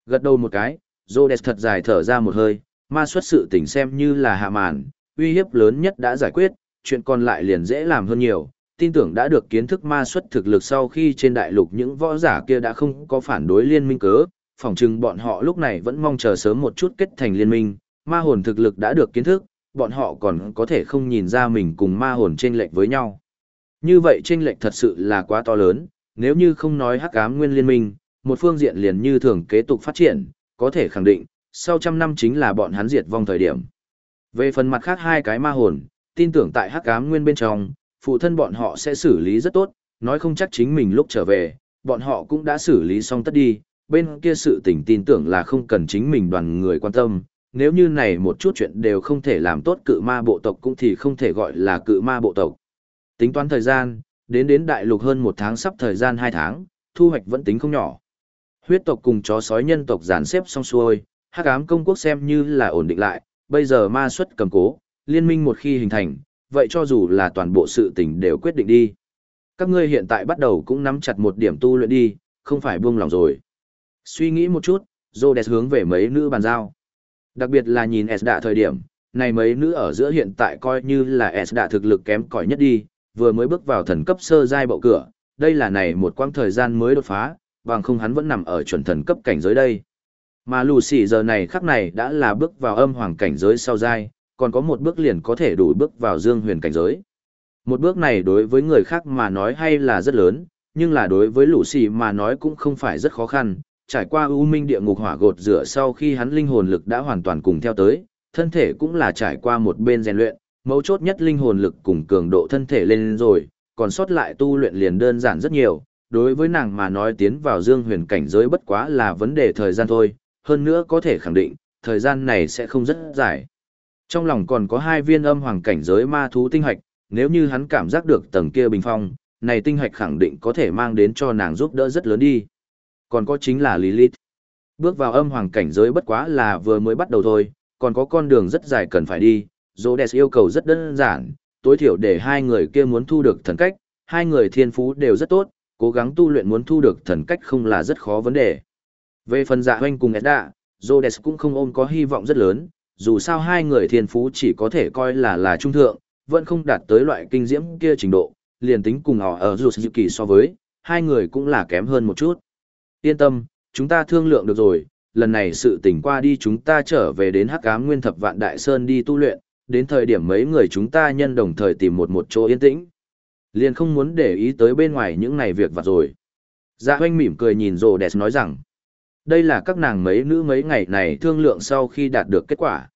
Gật đầu một cái, Rhodes thật dài thở ra một hơi, ma xuất sự tình xem như là hạ màn, uy hiếp lớn nhất đã giải quyết, chuyện còn lại liền dễ làm hơn nhiều. Tin tưởng đã được kiến thức ma xuất thực lực sau khi trên đại lục những võ giả kia đã không có phản đối liên minh cớ, phỏng chừng bọn họ lúc này vẫn mong chờ sớm một chút kết thành liên minh, ma hồn thực lực đã được kiến thức, bọn họ còn có thể không nhìn ra mình cùng ma hồn chênh lệch với nhau. Như vậy chênh lệch thật sự là quá to lớn, nếu như không nói hắc ám nguyên liên minh, một phương diện liền như thường kế tục phát triển, có thể khẳng định, sau trăm năm chính là bọn hắn diệt vong thời điểm. Về phần mặt khác hai cái ma hồn, tin tưởng tại hắc ám nguyên bên trong, phụ thân bọn họ sẽ xử lý rất tốt, nói không chắc chính mình lúc trở về, bọn họ cũng đã xử lý xong tất đi, bên kia sự tình tin tưởng là không cần chính mình đoàn người quan tâm, nếu như này một chút chuyện đều không thể làm tốt cự ma bộ tộc cũng thì không thể gọi là cự ma bộ tộc. Tính toán thời gian, đến đến đại lục hơn một tháng sắp thời gian hai tháng, thu hoạch vẫn tính không nhỏ. Huyết tộc cùng chó sói nhân tộc dàn xếp xong xuôi, hắc ám công quốc xem như là ổn định lại, bây giờ ma xuất cầm cố, liên minh một khi hình thành, vậy cho dù là toàn bộ sự tình đều quyết định đi. Các ngươi hiện tại bắt đầu cũng nắm chặt một điểm tu luyện đi, không phải buông lòng rồi. Suy nghĩ một chút, Rhodes hướng về mấy nữ bàn giao. Đặc biệt là nhìn Esda thời điểm, này mấy nữ ở giữa hiện tại coi như là Esda thực lực kém cỏi nhất đi, vừa mới bước vào thần cấp sơ giai bậu cửa, đây là này một quãng thời gian mới đột phá, bằng không hắn vẫn nằm ở chuẩn thần cấp cảnh giới đây. Mà Lucy giờ này khắc này đã là bước vào âm hoàng cảnh giới sau giai, còn có một bước liền có thể đủ bước vào dương huyền cảnh giới. Một bước này đối với người khác mà nói hay là rất lớn, nhưng là đối với Lucy mà nói cũng không phải rất khó khăn, trải qua u minh địa ngục hỏa gột rửa sau khi hắn linh hồn lực đã hoàn toàn cùng theo tới, thân thể cũng là trải qua một bên rèn luyện, mấu chốt nhất linh hồn lực cùng cường độ thân thể lên rồi, còn sót lại tu luyện liền đơn giản rất nhiều, đối với nàng mà nói tiến vào dương huyền cảnh giới bất quá là vấn đề thời gian thôi, hơn nữa có thể khẳng định, thời gian này sẽ không rất dài. Trong lòng còn có hai viên âm hoàng cảnh giới ma thú tinh hạch, nếu như hắn cảm giác được tầng kia bình phong, này tinh hạch khẳng định có thể mang đến cho nàng giúp đỡ rất lớn đi. Còn có chính là Lilith. Bước vào âm hoàng cảnh giới bất quá là vừa mới bắt đầu thôi, còn có con đường rất dài cần phải đi. Rhodes yêu cầu rất đơn giản, tối thiểu để hai người kia muốn thu được thần cách, hai người thiên phú đều rất tốt, cố gắng tu luyện muốn thu được thần cách không là rất khó vấn đề. Về phần dạ hoanh cùng Edda, Rhodes cũng không ôm có hy vọng rất lớn, dù sao hai người thiên phú chỉ có thể coi là là trung thượng, vẫn không đạt tới loại kinh diễm kia trình độ, liền tính cùng họ ở dù kỳ so với, hai người cũng là kém hơn một chút. Yên tâm, chúng ta thương lượng được rồi, lần này sự tỉnh qua đi chúng ta trở về đến hắc ám nguyên thập vạn đại sơn đi tu luyện, đến thời điểm mấy người chúng ta nhân đồng thời tìm một một chỗ yên tĩnh. Liền không muốn để ý tới bên ngoài những này việc vặt rồi. Dạ hoanh mỉm cười nhìn rồ đẹp nói rằng, đây là các nàng mấy nữ mấy ngày này thương lượng sau khi đạt được kết quả.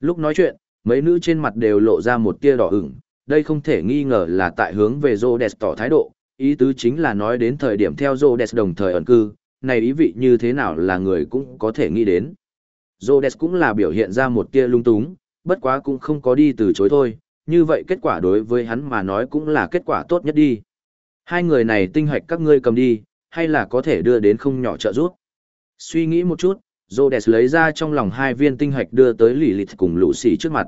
Lúc nói chuyện, mấy nữ trên mặt đều lộ ra một tia đỏ ửng, đây không thể nghi ngờ là tại hướng về Rhodes tỏ thái độ, ý tứ chính là nói đến thời điểm theo Rhodes đồng thời ẩn cư, này ý vị như thế nào là người cũng có thể nghĩ đến. Rhodes cũng là biểu hiện ra một tia lung túng, bất quá cũng không có đi từ chối thôi, như vậy kết quả đối với hắn mà nói cũng là kết quả tốt nhất đi. Hai người này tinh hoạch các ngươi cầm đi, hay là có thể đưa đến không nhỏ trợ giúp. Suy nghĩ một chút, Rhodes lấy ra trong lòng hai viên tinh hạch đưa tới lì cùng lũ xì trước mặt.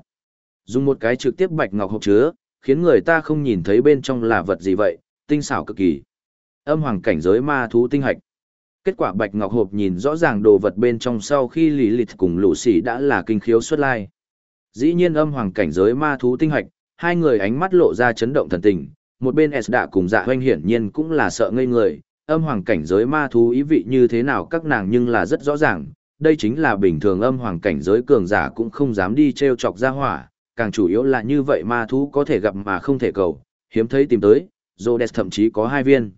Dùng một cái trực tiếp bạch ngọc hộp chứa, khiến người ta không nhìn thấy bên trong là vật gì vậy, tinh xảo cực kỳ. Âm hoàng cảnh giới ma thú tinh hạch. Kết quả bạch ngọc hộp nhìn rõ ràng đồ vật bên trong sau khi lì lịt cùng lũ xì đã là kinh khiếu xuất lai. Dĩ nhiên âm hoàng cảnh giới ma thú tinh hạch, hai người ánh mắt lộ ra chấn động thần tình, một bên S đã cùng dạ hoanh hiển nhiên cũng là sợ ngây người, âm hoàng cảnh giới ma thú ý vị như thế nào các nàng nhưng là rất rõ ràng, đây chính là bình thường âm hoàng cảnh giới cường giả cũng không dám đi treo chọc ra hỏa, càng chủ yếu là như vậy ma thú có thể gặp mà không thể cầu, hiếm thấy tìm tới, Rhodes thậm chí có hai viên.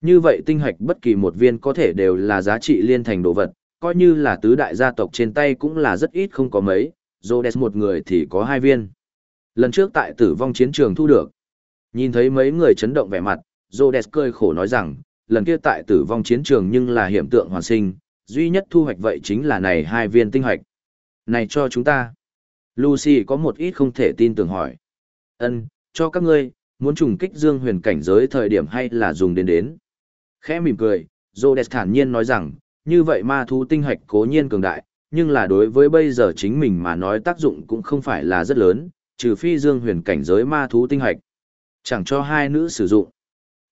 Như vậy tinh hạch bất kỳ một viên có thể đều là giá trị liên thành đồ vật, coi như là tứ đại gia tộc trên tay cũng là rất ít không có mấy, Rhodes một người thì có hai viên. Lần trước tại tử vong chiến trường thu được. Nhìn thấy mấy người chấn động vẻ mặt, Rhodes cười khổ nói rằng, lần kia tại tử vong chiến trường nhưng là hiểm tượng hoàn sinh, duy nhất thu hoạch vậy chính là này hai viên tinh hoạch. Này cho chúng ta. Lucy có một ít không thể tin tưởng hỏi. Ân, cho các ngươi, muốn trùng kích dương huyền cảnh giới thời điểm hay là dùng đến đến. Khẽ mỉm cười, Rhodes thản nhiên nói rằng, như vậy ma thú tinh hạch cố nhiên cường đại, nhưng là đối với bây giờ chính mình mà nói tác dụng cũng không phải là rất lớn, trừ phi dương huyền cảnh giới ma thú tinh hạch, Chẳng cho hai nữ sử dụng.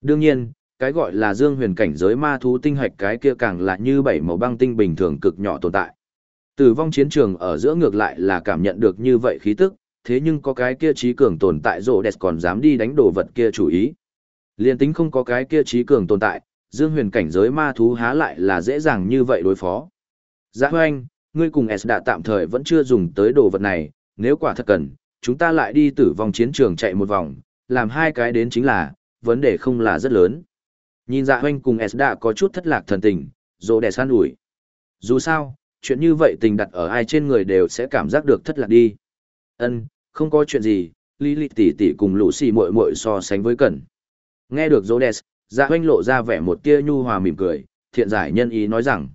Đương nhiên, cái gọi là dương huyền cảnh giới ma thú tinh hạch cái kia càng là như bảy màu băng tinh bình thường cực nhỏ tồn tại. Tử vong chiến trường ở giữa ngược lại là cảm nhận được như vậy khí tức, thế nhưng có cái kia trí cường tồn tại rộ đẹp còn dám đi đánh đồ vật kia chủ ý. Liên tính không có cái kia trí cường tồn tại, dương huyền cảnh giới ma thú há lại là dễ dàng như vậy đối phó. Dạ hoanh, ngươi cùng S đã tạm thời vẫn chưa dùng tới đồ vật này, nếu quả thật cần, chúng ta lại đi tử vong chiến trường chạy một vòng, làm hai cái đến chính là, vấn đề không là rất lớn. Nhìn dạ hoanh cùng S đã có chút thất lạc thần tình, dồ đẻ san ủi. Dù sao, chuyện như vậy tình đặt ở ai trên người đều sẽ cảm giác được thất lạc đi. Ân, không có chuyện gì, Lý Lịch tỷ tỷ cùng lũ xì muội muội so sánh với cẩn. Nghe được Rhodes, dạ oanh lộ ra vẻ một tia nhu hòa mỉm cười, thiện giải nhân ý nói rằng.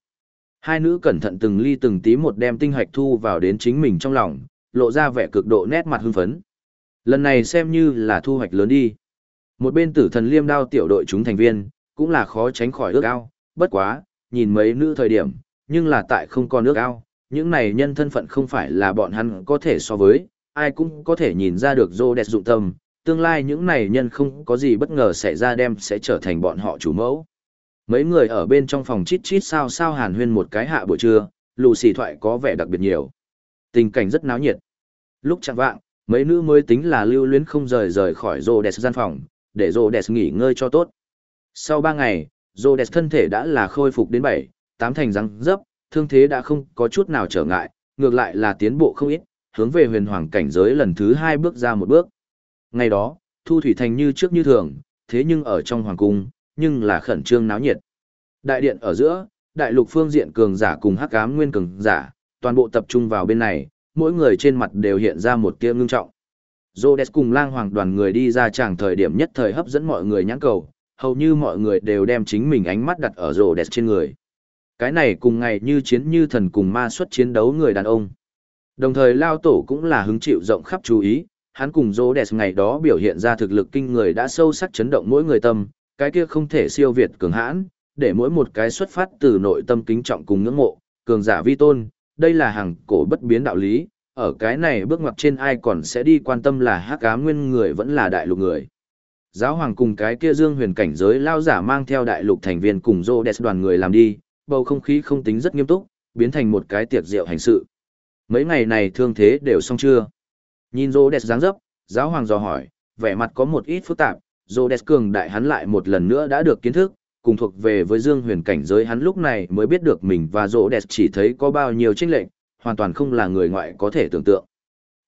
Hai nữ cẩn thận từng ly từng tí một đem tinh hạch thu vào đến chính mình trong lòng, lộ ra vẻ cực độ nét mặt hưng phấn. Lần này xem như là thu hoạch lớn đi. Một bên tử thần liêm đao tiểu đội chúng thành viên, cũng là khó tránh khỏi ước ao, bất quá, nhìn mấy nữ thời điểm, nhưng là tại không còn ước ao, những này nhân thân phận không phải là bọn hắn có thể so với, ai cũng có thể nhìn ra được rô đẹp dụng tâm, tương lai những này nhân không có gì bất ngờ xảy ra đem sẽ trở thành bọn họ chủ mẫu. Mấy người ở bên trong phòng chít chít sao sao hàn huyên một cái hạ buổi trưa, lù xì thoại có vẻ đặc biệt nhiều. Tình cảnh rất náo nhiệt. Lúc chẳng vạng, mấy nữ mới tính là lưu luyến không rời rời khỏi rô đẹp gian phòng, để rô đẹp nghỉ ngơi cho tốt. Sau ba ngày, rô đẹp thân thể đã là khôi phục đến bảy, tám thành răng dấp, thương thế đã không có chút nào trở ngại, ngược lại là tiến bộ không ít, hướng về huyền hoàng cảnh giới lần thứ hai bước ra một bước. Ngày đó, Thu Thủy Thành như trước như thường, thế nhưng ở trong hoàng cung, nhưng là khẩn trương náo nhiệt. Đại điện ở giữa, đại lục phương diện cường giả cùng hắc ám nguyên cường giả, toàn bộ tập trung vào bên này, mỗi người trên mặt đều hiện ra một tia ngưng trọng. Rhodes cùng lang hoàng đoàn người đi ra tràng thời điểm nhất thời hấp dẫn mọi người nhãn cầu, hầu như mọi người đều đem chính mình ánh mắt đặt ở Rhodes trên người. Cái này cùng ngày như chiến như thần cùng ma xuất chiến đấu người đàn ông. Đồng thời Lao Tổ cũng là hứng chịu rộng khắp chú ý, hắn cùng Rhodes ngày đó biểu hiện ra thực lực kinh người đã sâu sắc chấn động mỗi người tâm, cái kia không thể siêu việt cường hãn, để mỗi một cái xuất phát từ nội tâm kính trọng cùng ngưỡng mộ, cường giả vi tôn, đây là hàng cổ bất biến đạo lý, ở cái này bước ngoặt trên ai còn sẽ đi quan tâm là hắc ám nguyên người vẫn là đại lục người. Giáo hoàng cùng cái kia dương huyền cảnh giới lao giả mang theo đại lục thành viên cùng Rhodes đoàn người làm đi, bầu không khí không tính rất nghiêm túc, biến thành một cái tiệc rượu hành sự. Mấy ngày này thương thế đều xong chưa? Nhìn Rhodes dáng dấp, giáo hoàng dò hỏi, vẻ mặt có một ít phức tạp, Rhodes cường đại hắn lại một lần nữa đã được kiến thức, cùng thuộc về với Dương Huyền cảnh giới hắn lúc này mới biết được mình và Rhodes chỉ thấy có bao nhiêu chênh lệch, hoàn toàn không là người ngoại có thể tưởng tượng.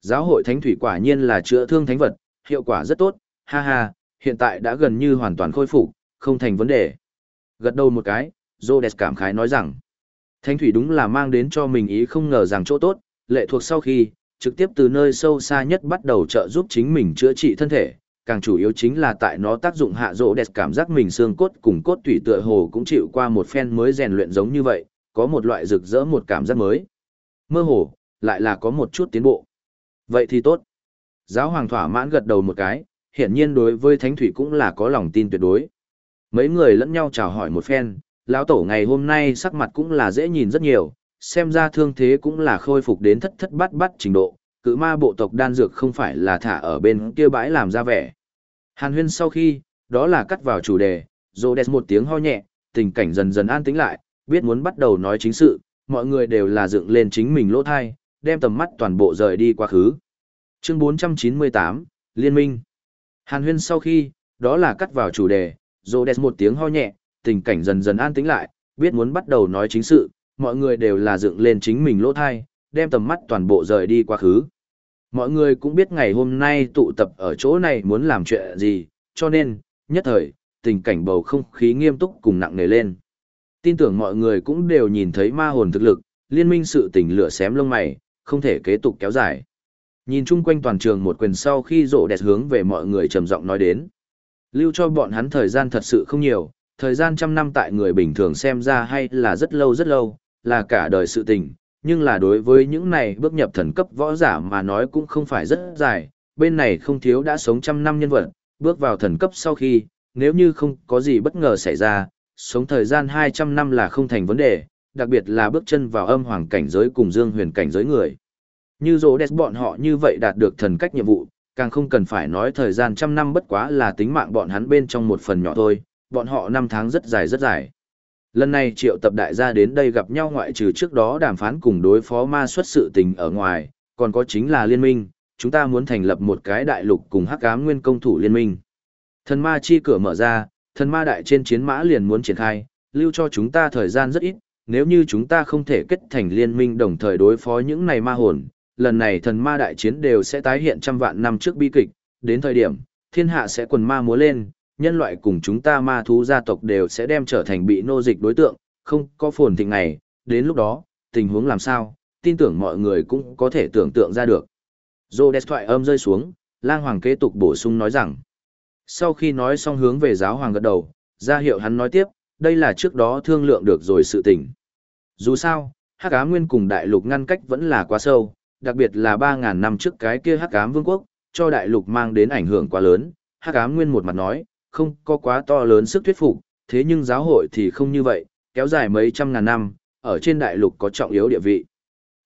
Giáo hội thánh thủy quả nhiên là chữa thương thánh vật, hiệu quả rất tốt, ha ha, hiện tại đã gần như hoàn toàn khôi phục, không thành vấn đề. Gật đầu một cái, Rhodes cảm khái nói rằng, thánh thủy đúng là mang đến cho mình ý không ngờ rằng chỗ tốt, lệ thuộc sau khi, trực tiếp từ nơi sâu xa nhất bắt đầu trợ giúp chính mình chữa trị thân thể, càng chủ yếu chính là tại nó tác dụng hạ rỗ đẹp cảm giác mình xương cốt cùng cốt tủy tựa hồ cũng chịu qua một phen mới rèn luyện giống như vậy, có một loại rực rỡ một cảm giác mới. Mơ hồ, lại là có một chút tiến bộ. Vậy thì tốt. Giáo hoàng thỏa mãn gật đầu một cái, hiển nhiên đối với thánh thủy cũng là có lòng tin tuyệt đối. Mấy người lẫn nhau chào hỏi một phen, lão tổ ngày hôm nay sắc mặt cũng là dễ nhìn rất nhiều, xem ra thương thế cũng là khôi phục đến thất thất bát bát trình độ, cự ma bộ tộc đan dược không phải là thả ở bên kia bãi làm ra vẻ. Hàn huyên sau khi, đó là cắt vào chủ đề, rô đẹp một tiếng ho nhẹ, tình cảnh dần dần an tĩnh lại, biết muốn bắt đầu nói chính sự, mọi người đều là dựng lên chính mình lỗ thai, đem tầm mắt toàn bộ rời đi quá khứ. Chương 498, Liên minh. Hàn huyên sau khi, đó là cắt vào chủ đề, rô đẹp một tiếng ho nhẹ, tình cảnh dần dần an tĩnh lại, biết muốn bắt đầu nói chính sự, mọi người đều là dựng lên chính mình lỗ thai, đem tầm mắt toàn bộ rời đi quá khứ. Mọi người cũng biết ngày hôm nay tụ tập ở chỗ này muốn làm chuyện gì, cho nên, nhất thời, tình cảnh bầu không khí nghiêm túc cùng nặng nề lên. Tin tưởng mọi người cũng đều nhìn thấy ma hồn thực lực, liên minh sự tình lửa xém lông mày, không thể kế tục kéo dài. Nhìn chung quanh toàn trường một quyền sau khi rộ đẹp hướng về mọi người trầm giọng nói đến. Lưu cho bọn hắn thời gian thật sự không nhiều, thời gian trăm năm tại người bình thường xem ra hay là rất lâu rất lâu, là cả đời sự tình, nhưng là đối với những này bước nhập thần cấp võ giả mà nói cũng không phải rất dài, bên này không thiếu đã sống trăm năm nhân vật, bước vào thần cấp sau khi, nếu như không có gì bất ngờ xảy ra, sống thời gian 200 năm là không thành vấn đề, đặc biệt là bước chân vào âm hoàng cảnh giới cùng dương huyền cảnh giới người. Như dỗ đẹp bọn họ như vậy đạt được thần cách nhiệm vụ, càng không cần phải nói thời gian trăm năm bất quá là tính mạng bọn hắn bên trong một phần nhỏ thôi, bọn họ năm tháng rất dài rất dài. Lần này triệu tập đại gia đến đây gặp nhau ngoại trừ trước đó đàm phán cùng đối phó ma xuất sự tình ở ngoài, còn có chính là liên minh, chúng ta muốn thành lập một cái đại lục cùng hắc ám nguyên công thủ liên minh. Thần ma chi cửa mở ra, thần ma đại trên chiến mã liền muốn triển khai, lưu cho chúng ta thời gian rất ít, nếu như chúng ta không thể kết thành liên minh đồng thời đối phó những này ma hồn, lần này thần ma đại chiến đều sẽ tái hiện trăm vạn năm trước bi kịch, đến thời điểm, thiên hạ sẽ quần ma múa lên, nhân loại cùng chúng ta ma thú gia tộc đều sẽ đem trở thành bị nô dịch đối tượng, không có phồn thịnh này, đến lúc đó, tình huống làm sao, tin tưởng mọi người cũng có thể tưởng tượng ra được. Rhodes thoại âm rơi xuống, lang hoàng kế tục bổ sung nói rằng, sau khi nói xong hướng về giáo hoàng gật đầu, ra hiệu hắn nói tiếp, đây là trước đó thương lượng được rồi sự tình. Dù sao, hắc ám nguyên cùng đại lục ngăn cách vẫn là quá sâu, đặc biệt là 3.000 năm trước cái kia hắc ám vương quốc, cho đại lục mang đến ảnh hưởng quá lớn, hắc ám nguyên một mặt nói, không có quá to lớn sức thuyết phục, thế nhưng giáo hội thì không như vậy, kéo dài mấy trăm ngàn năm, ở trên đại lục có trọng yếu địa vị.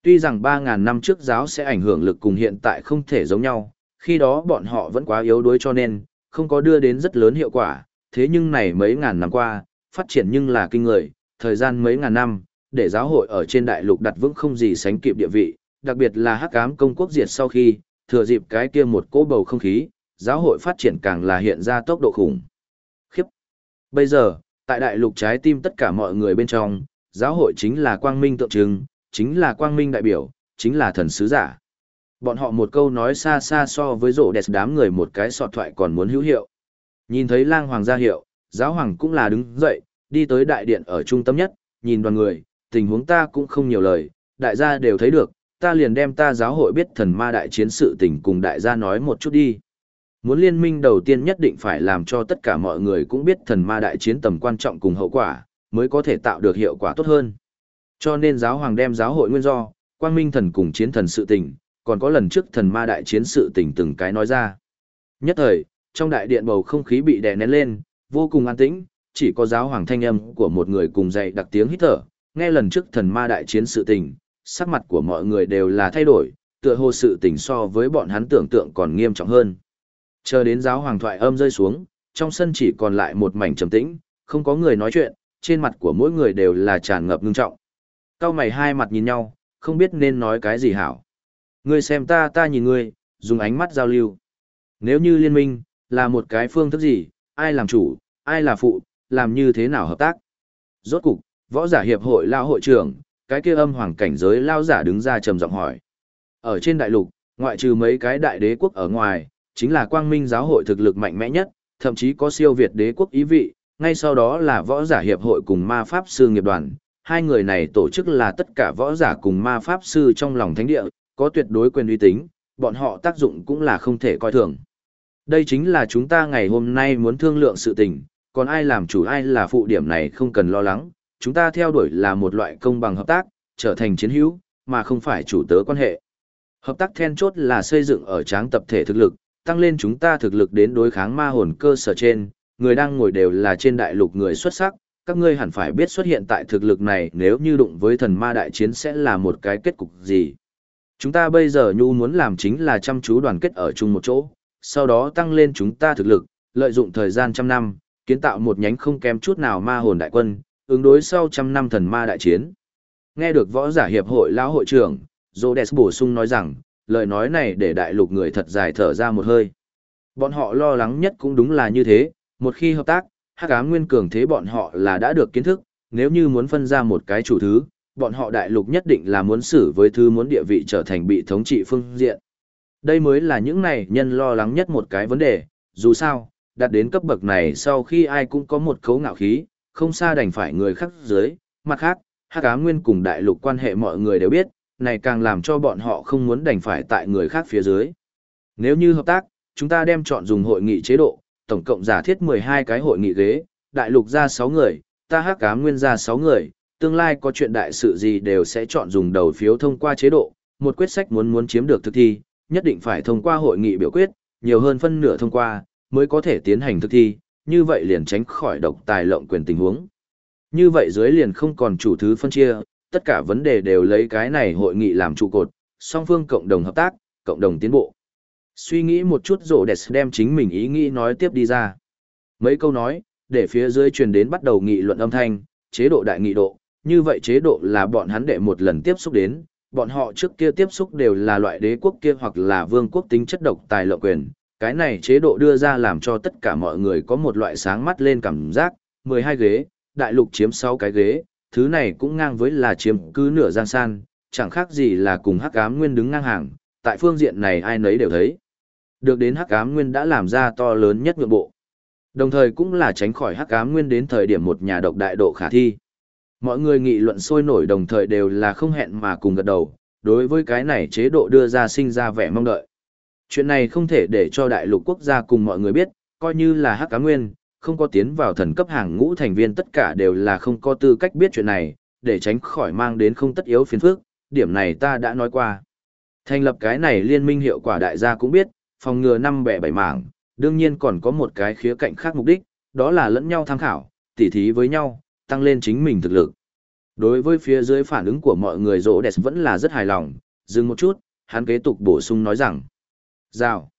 Tuy rằng 3.000 năm trước giáo sẽ ảnh hưởng lực cùng hiện tại không thể giống nhau, khi đó bọn họ vẫn quá yếu đuối cho nên, không có đưa đến rất lớn hiệu quả, thế nhưng này mấy ngàn năm qua, phát triển nhưng là kinh người, thời gian mấy ngàn năm, để giáo hội ở trên đại lục đặt vững không gì sánh kịp địa vị, đặc biệt là hắc ám công quốc diệt sau khi, thừa dịp cái kia một cỗ bầu không khí, giáo hội phát triển càng là hiện ra tốc độ khủng. Khiếp! Bây giờ, tại đại lục trái tim tất cả mọi người bên trong, giáo hội chính là quang minh tượng trưng, chính là quang minh đại biểu, chính là thần sứ giả. Bọn họ một câu nói xa xa so với rổ đẹp đám người một cái sọt thoại còn muốn hữu hiệu. Nhìn thấy lang hoàng gia hiệu, giáo hoàng cũng là đứng dậy, đi tới đại điện ở trung tâm nhất, nhìn đoàn người, tình huống ta cũng không nhiều lời, đại gia đều thấy được, ta liền đem ta giáo hội biết thần ma đại chiến sự tình cùng đại gia nói một chút đi. Muốn liên minh đầu tiên nhất định phải làm cho tất cả mọi người cũng biết thần ma đại chiến tầm quan trọng cùng hậu quả, mới có thể tạo được hiệu quả tốt hơn. Cho nên giáo hoàng đem giáo hội nguyên do, quang minh thần cùng chiến thần sự tình, còn có lần trước thần ma đại chiến sự tình từng cái nói ra. Nhất thời, trong đại điện bầu không khí bị đè nén lên, vô cùng an tĩnh, chỉ có giáo hoàng thanh âm của một người cùng dạy đặc tiếng hít thở, nghe lần trước thần ma đại chiến sự tình, sắc mặt của mọi người đều là thay đổi, tựa hồ sự tình so với bọn hắn tưởng tượng còn nghiêm trọng hơn. Chờ đến giáo hoàng thoại âm rơi xuống, trong sân chỉ còn lại một mảnh trầm tĩnh, không có người nói chuyện, trên mặt của mỗi người đều là tràn ngập ngưng trọng. Cao mày hai mặt nhìn nhau, không biết nên nói cái gì hảo. Ngươi xem ta ta nhìn ngươi, dùng ánh mắt giao lưu. Nếu như liên minh, là một cái phương thức gì, ai làm chủ, ai là phụ, làm như thế nào hợp tác. Rốt cục, võ giả hiệp hội lao hội trưởng, cái kia âm hoàng cảnh giới lao giả đứng ra trầm giọng hỏi. Ở trên đại lục, ngoại trừ mấy cái đại đế quốc ở ngoài, chính là quang minh giáo hội thực lực mạnh mẽ nhất, thậm chí có siêu việt đế quốc ý vị, ngay sau đó là võ giả hiệp hội cùng ma pháp sư nghiệp đoàn. Hai người này tổ chức là tất cả võ giả cùng ma pháp sư trong lòng thánh địa, có tuyệt đối quyền uy tín, bọn họ tác dụng cũng là không thể coi thường. Đây chính là chúng ta ngày hôm nay muốn thương lượng sự tình, còn ai làm chủ ai là phụ điểm này không cần lo lắng, chúng ta theo đuổi là một loại công bằng hợp tác, trở thành chiến hữu, mà không phải chủ tớ quan hệ. Hợp tác then chốt là xây dựng ở tráng tập thể thực lực, tăng lên chúng ta thực lực đến đối kháng ma hồn cơ sở trên, người đang ngồi đều là trên đại lục người xuất sắc, các ngươi hẳn phải biết xuất hiện tại thực lực này nếu như đụng với thần ma đại chiến sẽ là một cái kết cục gì. Chúng ta bây giờ nhu muốn làm chính là chăm chú đoàn kết ở chung một chỗ, sau đó tăng lên chúng ta thực lực, lợi dụng thời gian trăm năm, kiến tạo một nhánh không kém chút nào ma hồn đại quân, ứng đối sau trăm năm thần ma đại chiến. Nghe được võ giả hiệp hội lão hội trưởng, Rhodes bổ sung nói rằng, lời nói này để đại lục người thật dài thở ra một hơi. Bọn họ lo lắng nhất cũng đúng là như thế, một khi hợp tác, hắc ám nguyên cường thế bọn họ là đã được kiến thức, nếu như muốn phân ra một cái chủ thứ, bọn họ đại lục nhất định là muốn xử với thứ muốn địa vị trở thành bị thống trị phương diện. Đây mới là những này nhân lo lắng nhất một cái vấn đề, dù sao, đạt đến cấp bậc này sau khi ai cũng có một cấu ngạo khí, không xa đành phải người khác dưới, mặt khác, hắc ám nguyên cùng đại lục quan hệ mọi người đều biết, này càng làm cho bọn họ không muốn đành phải tại người khác phía dưới. Nếu như hợp tác, chúng ta đem chọn dùng hội nghị chế độ, tổng cộng giả thiết 12 cái hội nghị ghế, đại lục ra 6 người, ta hắc ám nguyên ra 6 người, tương lai có chuyện đại sự gì đều sẽ chọn dùng đầu phiếu thông qua chế độ, một quyết sách muốn muốn chiếm được thực thi, nhất định phải thông qua hội nghị biểu quyết, nhiều hơn phân nửa thông qua, mới có thể tiến hành thực thi, như vậy liền tránh khỏi độc tài lộng quyền tình huống. Như vậy dưới liền không còn chủ thứ phân chia, tất cả vấn đề đều lấy cái này hội nghị làm trụ cột, song phương cộng đồng hợp tác, cộng đồng tiến bộ. Suy nghĩ một chút rổ đẹp đem chính mình ý nghĩ nói tiếp đi ra. Mấy câu nói, để phía dưới truyền đến bắt đầu nghị luận âm thanh, chế độ đại nghị độ, như vậy chế độ là bọn hắn đệ một lần tiếp xúc đến, bọn họ trước kia tiếp xúc đều là loại đế quốc kia hoặc là vương quốc tính chất độc tài lộng quyền, cái này chế độ đưa ra làm cho tất cả mọi người có một loại sáng mắt lên cảm giác, 12 ghế, đại lục chiếm 6 cái ghế, thứ này cũng ngang với là chiếm cứ nửa giang san, chẳng khác gì là cùng hắc ám nguyên đứng ngang hàng, tại phương diện này ai nấy đều thấy. Được đến hắc ám nguyên đã làm ra to lớn nhất nhượng bộ. Đồng thời cũng là tránh khỏi hắc ám nguyên đến thời điểm một nhà độc đại độ khả thi. Mọi người nghị luận sôi nổi đồng thời đều là không hẹn mà cùng gật đầu, đối với cái này chế độ đưa ra sinh ra vẻ mong đợi. Chuyện này không thể để cho đại lục quốc gia cùng mọi người biết, coi như là hắc cá nguyên, không có tiến vào thần cấp hàng ngũ thành viên tất cả đều là không có tư cách biết chuyện này, để tránh khỏi mang đến không tất yếu phiền phức, điểm này ta đã nói qua. Thành lập cái này liên minh hiệu quả đại gia cũng biết, phòng ngừa năm bẻ bảy mảng, đương nhiên còn có một cái khía cạnh khác mục đích, đó là lẫn nhau tham khảo, tỉ thí với nhau, tăng lên chính mình thực lực. Đối với phía dưới phản ứng của mọi người rỗ đẹp vẫn là rất hài lòng, dừng một chút, hắn kế tục bổ sung nói rằng. Rào.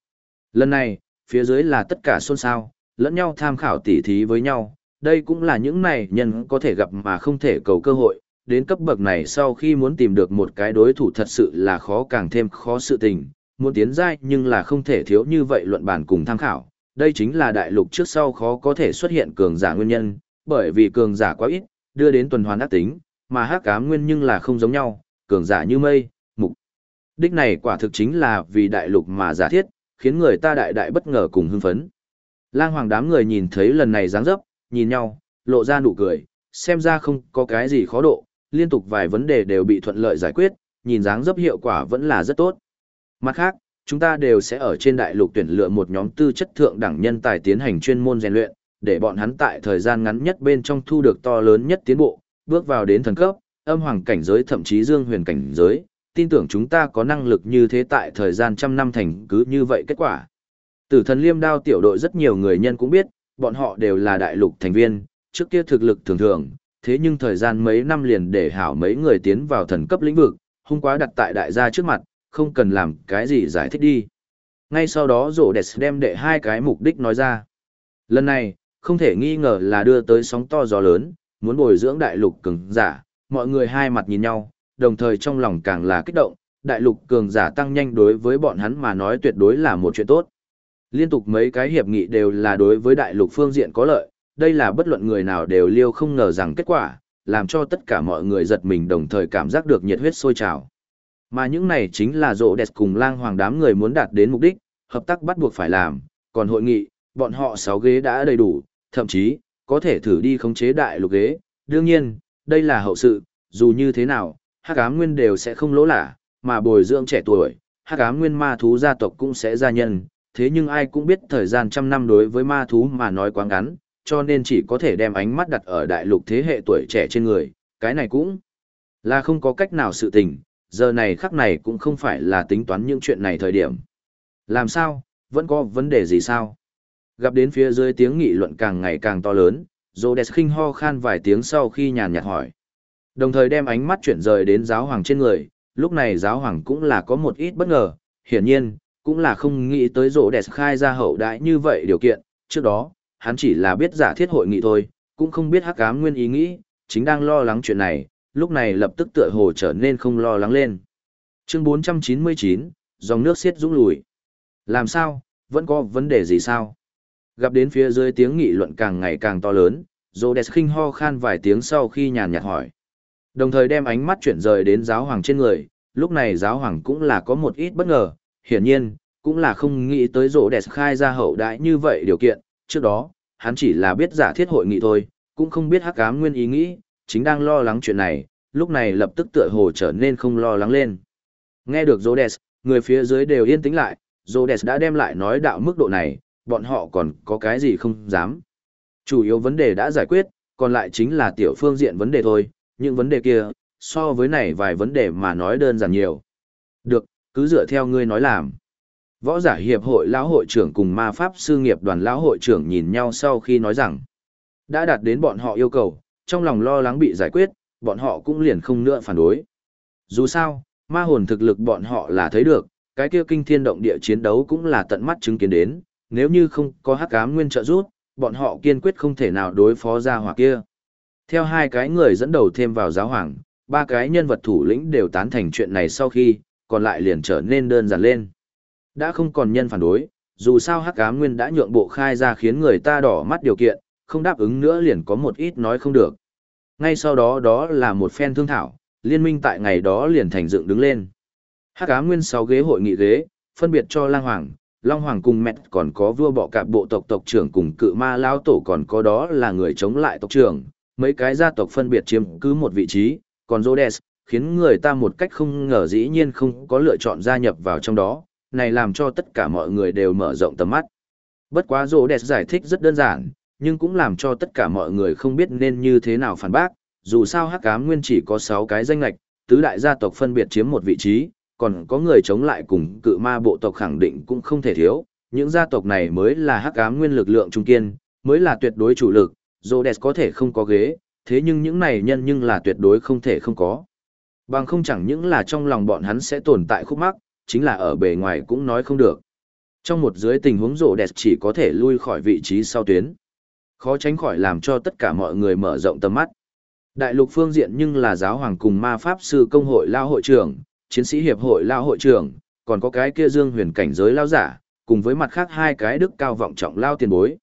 Lần này, phía dưới là tất cả xôn xao, lẫn nhau tham khảo tỉ thí với nhau, đây cũng là những này nhân có thể gặp mà không thể cầu cơ hội, đến cấp bậc này sau khi muốn tìm được một cái đối thủ thật sự là khó càng thêm khó sự tình, muốn tiến giai nhưng là không thể thiếu như vậy luận bản cùng tham khảo, đây chính là đại lục trước sau khó có thể xuất hiện cường giả nguyên nhân, bởi vì cường giả quá ít, đưa đến tuần hoàn ác tính, mà hắc ám nguyên nhưng là không giống nhau, cường giả như mây, mục. Đích này quả thực chính là vì đại lục mà giả thiết, khiến người ta đại đại bất ngờ cùng hưng phấn. Lang hoàng đám người nhìn thấy lần này dáng dấp, nhìn nhau, lộ ra nụ cười, xem ra không có cái gì khó độ, liên tục vài vấn đề đều bị thuận lợi giải quyết, nhìn dáng dấp hiệu quả vẫn là rất tốt. Mặt khác, chúng ta đều sẽ ở trên đại lục tuyển lựa một nhóm tư chất thượng đẳng nhân tài tiến hành chuyên môn rèn luyện, để bọn hắn tại thời gian ngắn nhất bên trong thu được to lớn nhất tiến bộ, bước vào đến thần cấp, âm hoàng cảnh giới thậm chí dương huyền cảnh giới, tin tưởng chúng ta có năng lực như thế tại thời gian trăm năm thành cứ như vậy kết quả. Tử thần liêm đao tiểu đội rất nhiều người nhân cũng biết, bọn họ đều là đại lục thành viên, trước kia thực lực thường thường, thế nhưng thời gian mấy năm liền để hảo mấy người tiến vào thần cấp lĩnh vực, hung quá đặt tại đại gia trước mặt, không cần làm cái gì giải thích đi. Ngay sau đó rổ đẹp đem đệ hai cái mục đích nói ra. Lần này, không thể nghi ngờ là đưa tới sóng to gió lớn, muốn bồi dưỡng đại lục cường giả, mọi người hai mặt nhìn nhau, đồng thời trong lòng càng là kích động, đại lục cường giả tăng nhanh đối với bọn hắn mà nói tuyệt đối là một chuyện tốt. Liên tục mấy cái hiệp nghị đều là đối với đại lục phương diện có lợi, đây là bất luận người nào đều liêu không ngờ rằng kết quả, làm cho tất cả mọi người giật mình đồng thời cảm giác được nhiệt huyết sôi trào. Mà những này chính là rộ đẹp cùng lang hoàng đám người muốn đạt đến mục đích, hợp tác bắt buộc phải làm, còn hội nghị, bọn họ 6 ghế đã đầy đủ, thậm chí, có thể thử đi khống chế đại lục ghế. Đương nhiên, đây là hậu sự, dù như thế nào, hắc ám nguyên đều sẽ không lỗ lạ, mà bồi dưỡng trẻ tuổi, hắc ám nguyên ma thú gia tộc cũng sẽ gia nhân. Thế nhưng ai cũng biết thời gian trăm năm đối với ma thú mà nói quá ngắn, cho nên chỉ có thể đem ánh mắt đặt ở đại lục thế hệ tuổi trẻ trên người, cái này cũng là không có cách nào sự tình, giờ này khắc này cũng không phải là tính toán những chuyện này thời điểm. Làm sao, vẫn có vấn đề gì sao? Gặp đến phía dưới tiếng nghị luận càng ngày càng to lớn, Rhodes khinh ho khan vài tiếng sau khi nhàn nhạt hỏi. Đồng thời đem ánh mắt chuyển rời đến giáo hoàng trên người, lúc này giáo hoàng cũng là có một ít bất ngờ, hiển nhiên, cũng là không nghĩ tới Rhodes khai ra hậu đại như vậy điều kiện, trước đó, hắn chỉ là biết giả thiết hội nghị thôi, cũng không biết hắc ám nguyên ý nghĩ, chính đang lo lắng chuyện này, lúc này lập tức tựa hồ trở nên không lo lắng lên. Chương 499, dòng nước xiết dũng lùi. Làm sao, vẫn có vấn đề gì sao? Gặp đến phía dưới tiếng nghị luận càng ngày càng to lớn, Rhodes khinh ho khan vài tiếng sau khi nhàn nhạt hỏi. Đồng thời đem ánh mắt chuyển rời đến giáo hoàng trên người, lúc này giáo hoàng cũng là có một ít bất ngờ, hiển nhiên, cũng là không nghĩ tới Rhodes khai ra hậu đại như vậy điều kiện, trước đó, hắn chỉ là biết giả thiết hội nghị thôi, cũng không biết hắc ám nguyên ý nghĩ, chính đang lo lắng chuyện này, lúc này lập tức tựa hồ trở nên không lo lắng lên. Nghe được Rhodes, người phía dưới đều yên tĩnh lại, Rhodes đã đem lại nói đạo mức độ này, bọn họ còn có cái gì không dám. Chủ yếu vấn đề đã giải quyết, còn lại chính là tiểu phương diện vấn đề thôi, những vấn đề kia, so với này vài vấn đề mà nói đơn giản nhiều. Được, cứ dựa theo ngươi nói làm. Võ giả hiệp hội lão hội trưởng cùng ma pháp sư nghiệp đoàn lão hội trưởng nhìn nhau sau khi nói rằng, đã đạt đến bọn họ yêu cầu, trong lòng lo lắng bị giải quyết, bọn họ cũng liền không nữa phản đối. Dù sao, ma hồn thực lực bọn họ là thấy được, cái kia kinh thiên động địa chiến đấu cũng là tận mắt chứng kiến đến, nếu như không có hắc ám nguyên trợ giúp, bọn họ kiên quyết không thể nào đối phó ra hỏa kia. Theo hai cái người dẫn đầu thêm vào giáo hoàng, ba cái nhân vật thủ lĩnh đều tán thành chuyện này sau khi, còn lại liền trở nên đơn giản lên. Đã không còn nhân phản đối, dù sao hắc ám nguyên đã nhượng bộ khai ra khiến người ta đỏ mắt điều kiện, không đáp ứng nữa liền có một ít nói không được. Ngay sau đó đó là một phen thương thảo, liên minh tại ngày đó liền thành dựng đứng lên. Hắc ám nguyên 6 ghế hội nghị ghế, phân biệt cho lang hoàng, long hoàng cùng mẹ còn có vua bọ cạp bộ tộc tộc trưởng cùng cự ma lao tổ còn có đó là người chống lại tộc trưởng, mấy cái gia tộc phân biệt chiếm cứ một vị trí, còn Rhodes, khiến người ta một cách không ngờ dĩ nhiên không có lựa chọn gia nhập vào trong đó, này làm cho tất cả mọi người đều mở rộng tầm mắt. Bất quá Rhodes giải thích rất đơn giản, nhưng cũng làm cho tất cả mọi người không biết nên như thế nào phản bác, dù sao hắc ám nguyên chỉ có 6 cái danh lạch, tứ đại gia tộc phân biệt chiếm một vị trí, còn có người chống lại cùng cự ma bộ tộc khẳng định cũng không thể thiếu, những gia tộc này mới là hắc ám nguyên lực lượng trung kiên, mới là tuyệt đối chủ lực, Rhodes có thể không có ghế, Thế nhưng những này nhân nhưng là tuyệt đối không thể không có. Bằng không chẳng những là trong lòng bọn hắn sẽ tồn tại khúc mắc, chính là ở bề ngoài cũng nói không được. Trong một dưới tình huống rộ đẹp chỉ có thể lui khỏi vị trí sau tuyến. Khó tránh khỏi làm cho tất cả mọi người mở rộng tầm mắt. Đại lục phương diện nhưng là giáo hoàng cùng ma pháp sư công hội lao hội trưởng, chiến sĩ hiệp hội lao hội trưởng, còn có cái kia dương huyền cảnh giới lao giả, cùng với mặt khác hai cái đức cao vọng trọng lao tiền bối.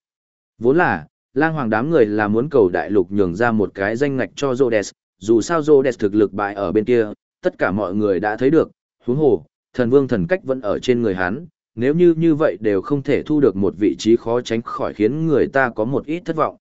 Vốn là, lang hoàng đám người là muốn cầu đại lục nhường ra một cái danh ngạch cho Rhodes, dù sao Rhodes thực lực bại ở bên kia, tất cả mọi người đã thấy được, huống hồ, thần vương thần cách vẫn ở trên người hắn, nếu như như vậy đều không thể thu được một vị trí khó tránh khỏi khiến người ta có một ít thất vọng.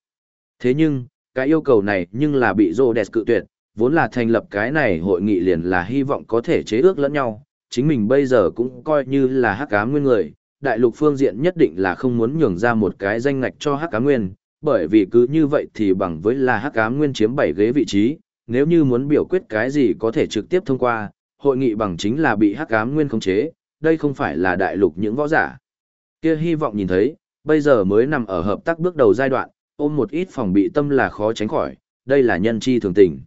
Thế nhưng, cái yêu cầu này nhưng là bị Rhodes cự tuyệt, vốn là thành lập cái này hội nghị liền là hy vọng có thể chế ước lẫn nhau, chính mình bây giờ cũng coi như là hắc ám nguyên người, đại lục phương diện nhất định là không muốn nhường ra một cái danh ngạch cho hắc ám nguyên, bởi vì cứ như vậy thì bằng với là hắc ám nguyên chiếm 7 ghế vị trí, nếu như muốn biểu quyết cái gì có thể trực tiếp thông qua, hội nghị bằng chính là bị hắc ám nguyên khống chế, đây không phải là đại lục những võ giả. Kia hy vọng nhìn thấy, bây giờ mới nằm ở hợp tác bước đầu giai đoạn, ôm một ít phòng bị tâm là khó tránh khỏi, đây là nhân chi thường tình.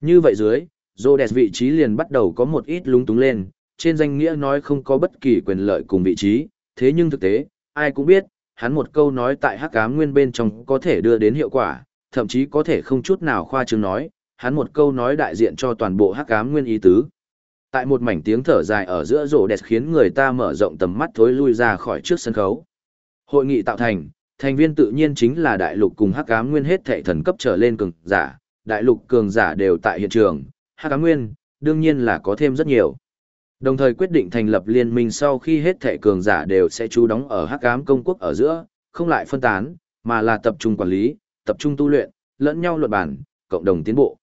Như vậy dưới, Rhodes vị trí liền bắt đầu có một ít lúng túng lên, trên danh nghĩa nói không có bất kỳ quyền lợi cùng vị trí, thế nhưng thực tế, ai cũng biết, hắn một câu nói tại hắc ám nguyên bên trong có thể đưa đến hiệu quả, thậm chí có thể không chút nào khoa trương nói, hắn một câu nói đại diện cho toàn bộ hắc ám nguyên ý tứ. Tại một mảnh tiếng thở dài ở giữa rổ đẹp khiến người ta mở rộng tầm mắt thối lui ra khỏi trước sân khấu. Hội nghị tạo thành, thành viên tự nhiên chính là đại lục cùng hắc ám nguyên hết thệ thần cấp trở lên cường giả, đại lục cường giả đều tại hiện trường, hắc ám nguyên, đương nhiên là có thêm rất nhiều. Đồng thời quyết định thành lập liên minh sau khi hết thệ cường giả đều sẽ trú đóng ở Hắc Ám công quốc ở giữa, không lại phân tán, mà là tập trung quản lý, tập trung tu luyện, lẫn nhau luận bản, cộng đồng tiến bộ.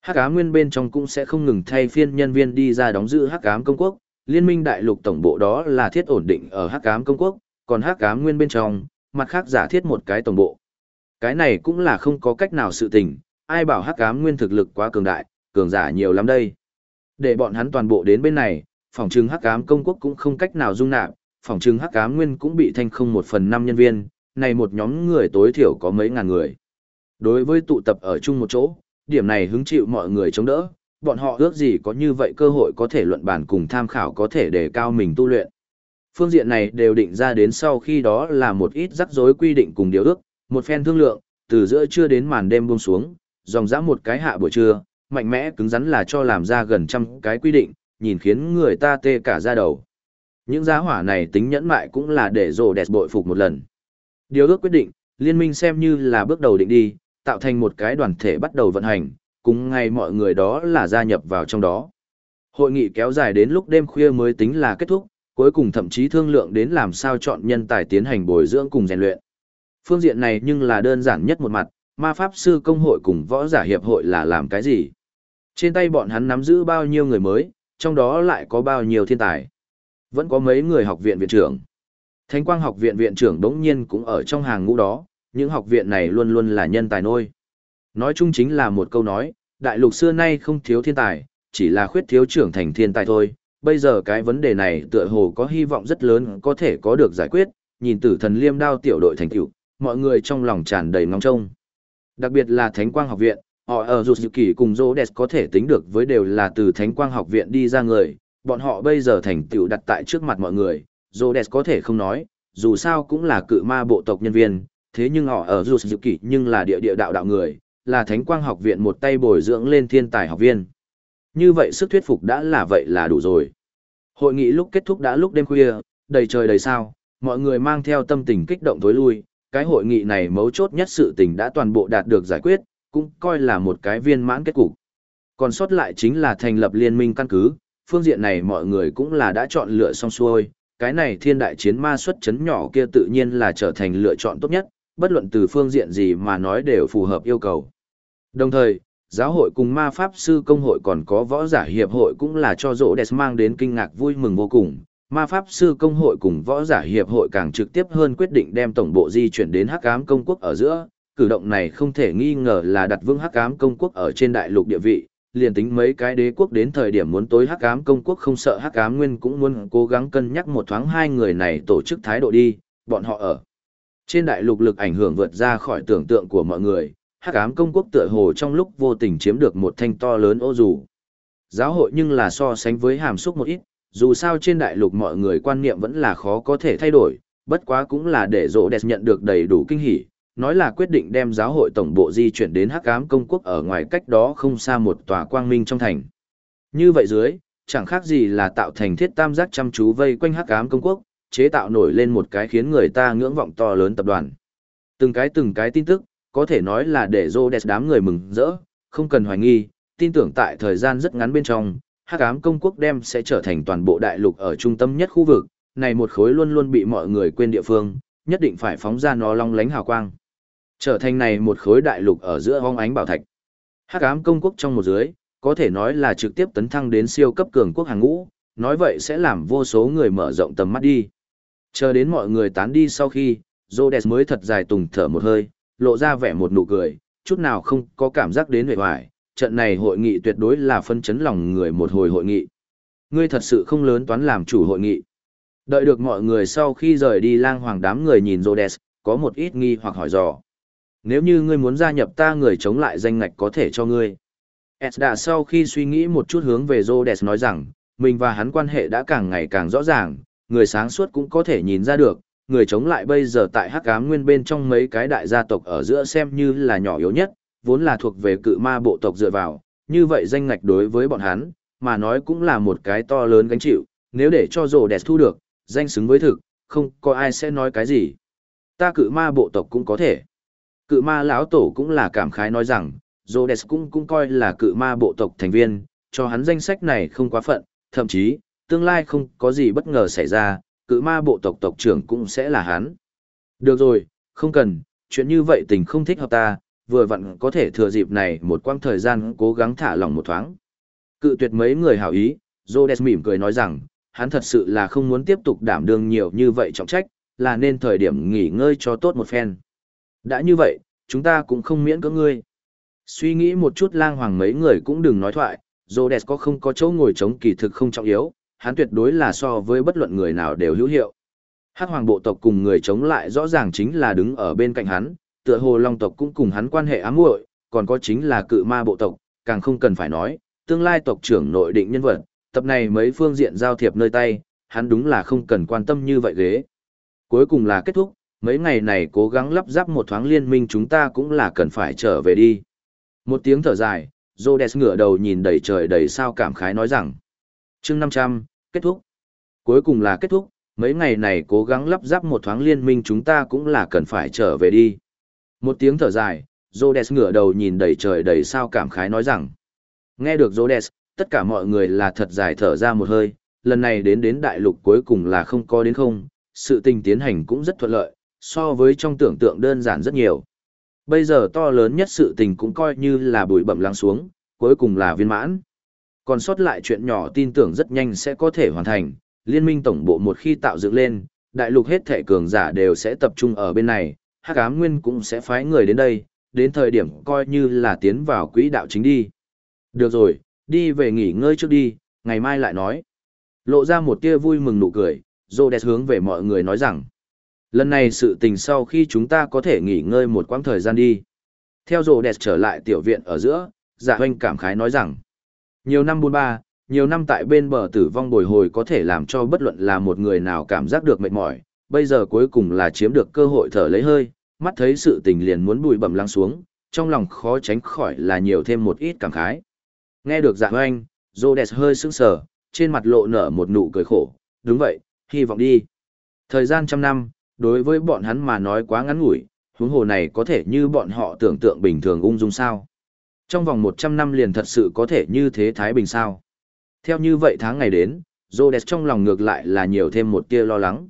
Hắc Ám nguyên bên trong cũng sẽ không ngừng thay phiên nhân viên đi ra đóng giữ Hắc Ám công quốc, liên minh đại lục tổng bộ đó là thiết ổn định ở Hắc Ám công quốc, còn Hắc Ám nguyên bên trong, mặt khác giả thiết một cái tổng bộ. Cái này cũng là không có cách nào sự tình, ai bảo Hắc Ám nguyên thực lực quá cường đại, cường giả nhiều lắm đây. Để bọn hắn toàn bộ đến bên này, phòng trừng hắc ám công quốc cũng không cách nào dung nạp, phòng trừng hắc ám nguyên cũng bị thanh không một phần năm nhân viên, này một nhóm người tối thiểu có mấy ngàn người. Đối với tụ tập ở chung một chỗ, điểm này hứng chịu mọi người chống đỡ, bọn họ ước gì có như vậy cơ hội có thể luận bàn cùng tham khảo có thể đề cao mình tu luyện. Phương diện này đều định ra đến sau khi đó là một ít rắc rối quy định cùng điều ước, một phen thương lượng, từ giữa trưa đến màn đêm buông xuống, dòng dã một cái hạ buổi trưa, mạnh mẽ cứng rắn là cho làm ra gần trăm cái quy định, nhìn khiến người ta tê cả da đầu. Những giá hỏa này tính nhẫn mại cũng là để rồ đẹp bội phục một lần. Điều ước quyết định, liên minh xem như là bước đầu định đi, tạo thành một cái đoàn thể bắt đầu vận hành, cùng ngay mọi người đó là gia nhập vào trong đó. Hội nghị kéo dài đến lúc đêm khuya mới tính là kết thúc, cuối cùng thậm chí thương lượng đến làm sao chọn nhân tài tiến hành bồi dưỡng cùng rèn luyện. Phương diện này nhưng là đơn giản nhất một mặt, ma pháp sư công hội cùng võ giả hiệp hội là làm cái gì? Trên tay bọn hắn nắm giữ bao nhiêu người mới, trong đó lại có bao nhiêu thiên tài. Vẫn có mấy người học viện viện trưởng. Thánh quang học viện viện trưởng đống nhiên cũng ở trong hàng ngũ đó, những học viện này luôn luôn là nhân tài nôi. Nói chung chính là một câu nói, đại lục xưa nay không thiếu thiên tài, chỉ là khuyết thiếu trưởng thành thiên tài thôi. Bây giờ cái vấn đề này tựa hồ có hy vọng rất lớn có thể có được giải quyết, nhìn tử thần liêm đao tiểu đội thành tựu, mọi người trong lòng tràn đầy ngóng trông. Đặc biệt là Thánh Quang học viện, họ ở dù dự kỳ cùng dô đẹp có thể tính được với đều là từ thánh quang học viện đi ra người bọn họ bây giờ thành tựu đặt tại trước mặt mọi người dô đẹp có thể không nói dù sao cũng là cự ma bộ tộc nhân viên thế nhưng họ ở dù dự kỷ nhưng là địa địa đạo đạo người là thánh quang học viện một tay bồi dưỡng lên thiên tài học viên. Như vậy sức thuyết phục đã là vậy là đủ rồi. Hội nghị lúc kết thúc đã lúc đêm khuya đầy trời đầy sao mọi người mang theo tâm tình kích động tối lui cái hội nghị này mấu chốt nhất sự tình đã toàn bộ đạt được giải quyết cũng coi là một cái viên mãn kết cục. Còn sót lại chính là thành lập liên minh căn cứ, phương diện này mọi người cũng là đã chọn lựa xong xuôi, cái này thiên đại chiến ma xuất chấn nhỏ kia tự nhiên là trở thành lựa chọn tốt nhất, bất luận từ phương diện gì mà nói đều phù hợp yêu cầu. Đồng thời, giáo hội cùng ma pháp sư công hội còn có võ giả hiệp hội cũng là cho rỗ đẹp mang đến kinh ngạc vui mừng vô cùng. Ma pháp sư công hội cùng võ giả hiệp hội càng trực tiếp hơn quyết định đem tổng bộ di chuyển đến hắc ám công quốc ở giữa, cử động này không thể nghi ngờ là đặt vững hắc ám công quốc ở trên đại lục địa vị, liền tính mấy cái đế quốc đến thời điểm muốn tối hắc ám công quốc không sợ hắc ám nguyên cũng muốn cố gắng cân nhắc một thoáng hai người này tổ chức thái độ đi, bọn họ ở. Trên đại lục lực ảnh hưởng vượt ra khỏi tưởng tượng của mọi người, hắc ám công quốc tựa hồ trong lúc vô tình chiếm được một thanh to lớn ô dù. Giáo hội nhưng là so sánh với hàm xúc một ít, dù sao trên đại lục mọi người quan niệm vẫn là khó có thể thay đổi, bất quá cũng là để rỗ đẹp nhận được đầy đủ kinh hỉ, nói là quyết định đem giáo hội tổng bộ di chuyển đến hắc ám công quốc ở ngoài cách đó không xa một tòa quang minh trong thành. Như vậy dưới, chẳng khác gì là tạo thành thiết tam giác chăm chú vây quanh hắc ám công quốc, chế tạo nổi lên một cái khiến người ta ngưỡng vọng to lớn tập đoàn. Từng cái từng cái tin tức, có thể nói là để rô đẹp đám người mừng rỡ, không cần hoài nghi, tin tưởng tại thời gian rất ngắn bên trong, hắc ám công quốc đem sẽ trở thành toàn bộ đại lục ở trung tâm nhất khu vực, này một khối luôn luôn bị mọi người quên địa phương, nhất định phải phóng ra nó long lánh hào quang. Trở thành này một khối đại lục ở giữa hong ánh bảo thạch. Hắc ám công quốc trong một dưới, có thể nói là trực tiếp tấn thăng đến siêu cấp cường quốc hàng ngũ, nói vậy sẽ làm vô số người mở rộng tầm mắt đi. Chờ đến mọi người tán đi sau khi, Rhodes mới thật dài tùng thở một hơi, lộ ra vẻ một nụ cười, chút nào không có cảm giác đến vẻ hoài, trận này hội nghị tuyệt đối là phân chấn lòng người một hồi hội nghị. Ngươi thật sự không lớn toán làm chủ hội nghị. Đợi được mọi người sau khi rời đi lang hoàng đám người nhìn Rhodes, có một ít nghi hoặc hỏi dò. Nếu như ngươi muốn gia nhập ta người chống lại danh ngạch có thể cho ngươi. Esda sau khi suy nghĩ một chút hướng về Rhodes nói rằng, mình và hắn quan hệ đã càng ngày càng rõ ràng, người sáng suốt cũng có thể nhìn ra được, người chống lại bây giờ tại hắc ám nguyên bên trong mấy cái đại gia tộc ở giữa xem như là nhỏ yếu nhất, vốn là thuộc về cự ma bộ tộc dựa vào, như vậy danh ngạch đối với bọn hắn, mà nói cũng là một cái to lớn gánh chịu, nếu để cho rồ đẹp thu được, danh xứng với thực, không có ai sẽ nói cái gì. Ta cự ma bộ tộc cũng có thể. Cự ma lão tổ cũng là cảm khái nói rằng, Rhodes cũng cũng coi là cự ma bộ tộc thành viên, cho hắn danh sách này không quá phận, thậm chí, tương lai không có gì bất ngờ xảy ra, cự ma bộ tộc tộc trưởng cũng sẽ là hắn. Được rồi, không cần, chuyện như vậy tình không thích hợp ta, vừa vặn có thể thừa dịp này một quãng thời gian cố gắng thả lỏng một thoáng. Cự tuyệt mấy người hảo ý, Rhodes mỉm cười nói rằng, hắn thật sự là không muốn tiếp tục đảm đương nhiều như vậy trọng trách, là nên thời điểm nghỉ ngơi cho tốt một phen. Đã như vậy, chúng ta cũng không miễn cưỡng ngươi. Suy nghĩ một chút lang hoàng mấy người cũng đừng nói thoại, Rhodes có không có chỗ ngồi chống kỳ thực không trọng yếu, hắn tuyệt đối là so với bất luận người nào đều hữu hiệu. Hắc hoàng bộ tộc cùng người chống lại rõ ràng chính là đứng ở bên cạnh hắn, tựa hồ long tộc cũng cùng hắn quan hệ ám muội, còn có chính là cự ma bộ tộc, càng không cần phải nói, tương lai tộc trưởng nội định nhân vật, tập này mấy phương diện giao thiệp nơi tay, hắn đúng là không cần quan tâm như vậy ghế. Cuối cùng là kết thúc, mấy ngày này cố gắng lắp ráp một thoáng liên minh chúng ta cũng là cần phải trở về đi. Một tiếng thở dài, Rhodes ngửa đầu nhìn đầy trời đầy sao cảm khái nói rằng, chương 500, kết thúc. Cuối cùng là kết thúc, mấy ngày này cố gắng lắp ráp một thoáng liên minh chúng ta cũng là cần phải trở về đi. Một tiếng thở dài, Rhodes ngửa đầu nhìn đầy trời đầy sao cảm khái nói rằng. Nghe được Rhodes, tất cả mọi người là thật dài thở ra một hơi, lần này đến đến đại lục cuối cùng là không có đến không, sự tình tiến hành cũng rất thuận lợi, so với trong tưởng tượng đơn giản rất nhiều. Bây giờ to lớn nhất sự tình cũng coi như là bụi bậm lắng xuống, cuối cùng là viên mãn còn sót lại chuyện nhỏ tin tưởng rất nhanh sẽ có thể hoàn thành. Liên minh tổng bộ một khi tạo dựng lên, đại lục hết thể cường giả đều sẽ tập trung ở bên này, Hắc Ám Nguyên cũng sẽ phái người đến đây, đến thời điểm coi như là tiến vào quỹ đạo chính đi. Được rồi, đi về nghỉ ngơi trước đi, ngày mai lại nói. Lộ ra một tia vui mừng nụ cười, Rhodes hướng về mọi người nói rằng, lần này sự tình sau khi chúng ta có thể nghỉ ngơi một quãng thời gian đi. Theo Rhodes trở lại tiểu viện ở giữa, Dạ Hoành cảm khái nói rằng, nhiều năm buôn ba, nhiều năm tại bên bờ tử vong bồi hồi có thể làm cho bất luận là một người nào cảm giác được mệt mỏi, bây giờ cuối cùng là chiếm được cơ hội thở lấy hơi, mắt thấy sự tình liền muốn bùi bẩm lắng xuống, trong lòng khó tránh khỏi là nhiều thêm một ít cảm khái. Nghe được dạng oanh, Rhodes hơi sững sờ, trên mặt lộ nở một nụ cười khổ, đúng vậy, hy vọng đi. Thời gian trăm năm, đối với bọn hắn mà nói quá ngắn ngủi, huống hồ này có thể như bọn họ tưởng tượng bình thường ung dung sao. Trong vòng 100 năm liền thật sự có thể như thế Thái Bình sao? Theo như vậy tháng ngày đến, Rhodes trong lòng ngược lại là nhiều thêm một tia lo lắng.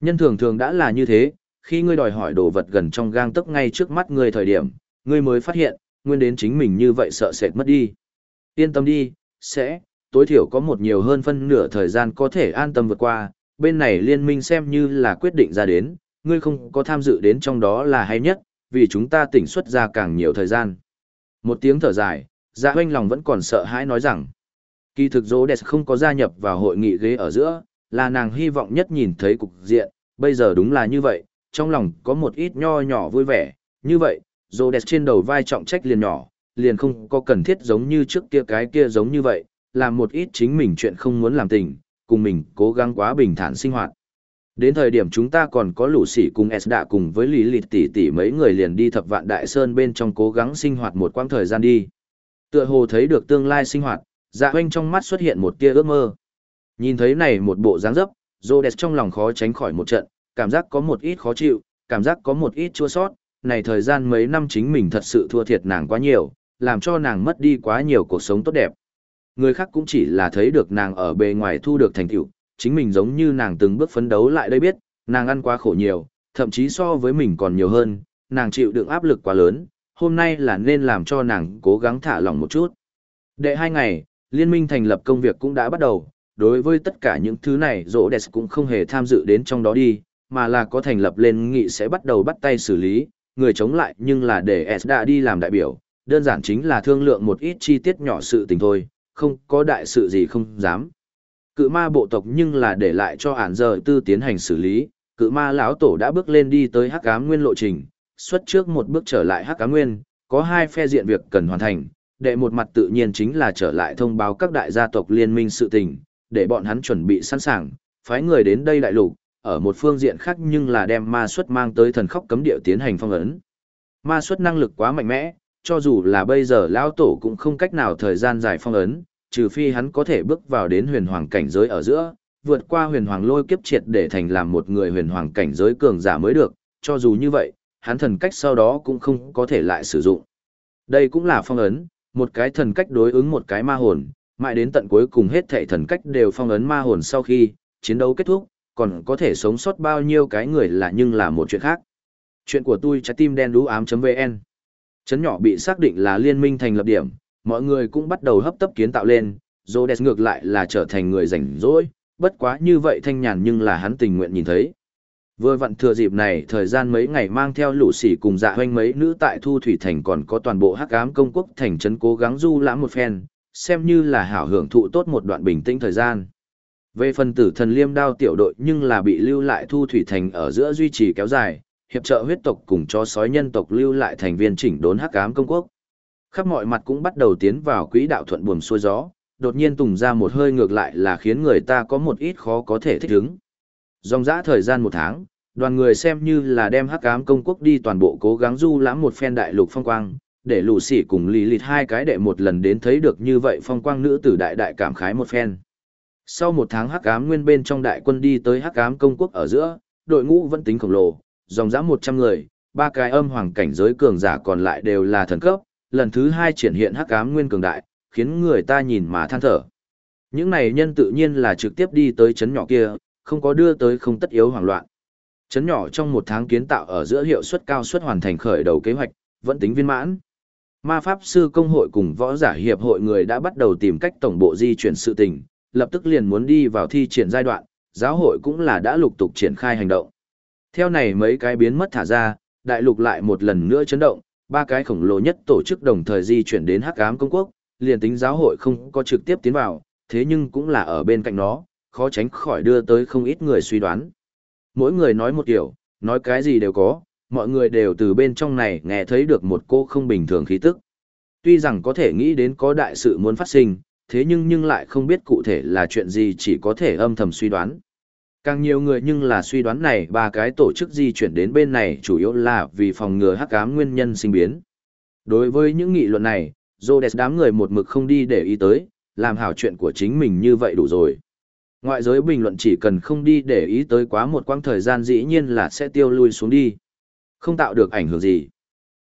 Nhân thường thường đã là như thế, khi ngươi đòi hỏi đồ vật gần trong gang tấc ngay trước mắt ngươi thời điểm, ngươi mới phát hiện, nguyên đến chính mình như vậy sợ sệt mất đi. Yên tâm đi, sẽ, tối thiểu có một nhiều hơn phân nửa thời gian có thể an tâm vượt qua, bên này liên minh xem như là quyết định ra đến, ngươi không có tham dự đến trong đó là hay nhất, vì chúng ta tỉnh xuất ra càng nhiều thời gian. Một tiếng thở dài, dạ hoanh lòng vẫn còn sợ hãi nói rằng, kỳ thực dỗ đẹp không có gia nhập vào hội nghị ghế ở giữa, là nàng hy vọng nhất nhìn thấy cục diện, bây giờ đúng là như vậy, trong lòng có một ít nho nhỏ vui vẻ, như vậy, Rhodes trên đầu vai trọng trách liền nhỏ, liền không có cần thiết giống như trước kia cái kia giống như vậy, làm một ít chính mình chuyện không muốn làm tình, cùng mình cố gắng quá bình thản sinh hoạt. Đến thời điểm chúng ta còn có lũ sỉ cùng Esda cùng với Lý Lịt tỷ tỷ mấy người liền đi thập vạn đại sơn bên trong cố gắng sinh hoạt một quãng thời gian đi. Tựa hồ thấy được tương lai sinh hoạt, dạ hoanh trong mắt xuất hiện một tia ước mơ. Nhìn thấy này một bộ dáng dấp, Rhodes trong lòng khó tránh khỏi một trận, cảm giác có một ít khó chịu, cảm giác có một ít chua sót, này thời gian mấy năm chính mình thật sự thua thiệt nàng quá nhiều, làm cho nàng mất đi quá nhiều cuộc sống tốt đẹp. Người khác cũng chỉ là thấy được nàng ở bề ngoài thu được thành tựu, chính mình giống như nàng từng bước phấn đấu lại đây biết, nàng ăn quá khổ nhiều, thậm chí so với mình còn nhiều hơn, nàng chịu đựng áp lực quá lớn, hôm nay là nên làm cho nàng cố gắng thả lỏng một chút. Đệ hai ngày, liên minh thành lập công việc cũng đã bắt đầu, đối với tất cả những thứ này rỗ đẹp cũng không hề tham dự đến trong đó đi, mà là có thành lập lên nghị sẽ bắt đầu bắt tay xử lý, người chống lại nhưng là để S đã đi làm đại biểu, đơn giản chính là thương lượng một ít chi tiết nhỏ sự tình thôi, không có đại sự gì không dám. Cự ma bộ tộc nhưng là để lại cho ản giờ tư tiến hành xử lý, cự ma lão tổ đã bước lên đi tới hắc ám nguyên lộ trình, xuất trước một bước trở lại hắc ám nguyên, có hai phe diện việc cần hoàn thành, đệ một mặt tự nhiên chính là trở lại thông báo các đại gia tộc liên minh sự tình, để bọn hắn chuẩn bị sẵn sàng, phái người đến đây đại lục, ở một phương diện khác nhưng là đem ma xuất mang tới thần khóc cấm địa tiến hành phong ấn. Ma xuất năng lực quá mạnh mẽ, cho dù là bây giờ lão tổ cũng không cách nào thời gian dài phong ấn, trừ phi hắn có thể bước vào đến huyền hoàng cảnh giới ở giữa, vượt qua huyền hoàng lôi kiếp triệt để thành làm một người huyền hoàng cảnh giới cường giả mới được, cho dù như vậy, hắn thần cách sau đó cũng không có thể lại sử dụng. Đây cũng là phong ấn, một cái thần cách đối ứng một cái ma hồn, mãi đến tận cuối cùng hết thảy thần cách đều phong ấn ma hồn sau khi chiến đấu kết thúc, còn có thể sống sót bao nhiêu cái người là nhưng là một chuyện khác. Chuyện của tôi trái tim đen đú ám.vn Chấn nhỏ bị xác định là liên minh thành lập điểm, mọi người cũng bắt đầu hấp tấp kiến tạo lên, Rhodes ngược lại là trở thành người rảnh rỗi, bất quá như vậy thanh nhàn nhưng là hắn tình nguyện nhìn thấy. Vừa vặn thừa dịp này thời gian mấy ngày mang theo lũ sỉ cùng dạ hoanh mấy nữ tại Thu Thủy Thành còn có toàn bộ hắc ám công quốc thành trấn cố gắng du lãm một phen, xem như là hảo hưởng thụ tốt một đoạn bình tĩnh thời gian. Về phần tử thần liêm đao tiểu đội nhưng là bị lưu lại Thu Thủy Thành ở giữa duy trì kéo dài, hiệp trợ huyết tộc cùng cho sói nhân tộc lưu lại thành viên chỉnh đốn hắc ám công quốc. Khắp mọi mặt cũng bắt đầu tiến vào quỹ đạo thuận buồm xuôi gió, đột nhiên tùng ra một hơi ngược lại là khiến người ta có một ít khó có thể thích ứng. Dòng dã thời gian một tháng, đoàn người xem như là đem hắc ám công quốc đi toàn bộ cố gắng du lãm một phen đại lục phong quang, để lù xỉ cùng lì lịt hai cái đệ một lần đến thấy được như vậy phong quang nữ tử đại đại cảm khái một phen. Sau một tháng hắc ám nguyên bên trong đại quân đi tới hắc ám công quốc ở giữa, đội ngũ vẫn tính khổng lồ, dòng dã một trăm người, ba cái âm hoàng cảnh giới cường giả còn lại đều là thần cấp, lần thứ hai triển hiện hắc ám nguyên cường đại, khiến người ta nhìn mà than thở. Những này nhân tự nhiên là trực tiếp đi tới chấn nhỏ kia, không có đưa tới không tất yếu hoảng loạn. Chấn nhỏ trong một tháng kiến tạo ở giữa hiệu suất cao suất hoàn thành khởi đầu kế hoạch, vẫn tính viên mãn. Ma Pháp Sư Công hội cùng võ giả hiệp hội người đã bắt đầu tìm cách tổng bộ di chuyển sự tình, lập tức liền muốn đi vào thi triển giai đoạn, giáo hội cũng là đã lục tục triển khai hành động. Theo này mấy cái biến mất thả ra, đại lục lại một lần nữa chấn động, ba cái khổng lồ nhất tổ chức đồng thời di chuyển đến Hắc Ám công quốc, liền tính giáo hội không có trực tiếp tiến vào, thế nhưng cũng là ở bên cạnh nó, khó tránh khỏi đưa tới không ít người suy đoán. Mỗi người nói một kiểu, nói cái gì đều có, mọi người đều từ bên trong này nghe thấy được một cô không bình thường khí tức. Tuy rằng có thể nghĩ đến có đại sự muốn phát sinh, thế nhưng nhưng lại không biết cụ thể là chuyện gì chỉ có thể âm thầm suy đoán. Càng nhiều người nhưng là suy đoán này ba cái tổ chức di chuyển đến bên này chủ yếu là vì phòng ngừa hắc ám nguyên nhân sinh biến. Đối với những nghị luận này, Rhodes đám người một mực không đi để ý tới, làm hảo chuyện của chính mình như vậy đủ rồi. Ngoại giới bình luận chỉ cần không đi để ý tới quá một quãng thời gian dĩ nhiên là sẽ tiêu lui xuống đi. Không tạo được ảnh hưởng gì.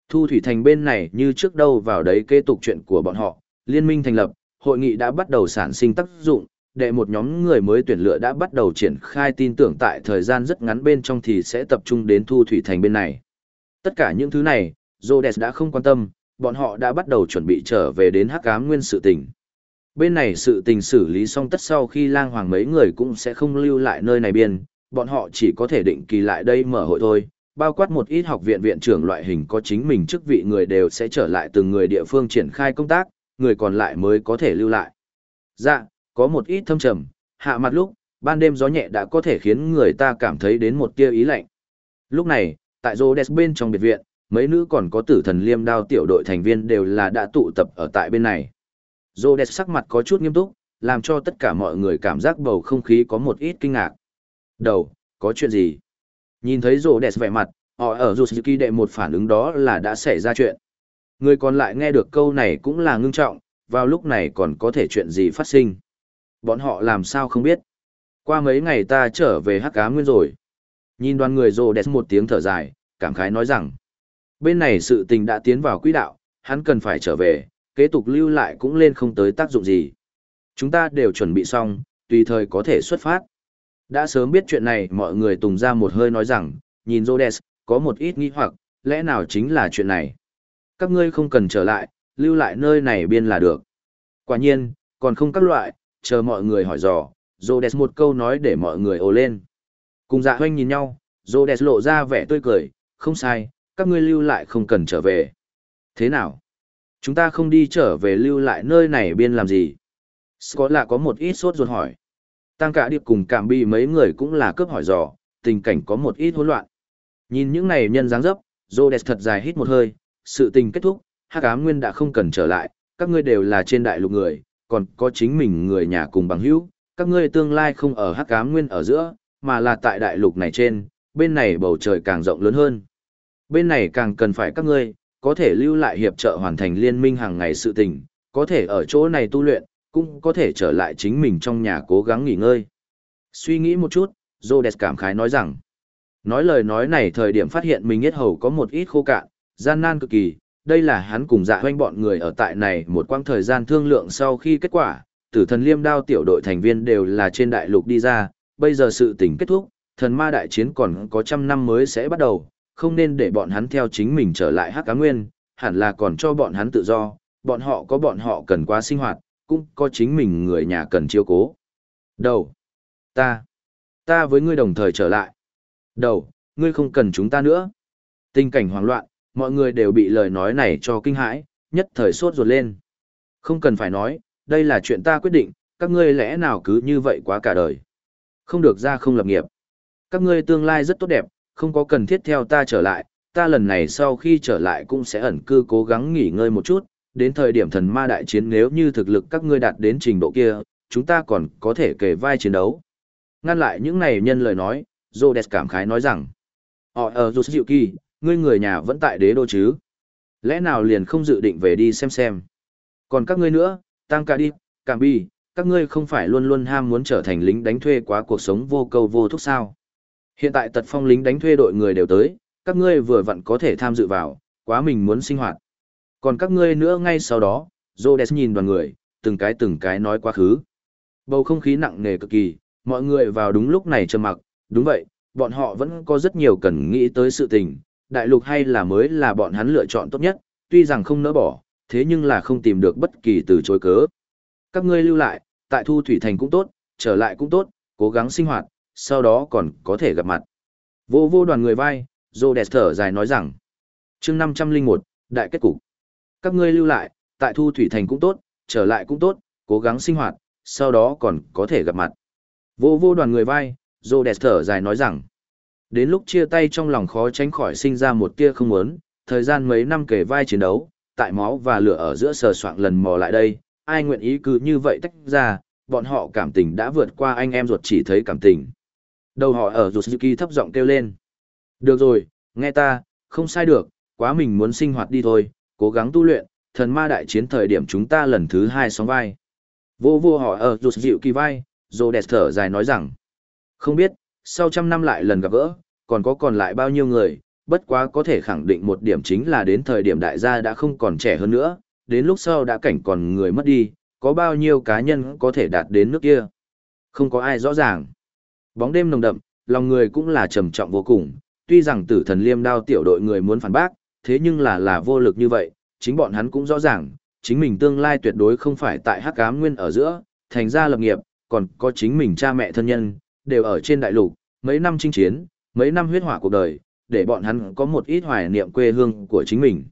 Thu Thủy Thành bên này như trước đâu vào đấy kế tục chuyện của bọn họ, liên minh thành lập, hội nghị đã bắt đầu sản sinh tác dụng, đệ một nhóm người mới tuyển lựa đã bắt đầu triển khai tin tưởng tại thời gian rất ngắn bên trong thì sẽ tập trung đến Thu Thủy Thành bên này. Tất cả những thứ này, Rhodes đã không quan tâm, bọn họ đã bắt đầu chuẩn bị trở về đến hắc ám nguyên sự tình. Bên này sự tình xử lý xong tất sau khi lang hoàng mấy người cũng sẽ không lưu lại nơi này biên, bọn họ chỉ có thể định kỳ lại đây mở hội thôi, bao quát một ít học viện viện trưởng loại hình có chính mình chức vị người đều sẽ trở lại từng người địa phương triển khai công tác, người còn lại mới có thể lưu lại. Dạ, có một ít thâm trầm, hạ mặt lúc, ban đêm gió nhẹ đã có thể khiến người ta cảm thấy đến một tia ý lạnh. Lúc này, tại Rhodes bên trong biệt viện, Mấy nữ còn có tử thần liêm đao tiểu đội thành viên đều là đã tụ tập ở tại bên này. Rhodes sắc mặt có chút nghiêm túc, làm cho tất cả mọi người cảm giác bầu không khí có một ít kinh ngạc. Đầu, có chuyện gì? Nhìn thấy Rhodes vẻ mặt, họ ở Yusuki đệ một phản ứng đó là đã xảy ra chuyện. Người còn lại nghe được câu này cũng là ngưng trọng, vào lúc này còn có thể chuyện gì phát sinh. Bọn họ làm sao không biết. Qua mấy ngày ta trở về hắc cá nguyên rồi. Nhìn đoàn người rồ đẹp một tiếng thở dài, cảm khái nói rằng. Bên này sự tình đã tiến vào quỹ đạo, hắn cần phải trở về, kế tục lưu lại cũng lên không tới tác dụng gì. Chúng ta đều chuẩn bị xong, tùy thời có thể xuất phát. Đã sớm biết chuyện này mọi người tùng ra một hơi nói rằng, nhìn Rhodes, có một ít nghi hoặc, lẽ nào chính là chuyện này. Các ngươi không cần trở lại, lưu lại nơi này biên là được. Quả nhiên, còn không các loại, chờ mọi người hỏi dò, Rhodes một câu nói để mọi người ồ lên. Cùng dạ hoanh nhìn nhau, Rhodes lộ ra vẻ tươi cười, không sai, các ngươi lưu lại không cần trở về. Thế nào? Chúng ta không đi trở về lưu lại nơi này biên làm gì? Scott là có một ít sốt ruột hỏi. Tăng cả điệp cùng cảm bị mấy người cũng là cướp hỏi dò, tình cảnh có một ít hỗn loạn. Nhìn những này nhân dáng dấp, Rhodes thật dài hít một hơi, sự tình kết thúc, Hắc Ám Nguyên đã không cần trở lại, các ngươi đều là trên đại lục người, còn có chính mình người nhà cùng bằng hữu, các ngươi tương lai không ở Hắc Ám Nguyên ở giữa, mà là tại đại lục này trên, bên này bầu trời càng rộng lớn hơn. Bên này càng cần phải các ngươi, có thể lưu lại hiệp trợ hoàn thành liên minh hàng ngày sự tình, có thể ở chỗ này tu luyện, cũng có thể trở lại chính mình trong nhà cố gắng nghỉ ngơi. Suy nghĩ một chút, Rhodes cảm khái nói rằng, nói lời nói này thời điểm phát hiện mình nhất hầu có một ít khô cạn, gian nan cực kỳ, đây là hắn cùng dạ hoanh bọn người ở tại này một quãng thời gian thương lượng sau khi kết quả, tử thần liêm đao tiểu đội thành viên đều là trên đại lục đi ra, bây giờ sự tình kết thúc, thần ma đại chiến còn có trăm năm mới sẽ bắt đầu, không nên để bọn hắn theo chính mình trở lại hắc cá nguyên, hẳn là còn cho bọn hắn tự do, bọn họ có bọn họ cần qua sinh hoạt, cũng có chính mình người nhà cần chiêu cố. Đầu. Ta. Ta với ngươi đồng thời trở lại. Đầu, ngươi không cần chúng ta nữa. Tình cảnh hoảng loạn, mọi người đều bị lời nói này cho kinh hãi, nhất thời sốt ruột lên. Không cần phải nói, đây là chuyện ta quyết định, các ngươi lẽ nào cứ như vậy quá cả đời. Không được ra không lập nghiệp. Các ngươi tương lai rất tốt đẹp, không có cần thiết theo ta trở lại, ta lần này sau khi trở lại cũng sẽ ẩn cư cố gắng nghỉ ngơi một chút, đến thời điểm thần ma đại chiến nếu như thực lực các ngươi đạt đến trình độ kia, chúng ta còn có thể kề vai chiến đấu. Ngăn lại những này nhân lời nói, Zodes cảm khái nói rằng, Họ ở dù dịu kỳ, ngươi người nhà vẫn tại đế đô chứ? Lẽ nào liền không dự định về đi xem xem? Còn các ngươi nữa, tăng ca đi, cảm bi, các ngươi không phải luôn luôn ham muốn trở thành lính đánh thuê quá cuộc sống vô câu vô thúc sao? Hiện tại tật phong lính đánh thuê đội người đều tới, các ngươi vừa vặn có thể tham dự vào, quá mình muốn sinh hoạt. Còn các ngươi nữa ngay sau đó, Rhodes nhìn đoàn người, từng cái từng cái nói quá khứ. Bầu không khí nặng nề cực kỳ, mọi người vào đúng lúc này trầm mặc, đúng vậy, bọn họ vẫn có rất nhiều cần nghĩ tới sự tình, đại lục hay là mới là bọn hắn lựa chọn tốt nhất, tuy rằng không nỡ bỏ, thế nhưng là không tìm được bất kỳ từ chối cớ. Các ngươi lưu lại, tại thu thủy thành cũng tốt, trở lại cũng tốt, cố gắng sinh hoạt, sau đó còn có thể gặp mặt. Vô vô đoàn người vai, Rhodes thở dài nói rằng, chương 501, đại kết cục. Các ngươi lưu lại, tại thu thủy thành cũng tốt, trở lại cũng tốt, cố gắng sinh hoạt, sau đó còn có thể gặp mặt. Vô vô đoàn người vai, Rhodes thở dài nói rằng, đến lúc chia tay trong lòng khó tránh khỏi sinh ra một tia không muốn, thời gian mấy năm kể vai chiến đấu, tại máu và lửa ở giữa sờ soạng lần mò lại đây, ai nguyện ý cứ như vậy tách ra, bọn họ cảm tình đã vượt qua anh em ruột chỉ thấy cảm tình. Đầu họ ở Yusuki thấp giọng kêu lên. Được rồi, nghe ta, không sai được, quá mình muốn sinh hoạt đi thôi, cố gắng tu luyện, thần ma đại chiến thời điểm chúng ta lần thứ hai sóng vai. Vô vô họ ở Yusuki vai, Rhodes thở dài nói rằng. Không biết, sau trăm năm lại lần gặp gỡ, còn có còn lại bao nhiêu người, bất quá có thể khẳng định một điểm chính là đến thời điểm đại gia đã không còn trẻ hơn nữa, đến lúc sau đã cảnh còn người mất đi, có bao nhiêu cá nhân có thể đạt đến nước kia. Không có ai rõ ràng. Bóng đêm nồng đậm, lòng người cũng là trầm trọng vô cùng, tuy rằng tử thần liêm đao tiểu đội người muốn phản bác, thế nhưng là là vô lực như vậy, chính bọn hắn cũng rõ ràng, chính mình tương lai tuyệt đối không phải tại hắc ám nguyên ở giữa, thành ra lập nghiệp, còn có chính mình cha mẹ thân nhân, đều ở trên đại lục, mấy năm chinh chiến, mấy năm huyết hỏa cuộc đời, để bọn hắn có một ít hoài niệm quê hương của chính mình.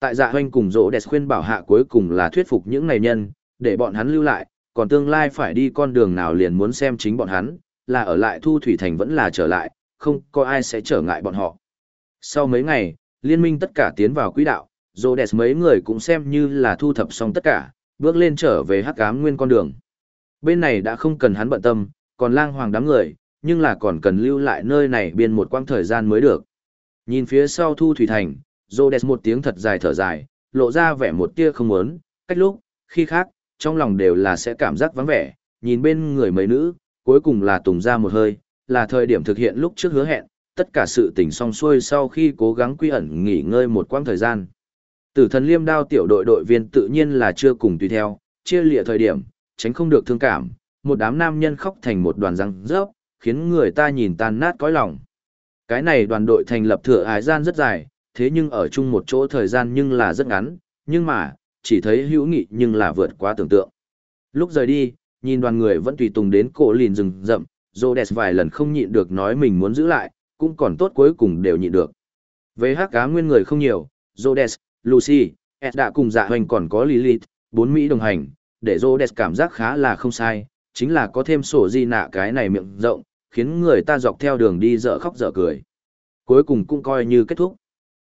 Tại dạ hoanh cùng rỗ đẹp khuyên bảo hạ cuối cùng là thuyết phục những này nhân, để bọn hắn lưu lại, còn tương lai phải đi con đường nào liền muốn xem chính bọn hắn, là ở lại thu thủy thành vẫn là trở lại, không có ai sẽ trở ngại bọn họ. Sau mấy ngày, liên minh tất cả tiến vào quỹ đạo, rỗ đẹp mấy người cũng xem như là thu thập xong tất cả, bước lên trở về hắc ám nguyên con đường. Bên này đã không cần hắn bận tâm, còn lang hoàng đám người, nhưng là còn cần lưu lại nơi này biên một quãng thời gian mới được. Nhìn phía sau thu thủy thành, Rhodes một tiếng thật dài thở dài, lộ ra vẻ một tia không muốn, cách lúc, khi khác, trong lòng đều là sẽ cảm giác vắng vẻ, nhìn bên người mấy nữ, cuối cùng là tùng ra một hơi, là thời điểm thực hiện lúc trước hứa hẹn, tất cả sự tình xong xuôi sau khi cố gắng quy ẩn nghỉ ngơi một quãng thời gian. Tử thần liêm đao tiểu đội đội viên tự nhiên là chưa cùng tùy theo, chia lịa thời điểm, tránh không được thương cảm, một đám nam nhân khóc thành một đoàn răng rớp, khiến người ta nhìn tan nát cõi lòng. Cái này đoàn đội thành lập thừa ái gian rất dài, thế nhưng ở chung một chỗ thời gian nhưng là rất ngắn, nhưng mà, chỉ thấy hữu nghị nhưng là vượt quá tưởng tượng. Lúc rời đi, nhìn đoàn người vẫn tùy tùng đến cổ lìn rừng rậm, Rhodes vài lần không nhịn được nói mình muốn giữ lại, cũng còn tốt cuối cùng đều nhịn được. Về hắc cá nguyên người không nhiều, Rhodes, Lucy, Ed đã cùng dạ hoành còn có Lilith, bốn Mỹ đồng hành, để Rhodes cảm giác khá là không sai, chính là có thêm sổ di nạ cái này miệng rộng, khiến người ta dọc theo đường đi dở khóc dở cười. Cuối cùng cũng coi như kết thúc.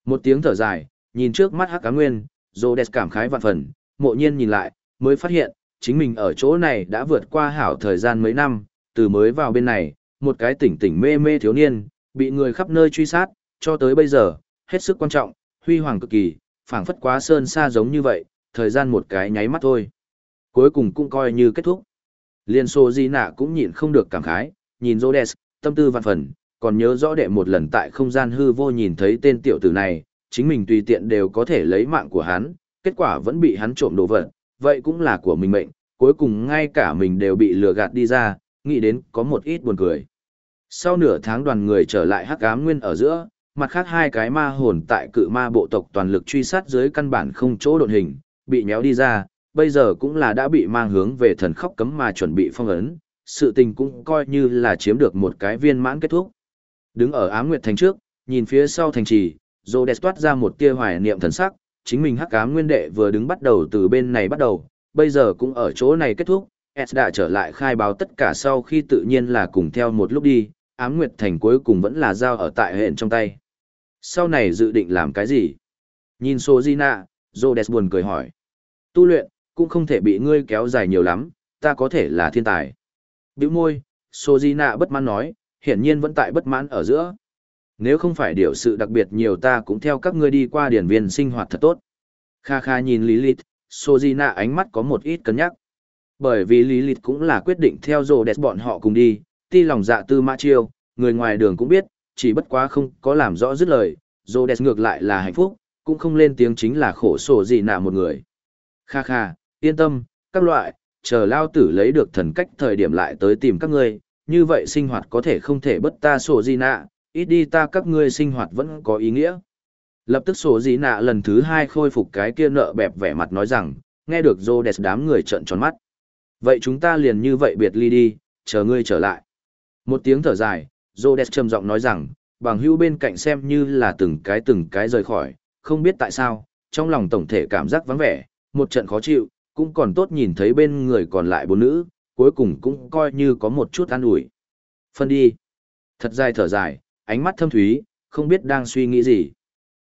Một tiếng thở dài, nhìn trước mắt hắc cá nguyên, Rhodes cảm khái vạn phần, mộ nhiên nhìn lại, mới phát hiện, chính mình ở chỗ này đã vượt qua hảo thời gian mấy năm, từ mới vào bên này, một cái tỉnh tỉnh mê mê thiếu niên, bị người khắp nơi truy sát, cho tới bây giờ, hết sức quan trọng, huy hoàng cực kỳ, phảng phất quá sơn xa giống như vậy, thời gian một cái nháy mắt thôi. Cuối cùng cũng coi như kết thúc. Liên xô di nạ cũng nhịn không được cảm khái, nhìn Rhodes, tâm tư văn phần, còn nhớ rõ đệ một lần tại không gian hư vô nhìn thấy tên tiểu tử này, chính mình tùy tiện đều có thể lấy mạng của hắn, kết quả vẫn bị hắn trộm đồ vật, vậy cũng là của mình mệnh, cuối cùng ngay cả mình đều bị lừa gạt đi ra, nghĩ đến có một ít buồn cười. Sau nửa tháng đoàn người trở lại hắc ám nguyên ở giữa, mặt khác hai cái ma hồn tại cự ma bộ tộc toàn lực truy sát dưới căn bản không chỗ độn hình, bị nhéo đi ra, bây giờ cũng là đã bị mang hướng về thần khóc cấm mà chuẩn bị phong ấn, sự tình cũng coi như là chiếm được một cái viên mãn kết thúc. Đứng ở ám nguyệt thành trước, nhìn phía sau thành trì, Rhodes toát ra một tia hoài niệm thần sắc, chính mình hắc ám nguyên đệ vừa đứng bắt đầu từ bên này bắt đầu, bây giờ cũng ở chỗ này kết thúc, S đã trở lại khai báo tất cả sau khi tự nhiên là cùng theo một lúc đi, ám nguyệt thành cuối cùng vẫn là giao ở tại hẹn trong tay. Sau này dự định làm cái gì? Nhìn Sojina, Rhodes buồn cười hỏi. Tu luyện, cũng không thể bị ngươi kéo dài nhiều lắm, ta có thể là thiên tài. Biểu môi, Sojina bất mãn nói, hiển nhiên vẫn tại bất mãn ở giữa. Nếu không phải điều sự đặc biệt nhiều ta cũng theo các ngươi đi qua điển viên sinh hoạt thật tốt. Kha kha nhìn Lilith, Sojina ánh mắt có một ít cân nhắc. Bởi vì Lilith cũng là quyết định theo dồ đẹp bọn họ cùng đi, ti lòng dạ tư mã chiêu, người ngoài đường cũng biết, chỉ bất quá không có làm rõ dứt lời, dồ đẹp ngược lại là hạnh phúc, cũng không lên tiếng chính là khổ sổ gì nạ một người. Kha kha, yên tâm, các loại, chờ lao tử lấy được thần cách thời điểm lại tới tìm các ngươi, như vậy sinh hoạt có thể không thể bất ta sổ gì nạ, ít đi ta các ngươi sinh hoạt vẫn có ý nghĩa. Lập tức sổ gì nạ lần thứ hai khôi phục cái kia nợ bẹp vẻ mặt nói rằng, nghe được rô đẹp đám người trợn tròn mắt. Vậy chúng ta liền như vậy biệt ly đi, chờ ngươi trở lại. Một tiếng thở dài, Rhodes trầm giọng nói rằng, bằng hữu bên cạnh xem như là từng cái từng cái rời khỏi, không biết tại sao, trong lòng tổng thể cảm giác vắng vẻ, một trận khó chịu, cũng còn tốt nhìn thấy bên người còn lại bốn nữ, cuối cùng cũng coi như có một chút an ủi. Phân đi. Thật dài thở dài, ánh mắt thâm thúy, không biết đang suy nghĩ gì.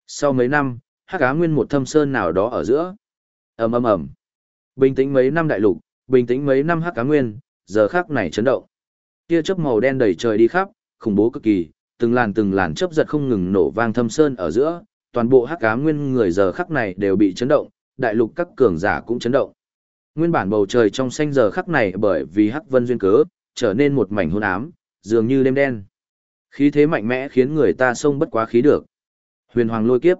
Sau mấy năm, hắc á nguyên một thâm sơn nào đó ở giữa. ầm ầm ầm Bình tĩnh mấy năm đại lục, bình tĩnh mấy năm hắc á nguyên, giờ khắc này chấn động. Tia chớp màu đen đầy trời đi khắp, khủng bố cực kỳ, từng làn từng làn chớp giật không ngừng nổ vang thâm sơn ở giữa, toàn bộ hắc cá nguyên người giờ khắc này đều bị chấn động, đại lục các cường giả cũng chấn động. Nguyên bản bầu trời trong xanh giờ khắc này bởi vì hắc vân duyên cớ, trở nên một mảnh hôn ám, dường như đêm đen. Khí thế mạnh mẽ khiến người ta xông bất quá khí được. Huyền Hoàng lôi kiếp.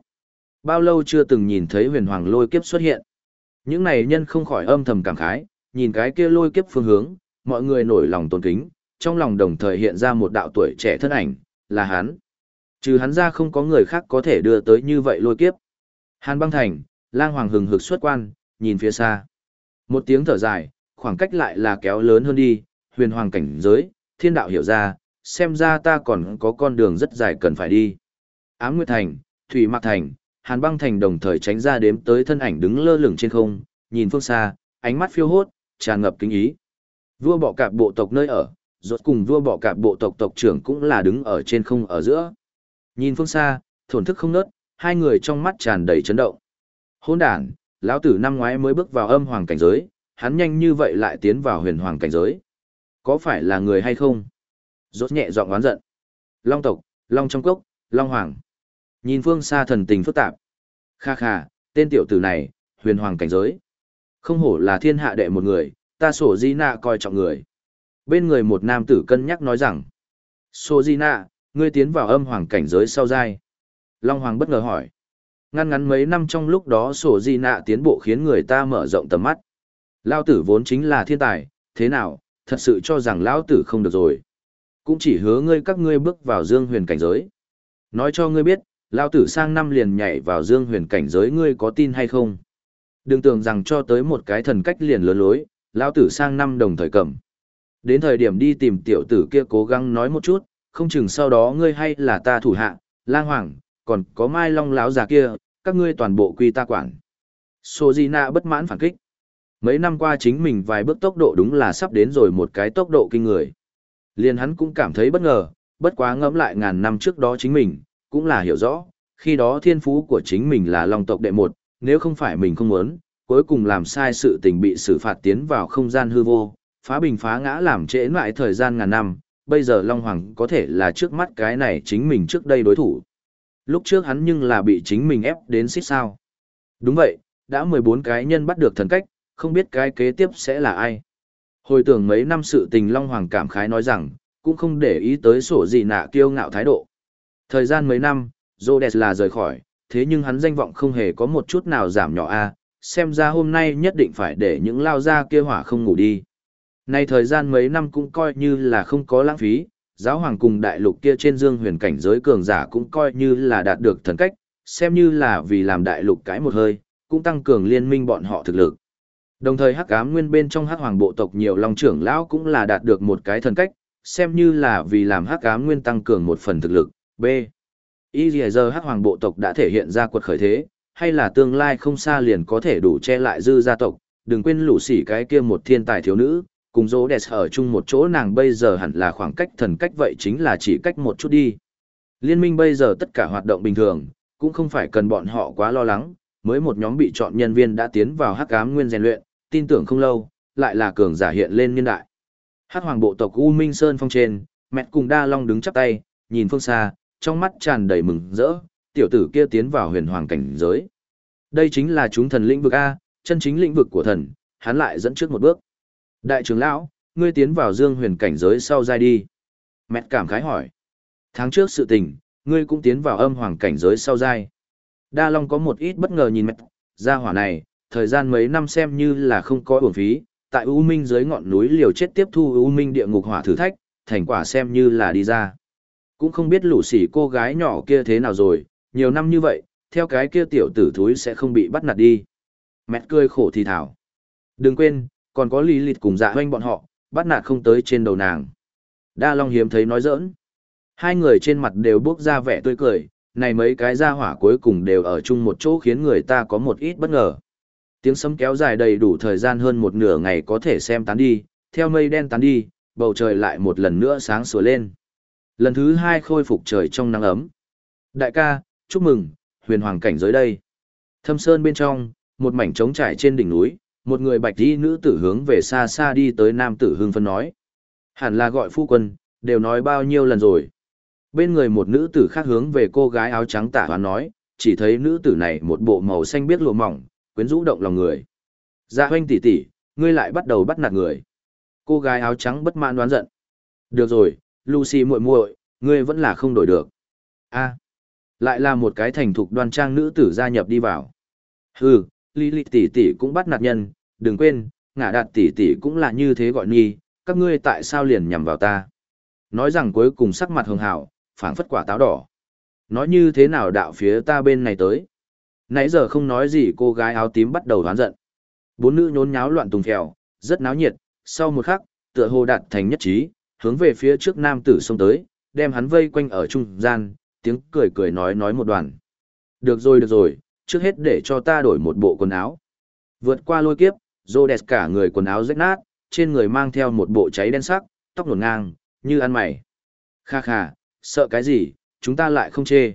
Bao lâu chưa từng nhìn thấy huyền hoàng lôi kiếp xuất hiện. Những này nhân không khỏi âm thầm cảm khái, nhìn cái kia lôi kiếp phương hướng, mọi người nổi lòng tôn kính, trong lòng đồng thời hiện ra một đạo tuổi trẻ thân ảnh, là hắn. Trừ hắn ra không có người khác có thể đưa tới như vậy lôi kiếp. Hàn băng thành, lang hoàng hừng hực xuất quan, nhìn phía xa. Một tiếng thở dài, khoảng cách lại là kéo lớn hơn đi, huyền hoàng cảnh giới, thiên đạo hiểu ra, xem ra ta còn có con đường rất dài cần phải đi. Ám Nguyệt Thành, Thủy Mạc Thành, Hàn băng thành đồng thời tránh ra đếm tới thân ảnh đứng lơ lửng trên không, nhìn phương xa, ánh mắt phiêu hốt, tràn ngập kính ý. Vua bọ cạp bộ tộc nơi ở, rốt cùng vua bọ cạp bộ tộc tộc trưởng cũng là đứng ở trên không ở giữa. Nhìn phương xa, thổn thức không nớt, hai người trong mắt tràn đầy chấn động. Hôn đàn, lão tử năm ngoái mới bước vào âm hoàng cảnh giới, hắn nhanh như vậy lại tiến vào huyền hoàng cảnh giới. Có phải là người hay không? Rốt nhẹ giọng oán giận. Long tộc, Long trong cốc, Long hoàng. Nhìn phương xa thần tình phức tạp. Kha kha, tên tiểu tử này, huyền hoàng cảnh giới. Không hổ là thiên hạ đệ một người, ta sổ di nạ coi trọng người. Bên người một nam tử cân nhắc nói rằng. Sổ di nạ, ngươi tiến vào âm hoàng cảnh giới sau dai. Long hoàng bất ngờ hỏi. Ngăn ngắn mấy năm trong lúc đó sổ di nạ tiến bộ khiến người ta mở rộng tầm mắt. Lao tử vốn chính là thiên tài, thế nào, thật sự cho rằng lão tử không được rồi. Cũng chỉ hứa ngươi các ngươi bước vào dương huyền cảnh giới. Nói cho ngươi biết, Lao tử sang năm liền nhảy vào dương huyền cảnh giới ngươi có tin hay không? Đừng tưởng rằng cho tới một cái thần cách liền lớn lối, Lao tử sang năm đồng thời cầm. Đến thời điểm đi tìm tiểu tử kia cố gắng nói một chút, không chừng sau đó ngươi hay là ta thủ hạ, lang hoàng, còn có mai long lão già kia, các ngươi toàn bộ quy ta quản. Sô Di Nạ bất mãn phản kích. Mấy năm qua chính mình vài bước tốc độ đúng là sắp đến rồi một cái tốc độ kinh người. Liền hắn cũng cảm thấy bất ngờ, bất quá ngẫm lại ngàn năm trước đó chính mình, cũng là hiểu rõ, khi đó thiên phú của chính mình là long tộc đệ một, nếu không phải mình không muốn, cuối cùng làm sai sự tình bị xử phạt tiến vào không gian hư vô, phá bình phá ngã làm trễ lại thời gian ngàn năm, bây giờ Long Hoàng có thể là trước mắt cái này chính mình trước đây đối thủ. Lúc trước hắn nhưng là bị chính mình ép đến xích sao. Đúng vậy, đã 14 cái nhân bắt được thần cách, không biết cái kế tiếp sẽ là ai. Hồi tưởng mấy năm sự tình Long Hoàng cảm khái nói rằng, cũng không để ý tới sổ gì nạ kiêu ngạo thái độ. Thời gian mấy năm, Rhodes là rời khỏi, thế nhưng hắn danh vọng không hề có một chút nào giảm nhỏ a, xem ra hôm nay nhất định phải để những lao gia kia hỏa không ngủ đi. Nay thời gian mấy năm cũng coi như là không có lãng phí, giáo hoàng cùng đại lục kia trên dương huyền cảnh giới cường giả cũng coi như là đạt được thần cách, xem như là vì làm đại lục cái một hơi, cũng tăng cường liên minh bọn họ thực lực. Đồng thời hắc ám nguyên bên trong hắc hoàng bộ tộc nhiều long trưởng lão cũng là đạt được một cái thần cách, xem như là vì làm hắc ám nguyên tăng cường một phần thực lực. B. Y giờ hắc hoàng bộ tộc đã thể hiện ra quật khởi thế, hay là tương lai không xa liền có thể đủ che lại dư gia tộc, đừng quên lũ sỉ cái kia một thiên tài thiếu nữ, cùng dỗ đẹp ở chung một chỗ nàng bây giờ hẳn là khoảng cách thần cách vậy chính là chỉ cách một chút đi. Liên minh bây giờ tất cả hoạt động bình thường, cũng không phải cần bọn họ quá lo lắng, mới một nhóm bị chọn nhân viên đã tiến vào hắc ám nguyên rèn luyện, tin tưởng không lâu, lại là cường giả hiện lên niên đại. Hắc hoàng bộ tộc U Minh Sơn phong trên, mẹ cùng Đa Long đứng chắp tay, nhìn phương xa, trong mắt tràn đầy mừng rỡ, tiểu tử kia tiến vào huyền hoàng cảnh giới. Đây chính là chúng thần lĩnh vực A, chân chính lĩnh vực của thần, hắn lại dẫn trước một bước. Đại trưởng lão, ngươi tiến vào dương huyền cảnh giới sau giai đi. Mẹ cảm khái hỏi. Tháng trước sự tình, ngươi cũng tiến vào âm hoàng cảnh giới sau giai. Đa Long có một ít bất ngờ nhìn mẹ, ra hỏa này, thời gian mấy năm xem như là không có uổng phí, tại U Minh dưới ngọn núi liều chết tiếp thu U Minh địa ngục hỏa thử thách, thành quả xem như là đi ra. Cũng không biết lũ sỉ cô gái nhỏ kia thế nào rồi, nhiều năm như vậy, theo cái kia tiểu tử thúi sẽ không bị bắt nạt đi. Mẹ cười khổ thì thảo. Đừng quên, còn có lý lịt cùng dạ hoanh bọn họ, bắt nạt không tới trên đầu nàng. Đa Long hiếm thấy nói giỡn. Hai người trên mặt đều bước ra vẻ tươi cười, này mấy cái ra hỏa cuối cùng đều ở chung một chỗ khiến người ta có một ít bất ngờ. Tiếng sấm kéo dài đầy đủ thời gian hơn một nửa ngày có thể xem tán đi, theo mây đen tán đi, bầu trời lại một lần nữa sáng sủa lên. Lần thứ hai khôi phục trời trong nắng ấm. Đại ca, chúc mừng, huyền hoàng cảnh giới đây. Thâm sơn bên trong, một mảnh trống trải trên đỉnh núi, một người bạch y nữ tử hướng về xa xa đi tới nam tử hưng phân nói. Hẳn là gọi phu quân, đều nói bao nhiêu lần rồi. Bên người một nữ tử khác hướng về cô gái áo trắng tả hoán nói, chỉ thấy nữ tử này một bộ màu xanh biếc lụa mỏng, quyến rũ động lòng người. Dạ hoanh tỷ tỷ, ngươi lại bắt đầu bắt nạt người. Cô gái áo trắng bất mãn đoán giận. Được rồi, Lucy muội muội, ngươi vẫn là không đổi được. A, lại là một cái thành thục đoan trang nữ tử gia nhập đi vào. Hừ, Lý tỷ tỷ cũng bắt nạt nhân, đừng quên, ngả đạt tỷ tỷ cũng là như thế gọi nhi, các ngươi tại sao liền nhằm vào ta. Nói rằng cuối cùng sắc mặt hường hảo, phảng phất quả táo đỏ. Nói như thế nào đạo phía ta bên này tới. Nãy giờ không nói gì cô gái áo tím bắt đầu đoán giận. Bốn nữ nhốn nháo loạn tùng phèo, rất náo nhiệt, sau một khắc, tựa hồ đạt thành nhất trí, hướng về phía trước nam tử xông tới, đem hắn vây quanh ở trung gian, tiếng cười cười nói nói một đoàn. Được rồi được rồi, trước hết để cho ta đổi một bộ quần áo. Vượt qua lôi kiếp, Rhodes cả người quần áo rách nát, trên người mang theo một bộ cháy đen sắc, tóc nổn ngang, như ăn mày. Kha kha, sợ cái gì, chúng ta lại không chê.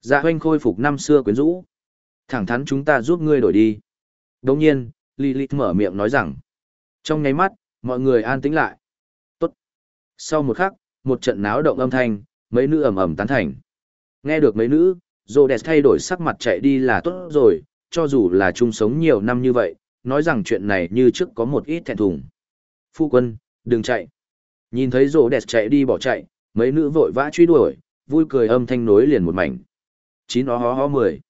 Dạ hoanh khôi phục năm xưa quyến rũ. Thẳng thắn chúng ta giúp ngươi đổi đi. Đồng nhiên, Lilith mở miệng nói rằng. Trong nháy mắt, mọi người an tĩnh lại. Tốt. Sau một khắc, một trận náo động âm thanh, mấy nữ ầm ầm tán thành. Nghe được mấy nữ, Rhodes thay đổi sắc mặt chạy đi là tốt rồi, cho dù là chung sống nhiều năm như vậy, nói rằng chuyện này như trước có một ít thẹn thùng. Phu quân, đừng chạy. Nhìn thấy Rhodes chạy đi bỏ chạy, mấy nữ vội vã truy đuổi, vui cười âm thanh nối liền một mảnh. Chín ó hó hó mười.